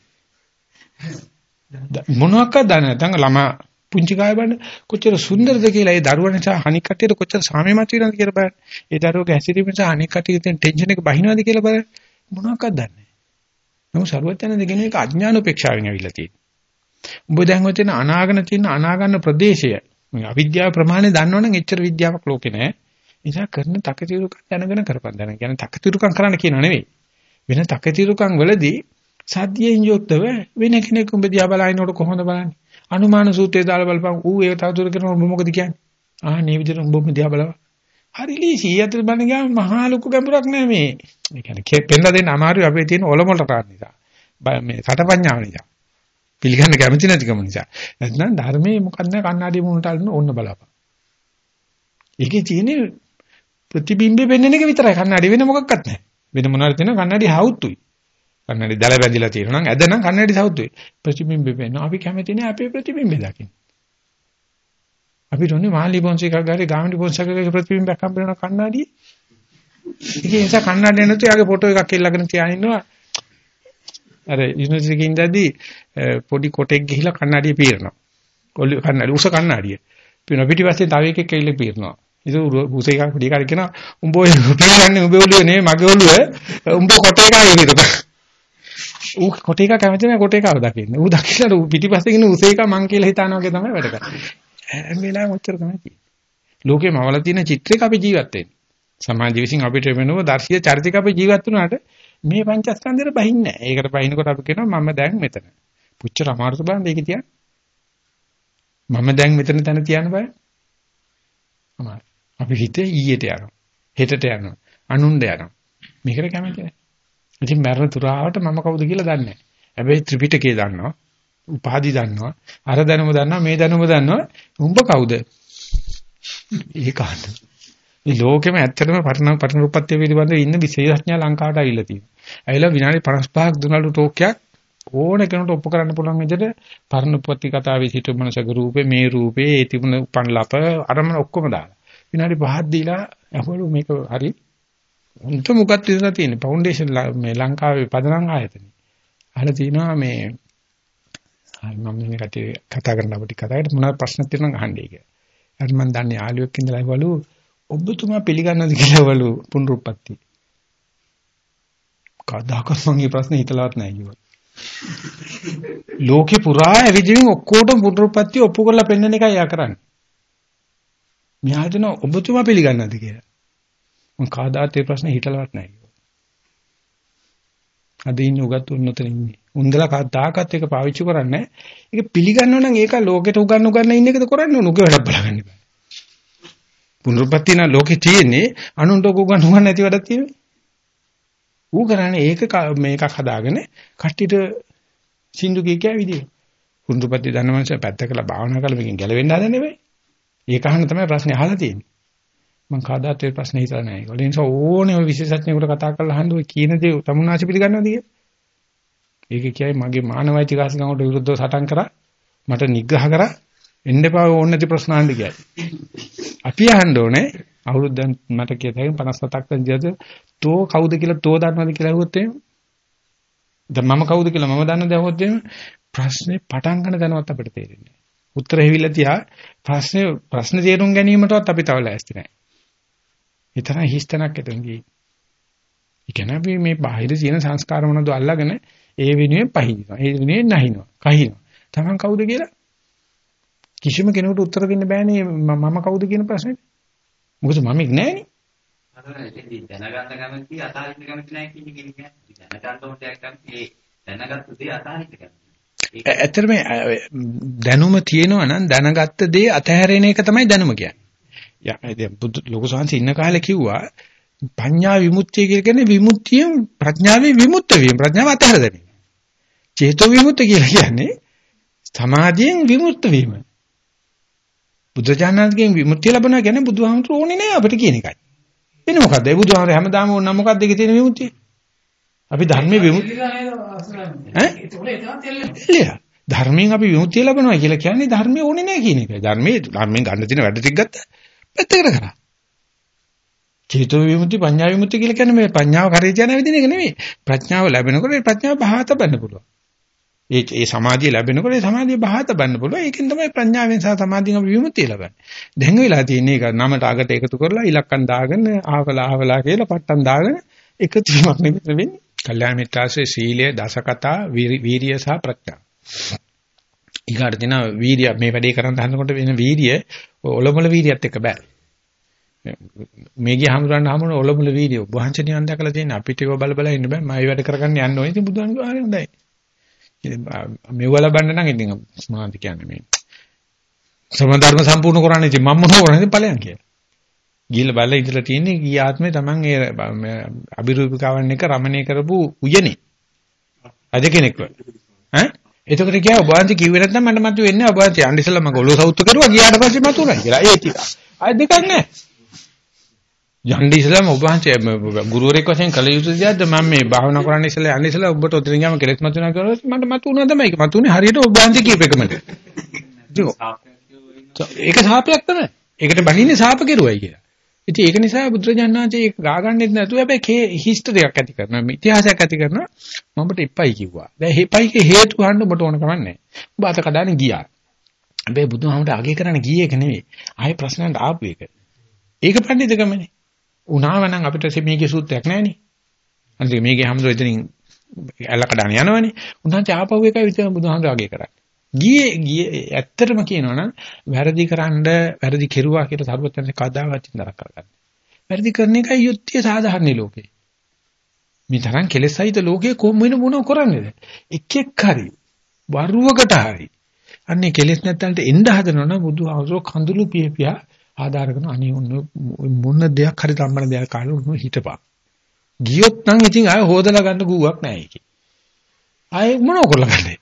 මොනවාක්වත් දන්නේ නැත්නම් ළමා පුංචි කාය බලන්න කොච්චර සුන්දරද කියලා ඒ දරුවා නිසා අනික් කට්ටියට කොච්චර සාමෙමත් වෙනවද කියලා බලන්න. ඒ දරුවගේ හැසිරීම නිසා අනික් කට්ටියට තියෙන ටෙන්ෂන් එක බහිනවද කියලා බලන්න. මොනවාක්වත් දන්නේ නැහැ. නමුත් සරුවත්යන දෙගෙන එක අඥාන උපේක්ෂාවෙන් ඇවිල්ලා තියෙනවා. උඹ දැන් ඔය තියෙන අනාගන තියෙන අනාගන්න ප්‍රදේශය අවිද්‍යාව ප්‍රමාණය දන්නවනම් එච්චර විද්‍යාවක් ලෝකේ නැහැ. නිසා කරන තකතිරුකම් දැනගෙන කරපන්. දැන කියන්නේ තකතිරුකම් කරන්න කියනව නෙවෙයි. වෙන තකතිරුකම් වලදී සත්‍යයෙන් යුක්තව වෙන කෙනෙක් උඹ දිහා බලනකොට කොහොමද බලන්නේ? අනුමාන සූත්‍රය දාලා බලපන්. ඌ ඒක තවදුර කරනවා උඹ මොකද කියන්නේ? ආ මේ විදිහට උඹ දිහා බලව. හරි ලීසි. යතර බණ ගියාම මහා ලොකු ගැඹුරක් නෑ මේ. ඒ කියන්නේ පෙන්න දෙන්න අමාරුයි අපේ තියෙන ඔලොමලට කාරණා නිසා. මේ සටපඤ්ඤාව නිසා. පිළිගන්න කැමති නැතිකම නිසා. නැත්නම් ධර්මයේ මොකක්ද කණ්ණාඩිය මුණට අල්ලන ඕන්න බලපන්. ඒකේ තියෙන්නේ ප්‍රතිබිම්බෙ වෙන්නන එක විතරයි කණ්ණාඩි වෙන මොකක්වත් නැහැ. වෙන මොනවාරි තියෙනවා කණ්ණාඩි හවුතුයි. කන්නඩි දැල බැඳිලා තියෙනවා නම් ඇද නම් කන්නඩි සවුතුයි. ප්‍රතිබිම්බෙ වෙනවා. අපි කැමති නෑ අපේ ප්‍රතිබිම්බෙ දකින්න. අපිට ඕනේ මාළි පොන්ස එකක් ගානේ ගාමිණි පොන්ස එකක ප්‍රතිබිම්බයක් හම්බ වෙන කන්නඩියේ. ඒක නිසා කන්නඩිය නැතු යාගේ ෆොටෝ එකක් එල්ලගෙන තියාගෙන ඉන්නවා. අර යුනිවර්සිටි එකේ ඉඳදී පොඩි කොටෙක් ගිහිලා කන්නඩිය පීරනවා. ඔලි කන්නඩිය උස කන්නඩිය. පින පිටිපස්සේ තව එකෙක් ඇවිල්ලා පීරනවා. ඒක උස එකක් පොඩි එකක් කියනවා උඹ ඔය පීරන්නේ උඹ ඔළුව නෙවෙයි මගේ ඔළුව. උඹ කොටේ එකයි ඒක. ඌ කොටේ එක කැමති නැහැ කොටේ එකව දකින්න. ඌ දකින්න ඌ පිටිපස්සේ ඉන්න උසේ එක මං කියලා හිතාන වගේ තමයි වැඩ කරන්නේ. හැම වෙලාවෙම ඔච්චර තමයි තියෙන්නේ. ලෝකේ මවල තියෙන චිත්‍රයක අපි ජීවත් වෙන්නේ. සමාජ විශ්ින් අපිට වෙනව දර්ශීය චරිතයක අපි ජීවත් වුණාට මේ පංචස්කන්ධෙට බහින්නේ නැහැ. ඒකට බහිනකොට අපි කියනවා මම දැන් මෙතන. පුච්චර අමාරුද බලන්න ඒක තියන්න. මම දැන් මෙතන තැන තියන්න බෑ. අමාරු. අපි හිතේ ඊයට යනවා. හෙටට යනවා. අනුණ්ඩ යනවා. මේකට කැමති නැහැ. ඉතින් මරණ තුරාවට මම කවුද කියලා දන්නේ නැහැ. හැබැයි ත්‍රිපිටකය දන්නවා. උපාදි දන්නවා. අර දැනුම දන්නවා මේ දැනුම දන්නවා. උඹ කවුද? ඒක අහන්න. මේ ලෝකෙම ඇත්තටම පටන පටන රූපත්‍ය පිළිබඳව ඉන්න විශේෂඥා ලංකාවට ඇවිල්ලා තියෙනවා. ඇවිල්ලා විනාඩි 55ක් දුනලු ටෝක්යක් ඕන කෙනෙකුට ඔප්පු කරන්න පුළුවන් විදිහට පරණ උපත්ති කතාවේ සිටු මනසක රූපේ මේ රූපේ ඒ තිබුණ උපන් ලප අරමන ඔක්කොම දාලා. විනාඩි 5ක් දීලා අහවලු මේක හරි උන්ට මොකක්ද ඉඳලා තියෙන්නේ ෆවුන්ඩේෂන් මේ ලංකාවේ පදනම් ආයතනෙ. අහලා තිනවා මේ හරි මම මේ කටේ කතා කරන අපිට කතා කරලා මොනවද ප්‍රශ්න තියෙනවා අහන්නේ කියලා. හරි මම දන්නේ ආලියක් ඉඳලා වලු ඔබතුමා පිළිගන්නද කියලා වලු පුනරුත්පත්ති. කවදාකවත් මම මේ ප්‍රශ්නේ හිතලවත් නැහැ කිව්වා. ලෝකේ පුරා ඇවිදින් ඔක්කොටම පුනරුත්පත්ති ඔප්පු කරලා පෙන්වන එකයි යා කරන්නේ. මෙහා දෙන ඔබතුමා පිළිගන්නද කියලා. මම කාදාත් ඒ ප්‍රශ්නේ හිතලවත් නැහැ. අද ඉන්නේ උගත් උන්නතන ඉන්නේ. උන්දලා කවදාකවත් ඒක පාවිච්චි කරන්නේ ඒක පිළිගන්නව නම් ඒක ලෝකෙට උගන්න උගන්න ඉන්න එකද කරන්නේ උනුගේ වැඩක් බලගන්න බෑ. පුනරුත්පත්ති නම් ලෝකේ තියෙන්නේ අනුන්ට උගන්න උගන්න නැති වැඩක් තියෙන්නේ. ඌ කරන්නේ ඒක මේකක් හදාගෙන කට්ටියට සින්දු කිය කිය විදිය. පුනරුත්පත්ති දන්න මනුස්සය පැත්තකලා භාවනා කරලා මේකෙන් ගැලවෙන්න හදන්නේ නෙවෙයි. ඒක අහන්න තමයි ප්‍රශ්නේ අහලා තියෙන්නේ. මම කවදාත් ඒ ප්‍රශ්නේ හිතලා නැහැ. ඒ නිසා ඕනෙම විශේෂඥයෙකුට කතා කරලා අහන්න ඔය කියන දේ තමුන්නාසි පිළිගන්නවද කියලා. ඒක කියයි මගේ මානවයිතිකාසිකමට විරුද්ධව සටන් කරා මට නිග්‍රහ කරා එන්න එපා ඕන නැති ප්‍රශ්න අහන්න කියයි. අපි අහන්න ඕනේ අවුරුද්දෙන් මට කියතයි 57ක් දැන් ජීවිත තෝ කවුද කියලා තෝ දන්නවද කියලා අහුවොත් එහෙම දැන් මම කවුද කියලා මම දන්නද අහුවොත් එහෙම ප්‍රශ්නේ පටන් ගන්න දැනවත් අපිට තේරෙන්නේ නැහැ. උත්තර හේවිලා තියා ප්‍රශ්නේ ප්‍රශ්න තේරුම් ගැනීමටවත් අපි තව ලෑස්ති නැහැ. ඒ තරම් හිස්තනක් එතනදී. ඒ කියන්නේ අපි මේ බාහිර තියෙන සංස්කාර මොනවද අල්ලගෙන ඒ වෙනුවෙන් පහිනවා. ඒ වෙනුවෙන් නැහිනවා. කහිනවා. Taman කවුද කියලා කිසිම කෙනෙකුට උත්තර දෙන්න බෑනේ මම කවුද කියන ප්‍රශ්නෙට. මොකද මම ඉක් නෑනේ. අර දැනගන්න කැමති අතාරින්න කැමති නැහැ කියන එක කියන්නේ දැනගන්න ඕන දෙයක් ඒ දැනගත්ත දේ අතාරින්න කැමති. ඇත්තටම දැනුම තියෙනවා නම් දැනගත්ත දේ අතහැරෙන එක තමයි දැනුම කියන්නේ. ලෝක සංසි ඉන්න කාලේ කිව්වා පඤ්ඤා විමුක්තිය කියලා කියන්නේ විමුක්තිය ප්‍රඥාවේ විමුක්ත වීම ප්‍රඥාව අතහැර දැමීම. චේතෝ විමුක්ත කියලා කියන්නේ සමාධියෙන් විමුක්ත වීම. බුදුජානකගෙන් විමුක්තිය ලැබනවා කියන්නේ බුදුහාමුදුරු ඕනේ නෑ අපිට කියන එකයි. වෙන මොකද්ද? ඒ බුදුහාමුදුරු හැමදාම ඕන නම් මොකද්ද ඒකේ තියෙන විමුක්තිය? අපි ධර්මයේ විමුක්තිය ඈ? ධර්මයෙන් අපි විමුක්තිය ලැබනවා කියලා කියන්නේ ධර්මයේ ඕනේ නෑ කියන එකයි. ධර්මයේ ධර්මයෙන් ගන්න තියෙන වැඩ ටික ගත්තා. පැත්තකට කරා. චේතෝ විමුක්ති පඤ්ඤා විමුක්ති කියලා කියන්නේ මේ පඤ්ඤාව කරේ යන විදිහ නෙවෙයි. ප්‍රඥාව ලැබෙනකොට ඒ ප්‍රඥාව බහාත බන්න පුළුවන්. ඒ ඒ සමාධිය ලැබෙනකොට ඒ සමාධිය බහාත බන්න පුළුවන්. ඒකෙන් තමයි ප්‍රඥාවෙන් සහ සමාධියෙන් අපි විමුක්තිය ලබන්නේ. දැන් වෙලා තියෙන්නේ ඒක නමට අගට එකතු කරලා ඉලක්කම් දාගෙන ආවලා ආවලා කියලා පට්ටම් දාගෙන එකතු වීමක් නෙමෙයි වෙන්නේ. කල්යාණ මිත්‍රාසේ සීලය, දසකතා, වීරිය සහ ප්‍රඥා. ඊගාට දෙන වීරිය මේ වැඩේ කරන්න හදනකොට වෙන වීරිය ඔලොමල වීරියත් එක්ක බෑ. මේ ගිය හමුරන්න හමුන ඔලොමල වීරිය වහන්සේ නිවන් දැකලා තියෙන අපිට ඒව බල බල ඉන්න බෑ. මම වැඩ කරගන්න යන්න ඕනේ. ඉතින් බුදුන් කිව්වා හරි හොඳයි. ඉතින් මෙව ලබන්න නම් ඉතින් ස්මාන්ති කියන්නේ මේ සමධර්ම සම්පූර්ණ කරන්නේ ඉතින් මම මොනව කරන්නේ ඵලයන් කියලා. ගිහිල්ලා බලලා ඉඳලා තියෙන්නේ ගිය ආත්මේ Taman ඒ අභිරූපිකාවන් එක රමණය කරපු උයනේ. අද කෙනෙක්ව. ඈ එතකොට කියා ඔබ වහන්සේ කිව්වේ නැත්නම් මට මතු වෙන්නේ ඔබ වහන්සේ යන්න ඉස්සෙල්ලා මම ඔලුව සවුත්තු කරුවා ගියාට පස්සේ මතුණා කියලා. ඒ ටික. ආයෙ දෙකක් නැහැ. යන්න ඉස්සෙල්ලාම ඔබ වහන්සේ ගුරුවරයෙක් වශයෙන් කළ යුතු දෙයක්ද මම මේ භාවනා කරන්න ඉස්සෙල්ලා යන්න ඉස්සෙල්ලා ඔබට ඔතන ගියාම කෙලෙස් මතුණා කරොත් මට මතුණා තමයි. ඒක මතුනේ හරියට ඔබ වහන්සේ කියපේකමද. ඒක සාපයක් තමයි. ඒකට බහින්නේ සාප කෙරුවයි කියලා. ඉතින් ඒක නිසා බුදුරජාණන් වහන්සේ ඒක ගාගන්නෙත් නැතුව හැබැයි හිස්ටරියක් ඇති කරනවා. ඉතිහාසයක් ඇති කරනවා. මමට එපයි කිව්වා. දැන් එපයිගේ හේතු අහන්න ඔබට ඕන කමක් නැහැ. ඔබ අත කඩාන ගියා. හැබැයි බුදුහාමුදුර අගේ කරන්න ගියේ එක නෙවෙයි. ආයේ ප්‍රශ්නකට ආපු එක. ඒක පඬිතුකමනේ. උනාව නම් අපිට මේකේ සූත්‍රයක් නැහැනේ. අනිත් මේකේ හැමදෙර එතනින් ඇල්ල කඩාන යනවනේ. උන්වහන්සේ ආපහු එකයි විතර බුදුහාමුදුර අගේ කරන්නේ. ගියේ ගියේ ඇත්තටම කියනවනම් වැරදි කරන්න වැරදි කෙරුවා කියලා සරුවත්යන්සේ කදාවත් ඉඳලා කරගන්න. වැරදි කරන එකයි යුක්තිය සාධාරණ ලෝකේ. මේ තරම් කෙලෙසයිද ලෝකේ කොහොම වෙන මොනව කරන්නේද? එක් එක් හරි වරුවකට හරි. අන්නේ කෙලෙස් නැත්තන්ට එන්න හදනවනම් බුදුහාමසෝ කඳුළු පියපියා ආධාර කරන අනේ මොන දෙයක් හරි තම්බන දෙයක් කාලේ උණු හිටපන්. ගියොත් නම් ඉතින් ආය හොදලා ගන්න ගුවක් නැහැ ඒකේ. ආයේ මොනව කරලා ගන්නේ?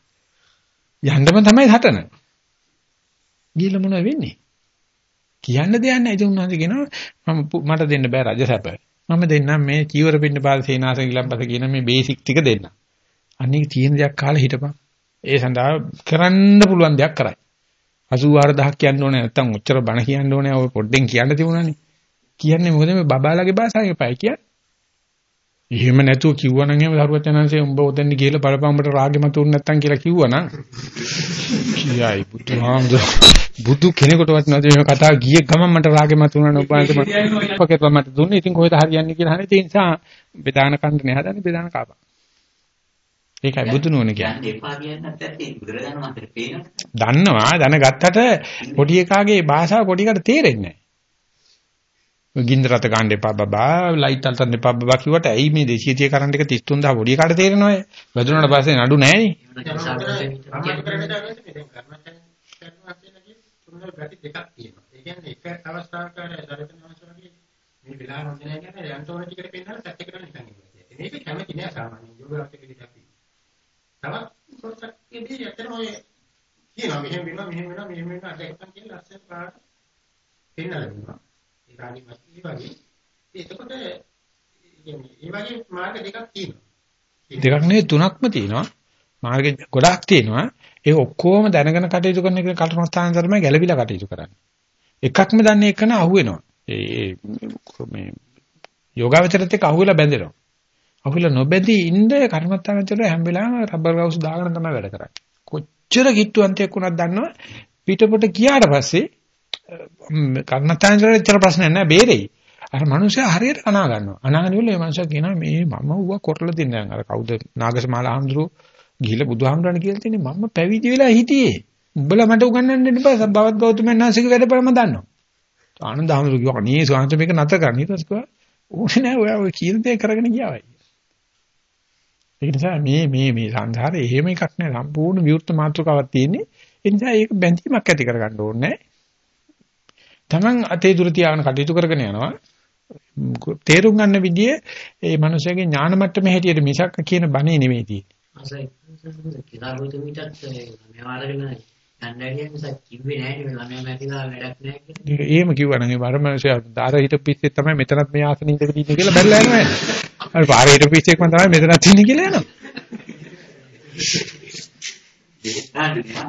යන්නම තමයි හටන. ගිහලා මොනව වෙන්නේ? කියන්න දෙයක් නැහැ. ඉතින් උන්වහන්සේ කියනවා මම මට දෙන්න බෑ රජසැප. මම දෙන්නම් මේ චීවර පින්න පාද සේනාසන ගිලම්පස කියන මේ බේසික් ටික දෙන්න. අනික තියෙන දෙයක් කාලේ හිටපන්. ඒ සඳහා කරන්න පුළුවන් දෙයක් කරයි. 84000ක් කියන්න ඕනේ නැත්තම් ඔච්චර බණ කියන්න ඕනේ ඔය පොඩ්ඩෙන් කියන්න තිබුණානේ. කියන්නේ මොකද මේ බබාලාගේ භාෂාවෙන් එපයි කියන්නේ. එහෙම නැතුව කිව්වනම් එහෙම දරුවචනන්සේ උඹ ඔතෙන් ගිහලා බලපන් උඹට රාගෙ මතුන් නැත්තම් කියලා කිව්වනම් කියයි බුදුහාමුදුර බුදු කෙනෙකුටවත් නැති මේ කතාව ගියේ ගමන් මට රාගෙ මතුනන ඔබ අන්තිම පොකේට මට දුන්නේ. ඉතින් කොහෙද හරියන්නේ කියලා හරි ඒ නිසා බෙදාන කන්න නෑ හදන්නේ. බෙදාන කාපා ඒකයි බුදු නෝන කියන්නේ. එපා කියන්නේ නැත්නම් බුදුරජාණන් වහන්සේට පේනවා. දන්නවා දැනගත්තට පොඩි එකාගේ භාෂාව පොඩි එකට තේරෙන්නේ නැහැ. ගින්දර රත ගන්න එපා බබා ලයිට් අල්ලන්න එපා බබා කිව්වට ඇයි මේ 230 කරන්ට් එක 33000 පොඩි කාට තේරෙනවද? වැදුනට පස්සේ නඩු නැහැනේ. ඒ කියන්නේ එක අවස්ථාවක දරතන අවස්ථාවකදී මේ නැහැ කියන්නේ යන්ත ඕන ටිකට පෙන්නන පැත්තකට නිකන් ඉන්නවා. මේක කැමති නෑ සාමාන්‍යයෙන් යෝගාවචකදී අපි. තවත් කොටසක්දී ඇත්තටම ඔය කියනවා මෙහෙම වෙනවා මෙහෙම වෙනවා මෙහෙම වෙනවා අද එකක් කියන ලස්සන පාට පෙන්නලා දෙනවා. රාගි මස්ති වගේ. එතකොට මේ වගේ මාර්ග දෙකක් තියෙනවා. දෙකක් නෙවෙයි තුනක්ම තියෙනවා. මාර්ග ගොඩාක් තියෙනවා. ඒ ඔක්කොම දැනගෙන කටයුතු කරන එක කටමස්ථාන ධර්මයේ ගැළපිලා කටයුතු කරන්නේ. එකක්ම දන්නේ එකන අහුවෙනවා. ඒ මේ යෝගාවචරත් එක්ක අහුවෙලා බැඳෙනවා. අහුවෙලා නොබැඳී ඉන්න කර්මස්ථානතර හැම වෙලාවෙම රබර් ගවුස් දාගෙන තමයි වැඩ කරන්නේ. කොච්චර කිට්ටුවන්තයක් වුණත් දන්නවා පිටපොට ගියාට පස්සේ කර්ණතාන්තරේ ඉතර ප්‍රශ්නයක් නෑ බේරෙයි. අර මනුස්සයා හරියට අනා ගන්නවා. අනාගෙන ඉවල මේ මනුස්සයා කියනවා මේ මම ඌව කොරලා දෙන්නේ නැහැ. අර කවුද නාගසමාලා හඳුරු ගිහිල්ලා බුදුහාමුදුරන් කියලා තියෙන්නේ මම පැවිදි වෙලා හිටියේ. උඹලා මට උගන්වන්න දෙන්න එපා. බවත් ගෞතමයන් වහන්සේගේ වැඩපරම දන්නවා. ආනන්ද හඳුරු කිව්වා අනේ ස්වාමීන් මේක නැත කරන්න. ඊට පස්සේ ඕනේ නෑ ඔයා ඔය කියන දේ කරගෙන ගියාවයි. ඒ නිසා මේ මේ මේ සංසාරේ එහෙම එකක් නෑ සම්පූර්ණ විවෘත මාත්‍රකාවක් තියෙන්නේ. ඒ නිසා ඒක බැඳීමක් ඇති කරගන්න ඕනේ. Taman අතේ දුර තියාගෙන කටයුතු කරගෙන යනවා. තේරුම් ගන්න විදිය ඒ මනුස්සයාගේ ඥාන මට්ටමේ හැටියට මිසක් කියන බණේ නෙමෙයි තියෙන්නේ. එහෙම කිව්වනම් ඒ වරමනුස්සයා දාර හිට පිස්සේ තමයි මෙතනත් මේ ආසනෙ ඉඳගෙන ඉන්නේ කියලා බැලලා යනවා. අර පාරේ හිට පිස්සෙක්ම තමයි මෙතනත් ඉන්නේ කියලා යනවා.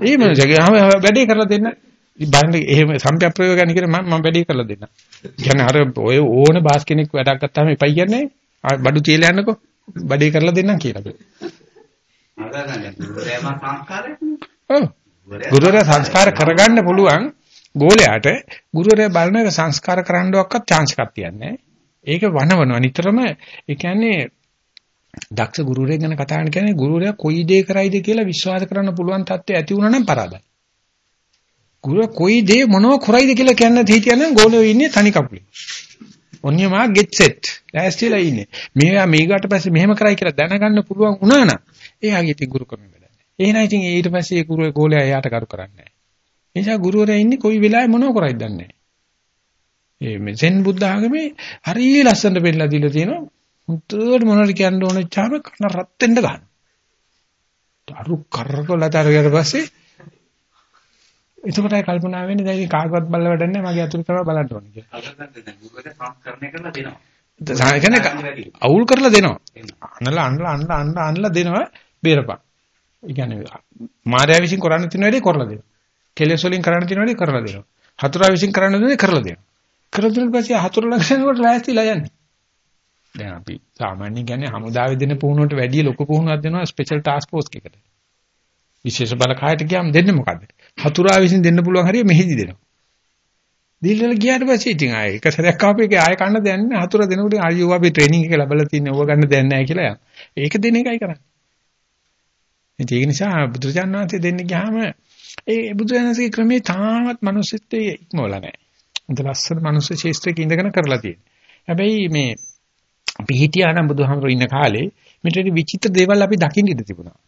ඒ මනුස්සයාගේ වැඩේ කරලා දෙන්න බලන්න එහෙම සම්ප්‍රය ප්‍රයෝග ගන්න කියලා මම මම වැඩි කරලා දෙන්නම්. කියන්නේ අර ඔය ඕන බාස් කෙනෙක් වැඩක් ගත්තාම එපයි කියන්නේ බඩු තියලා යන්නකෝ. බඩේ කරලා දෙන්නම් කියලා. ගුරුවරයා සංස්කාර කරගන්න පුළුවන් ගෝලයාට ගුරුවරයා බලන සංස්කාර කරන්නවක්වත් chance එකක් තියන්නේ ඒක වනවනවා නිතරම ඒ කියන්නේ දක්ෂ ගුරුවරයෙක් ගැන කතා කරන කියන්නේ ගුරුවරයා කොයි දේ කරයිද කියලා විශ්වාස කරන්න පුළුවන් තත්ත්වය ඇති වුණා නම් පරාදයි. ගුරු කොයි දේ මොනව කරයිද කියලා කියන්න හිටියනම් ගෝලෝ ඉන්නේ තනි කකුලේ. ඔන්නියමා get set. ලෑස්තිලා ඉන්නේ. මේවා මේකට පස්සේ මෙහෙම කරයි කියලා දැනගන්න පුළුවන් වුණා නම් එයාගේ ඉතින් ගුරු කරන වැඩ නැහැ. එහෙනම් ඉතින් ඊට පස්සේ ඒ ගුරු ගෝලයා එයාට කරු කරන්නේ නැහැ. ඒ නිසා ගුරුවරයා ඉන්නේ කොයි වෙලාවෙ මොනව කරයිද දන්නේ නැහැ. ඒ මේ සෙන් බුද්ධ ආගමේ හරිය ලස්සනට පෙන්නලා දීලා තියෙනවා. මුතුවට මොනවද කියන්න ඕන චාම කන රත් වෙන්න ගන්න. අරු කරකවලා තරගයට පස්සේ එතකොටයි කල්පනා වෙන්නේ දැන් කාගවත් බල්ල වැඩක් නැහැ මගේ අතුරු කරලා බලන්න ඕනේ කියලා. අල්ලගන්න දැන් ගුරුවරයා සංස්කරණය කරලා දෙනවා. ඒ කියන්නේ අවුල් කරලා දෙනවා. අනලා අනලා අනලා අනලා අනලා දෙනවා බේරපන්. ඒ කියන්නේ මාර්යා විසින් කරන්න තියෙන වැඩේ කරලා දෙනවා. කෙලෙස් වලින් කරන්න තියෙන වැඩේ කරලා දෙනවා. හතුරා විසින් කරන්න දෙන්නේ කරලා දෙනවා. කරලා දුන්න පස්සේ හතුර ළඟ යනකොට ලෑස්තිලා යන්නේ. දැන් අපි සාමාන්‍යයෙන් කියන්නේ හමුදාවේ දෙන පුහුණුවට වැඩිය ලොකු පුහුණුවක් දෙනවා ස්පෙෂල් ටාස්ක් ෆෝස් එකකට. විශේෂ බලකායට ගියාම දෙන්නේ මොකද්ද? හතුරා විසින් දෙන්න පුළුවන් හරිය මෙහෙදි දෙනවා. දීලා ගියාට පස්සේ ඉතින් ආයේ එක සැරයක් ආපු එකේ ආයෙ කන්න දෙන්නේ නැහැ. හතුරා දෙනකොට ආයෙ අපි ට්‍රේනින් එක ලැබලා තියෙන ඕව ගන්න දෙන්නේ නැහැ කියලා යනවා. ඒක දෙන එකයි කරන්නේ. ඉතින් ඒක නිසා බුදුරජාණන් වහන්සේ දෙන්න ගියාම ඒ බුදුරජාණන්සේගේ ක්‍රමේ තාමත් මිනිස්සුත්වයේ ඉක්මවලා නැහැ. උන්ට ලස්සන මිනිස්සු ශේෂ්ත්‍රයක ඉඳගෙන කරලා තියෙනවා. හැබැයි මේ අපි හිටියා නම් බුදුහාමුදුරු ඉන්න කාලේ මෙතන විචිත්‍ර දේවල් අපි දකින්න ඉඩ තිබුණා.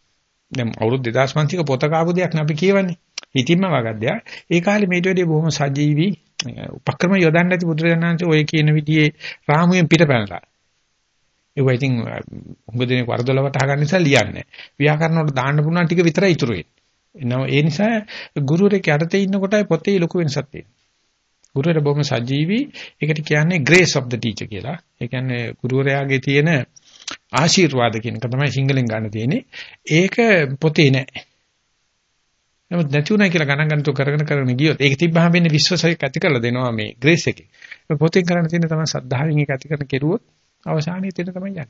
දැන් අවුරුදු 2500ක පොත කාපු දෙයක් නේ අපි කියවන්නේ. හිතින්ම වගද්දයක්. ඒ කාලේ මේට වැඩිය බොහොම සජීවී උපක්‍රම යොදන්න ඇති බුදුරජාණන්සේ ඔය කියන විදිහේ රාමුවෙන් පිටපැනලා. ඒක ඉතින් උඹ දෙනෙක් වරදොල වටහා ගන්න නිසා ලියන්නේ. ව්‍යාකරණ වලට දාන්න පුළුවන් ටික විතරයි ඉතුරු වෙන්නේ. ඒ නිසා ගුරුවරයෙක් යටතේ ඉන්න කොටයි පොතේ ලොකු වෙනසක් තියෙනවා. ගුරුවරයා බොහොම සජීවී. ඒකට කියන්නේ grace of the teacher කියලා. ඒ කියන්නේ ගුරුවරයාගේ තියෙන ආශිර්වාද කියන එක තමයි සිංහලෙන් ගන්න තියෙන්නේ. ඒක පොතේ නෑ. නමුත් නැති උනායි කියලා ගණන් ගන්න තු කරගෙන කරගෙන ගියොත් ඒක තිබ්බහම වෙන්නේ විශ්වාසයක් ඇති කරලා දෙනවා මේ ග්‍රේස් එකේ. පොතෙන් කරන්න තියෙන තමයි සද්ධාවෙන් ඒක ඇති කරන කෙරුවොත් අවසානයේ තියෙන තමයි යන්නේ.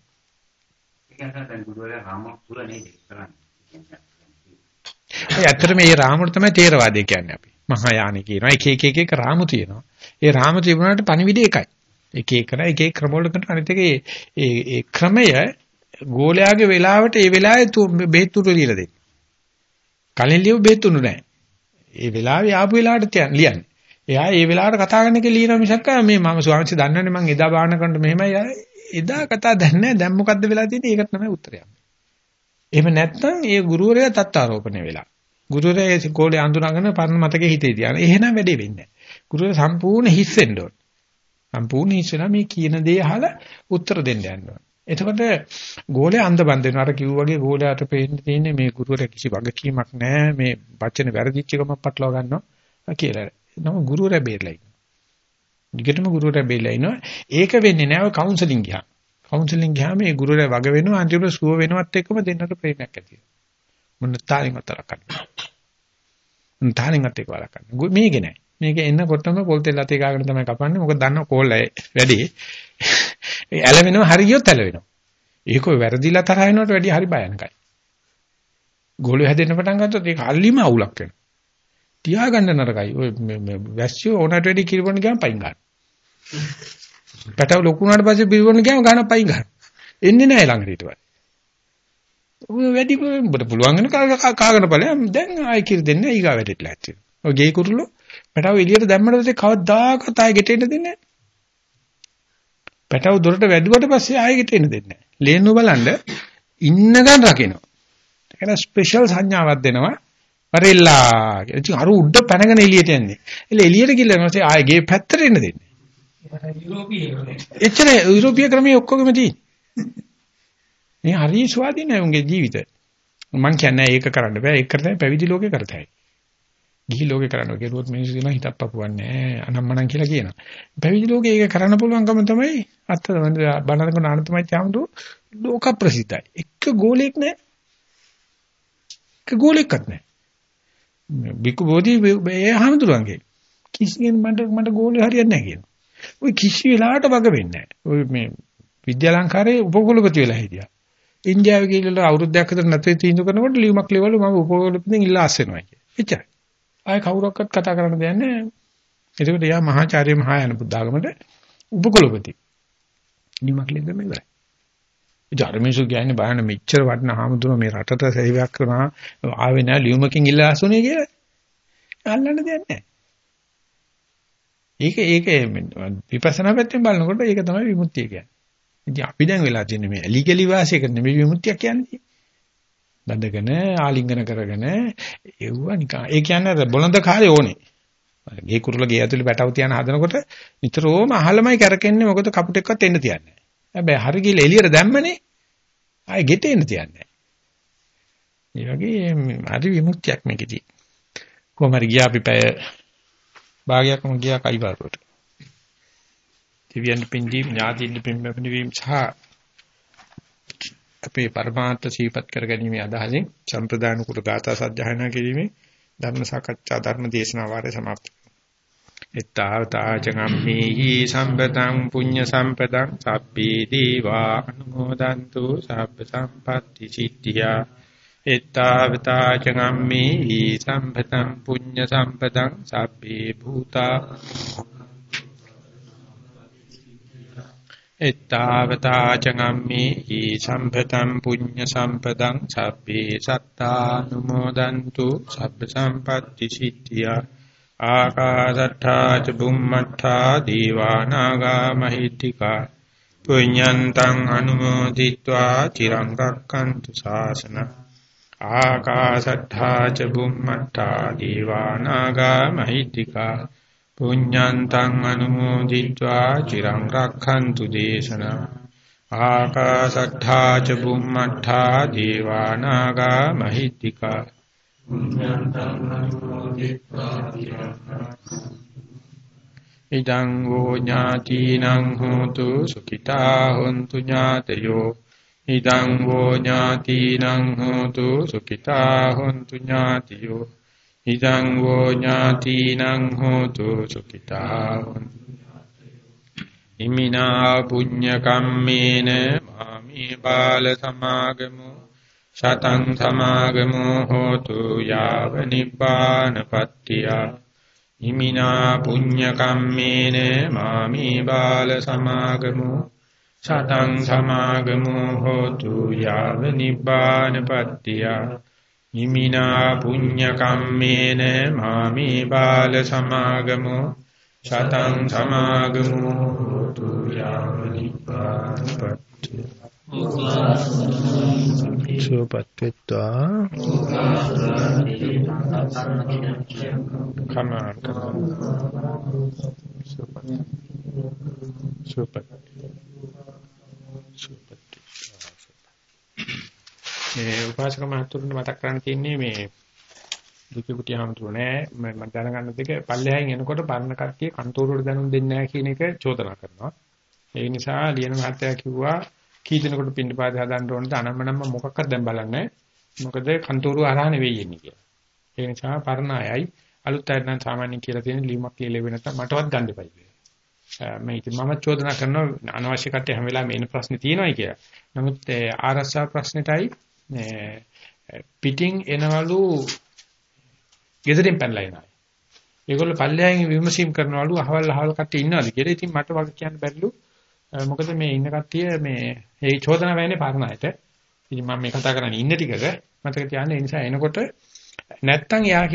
ඒ ඇත්තට මේ රාමුට තමයි තේරවාදය කියන්නේ අපි. මහායාන කියනවා. එක එක එක එක රාමු තියෙනවා. ඒ රාමු තිබුණාට පණිවිඩය එකයි. එක එක කරා එක එක ක්‍රම වලකට අනිත් එක ඒ ඒ ක්‍රමය ගෝලයාගේ වෙලාවට ඒ වෙලාවේ බෙහෙත් තුරු ලියලා දෙන්න. කලින් ලියු බෙහෙත් තුරු නැහැ. ඒ වෙලාවේ ආපු වෙලාවට ලියන්නේ. එයා ඒ වෙලාවට කතා කරන එක ලියන මිසක් මේ මම ස්වාමීන් දන්නන්නේ මම එදා බාහන කරනකොට මෙහෙමයි එදා කතා දන්නේ දැන් මොකද්ද වෙලා තියෙන්නේ ඒකට තමයි උත්තරය. එහෙම නැත්නම් ඒ ගුරුවරයා තත්ත්වාරෝපණය වෙලා. ගුරුවරයා ඒ කෝලේ අඳුනගෙන පරණ මතකේ හිතේ තියාන. එහෙනම් වැඩේ වෙන්නේ නැහැ. ගුරුවරයා සම්පූර්ණ හිස් වෙන්න ඕන. සම්පූර්ණ හිස් වෙනා මේ කියන දේ අහලා උත්තර දෙන්න යන්න ඕන. එතකොට ගෝලේ අන්ධබන්ද වෙනවා. අර කිව්ව වගේ ගෝලයාට පේන්න තියෙන්නේ මේ ගුරුවරයා කිසි වගකීමක් නැහැ. මේ වචන වැරදිච්ච එකම පටලවා ගන්නවා කියලා. නම ගුරුවරයා බේරලා ඉන්නවා. ඩිගටම ගුරුවරයා බේරලා ඉනවා. ඒක වෙන්නේ නැහැ ඔය කවුන්සලින් ගියාම. කවුන්සලින් ගියාම මේ ගුරුවරයා වග වෙනවා අන්තිමට සුව වෙනවත් එක්කම දෙන්නට ප්‍රේමයක් ඇති වෙනවා. මොන තාලින් අතරක් ගන්න. මොන තාලින් අතේ වලක් ගන්න. මේක නෑ. මේක එන්නකොටම පොල් තෙල් අතේ ගාගෙන තමයි කපන්නේ. මොකද දන්නව කෝල් වැඩි. ඇලවෙනවා හරියොත් ඇලවෙනවා. ඒක වැරදිලා තරහ වෙනවට වැඩිය හරි භයානකයි. ගෝලිය හැදෙන්න පටන් ගත්තොත් ඒක අල්ලිම අවුලක් වෙනවා. තියාගන්න නරකයි. ඔය වැස්සියෝ ඕනට වැඩි කිරිබොන්න ගියාම පයින් ගන්න. පැටව ලොකු වුණාට පස්සේ පිරිබොන්න ගියාම ගන්න පයින් ගන්න. එන්නේ නැහැ ළඟට ඊට පස්සේ. ඔය වැඩි ඔබට පුළුවන් වෙන කාගෙන ඵලයන් දැන් ආයි කිරි දෙන්නේ ඊගා වැඩේට ලැහැත්ති. ඔය ගේ කුරුල්ලෝ පැටව එළියට දැම්මට පස්සේ කවදාකවත් ආයි ගෙටෙන්න දෙන්නේ නැහැ. පැටව දොරට වැදුවට පස්සේ ආයෙ ගෙටෙන්න දෙන්නේ නැහැ. ලේන්නු බලන්න ඉන්නකන් රකිනවා. ඒකට ස්පෙෂල් සංඥාවක් දෙනවා. වරෙල්ලා කියලා. ඉතින් අර උඩ පැනගෙන එළියට යන්නේ. එළ එළියට ගිහලා නැත්නම් ආයෙ ගේ පැත්තට එන්න දෙන්නේ. එච්චර යුරෝපීය ක්‍රමයේ ඔක්කොගෙම තියෙන්නේ. මේ හරි ස්වාධීනයි උන්ගේ ජීවිත. මං කියන්නේ ඒක කරන්න බෑ. ඒක කරතයි පැවිදි ලෝකේ කරතයි. ගිහි ලෝකේ කරන්න කෙරුවොත් මිනිස්සු කියනවා හිතක් පපුවන්නේ අනම්මනම් කියලා කියනවා. පැවිදි ලෝකේ ඒක කරන්න පුළුවන්කම තමයි අත්ත බණරක නානතමයි චාමුදු ලෝක ප්‍රසිද්ධයි. එක ගෝලයක් නැහැ. එක ගෝලයක්වත් නැහැ. බිකු බෝධි ඒ හාමුදුරන්ගේ කිසියෙන් මට මට ගෝලිය හරියන්නේ නැහැ කියනවා. ওই කිසි වෙලාවට වග වෙන්නේ නැහැ. ඔය මේ විද්‍යාලංකාරයේ උපකුලපති වෙලා හිටියා. ඉන්දියාවේ ගිහිල්ලා අවුරුද්දක් විතර නැතේ තීන්දුව කරනකොට ලියුමක් ලියවලු මම උපකුලපතිෙන් ඉල්ලා අස්සෙනවා කිය. එච්චරයි. ආය කවුරක්වත් කතා කරන්න දෙයක් නැහැ. එතකොට යා මහාචාර්ය මහා යන බුද්ධාගමට උපකුලපති. ලියුමක් ලියන්න ඉවරයි. ජර්මේසු කියන්නේ බාහන මෙච්චර වටින හාමුදුරුවෝ මේ රටට සේවයක් කරනවා ආවේ නැහැ ලියුමකින් ඉල්ලා අසුනේ කියලා. අල්ලන්න දෙයක් නැහැ. ඒක ඒක විපස්සනා පැත්තෙන් බලනකොට ඒක තමයි විමුක්තිය කියන්නේ. ඉතින් අපි දැන් වෙලා තියෙන්නේ මේ ඇලිගලි වාසයක නෙමෙයි විමුක්තිය කියන්නේ. බඳගෙන ආලිංගන කරගෙන එව්ව නිකන් ඒ කියන්නේ බොළඳ කාලේ ඕනේ. ගේ කුරුල ගේ ඇතුලේ පැටව තියන හදනකොට නිතරම අහලමයි කරකෙන්නේ මොකද කපුටෙක්වත් එන්න තියන්නේ. හැබැයි හරි ගිහලා එළියට දැම්මනේ ආයෙ ගෙට එන්න තියන්නේ. ඒ වගේ හරි විමුක්තියක් මේකෙදී. කොහොම හරි ගියා අපි පැය භාගයක්ම ගියා කයිවාරුවට. දිව්‍යන් පින්දීම් ඥාතින් පින්බැපිනවීම සහ අපේ පරමාර්ථ සීපත් කරගැනීමේ අදහසින් සම්ප්‍රදාන කුර ගාථා සජ්ජහායනා කිරීමේ ධර්ම සාකච්ඡා ධර්ම දේශනා වාරය સમાප්ත. ittavatajagammehi sampatang punya sampatang sabbe deva anumodantu sabba sampatti siddhiya ittavatajagammehi sampatang punya sampatang sabbe bhuta එත්තාවතා චගම්මේහි සම්පතම් පුඤ්ඤ සම්පතං සබ්බේ සත්තානුමෝදන්තු සබ්බ සම්පත්‍ති සිද්ධියා ආකාශට්ඨා ච බුම්මට්ඨා දීවානාගා මහිත්‍තිකා පුඤ්ඤන්තං අනුමෝදිත්වා චිරං රක්칸තු ශාසන ආකාශට්ඨා ච බුම්මට්ඨා දීවානාගා මහිත්‍තිකා පුඤ්ඤන්තං අනුමෝදිत्वा චිරං රක්ඛන්තු දේශනා ආකාශට්ඨා ච බුම්මට්ඨා දීවානාගා මහිත්‍තිකා පුඤ්ඤන්තං අනුමෝදිत्वा චිරං රක්ඛන්තු ඉදං වූ ඥාතිනං හෝතු සුඛිතා හොන්තු ඥාතයෝ ඉදං වූ ඥාතිනං හෝතු සුඛිතා හොන්තු ඥාතියෝ ඉදං වෝ ඥාතිනං හෝතු සුඛිතා ඉමිනා පුඤ්ඤ කම්මේන මාමේ බාල සමාගමු සතං සමාගමු හෝතු යාව නිපානපත්තිය ඉමිනා පුඤ්ඤ කම්මේන මාමේ බාල සමාගමු සතං සමාගමු හෝතු යාව නිපානපත්තිය ඉමිනා පුඤ්ඤ කම්මේන මාමි බාල සමාගමෝ සතං සමාගමෝ තු යාවනිපාතපත්ති සුපත්ත්වා කමාන සුපත් සුපත් සුපත් මේ උපාසක මහතුරුන්ට මතක් කරන්න තියෙන්නේ මේ දුක කුටි හම්තුරු නෑ මම දැනගන්න දෙක පල්ලෙහායින් එනකොට පරණ කට්ටිය කන්තෝරුවට දැනුම් දෙන්නේ නැහැ කියන එක චෝදනා කරනවා. ඒ නිසා ලියන මහත්තයා කිව්වා කී දිනකට පින්නපාත හදන්න ඕනද අනම්මනම් මොකක්වත් දැන් බලන්නේ මොකද කන්තෝරු අරහා නෙවෙයි එන්නේ කියලා. ඒ නිසා පරණ අයයි අලුත් අය නම් සාමාන්‍යයෙන් කියලා තියෙන ලියුමක් කියලා වෙන නැත්නම් මටවත් ගන්න දෙපයි කියලා. මම ඉතින් මම චෝදනා කරනවා අනවශ්‍ය කට්ටිය හැම වෙලාවෙම එන ප්‍රශ්නේ තියෙනවායි කියලා. නමුත් ආරක්ෂා ප්‍රශ්නෙටයි Eh, පිටින් එනවලු ගෙදරින් පැනලා එනවා. ඒගොල්ලෝ පල්ලෙහායින් විමසීම් කරනවලු අහවල් අහවල් කට්ටිය ඉන්නවද කියලා. ඉතින් මට වගේ කියන්න බැරිලු. Eh, මොකද මේ ඉන්න කට්ටිය මේ ඒ චෝදනා වෙන්නේ පරණයට. ඉතින් මම මේ කතා කරන්නේ ඉන්න ටිකක මතක තියාගන්න ඒ නිසා එනකොට නැත්තම් යා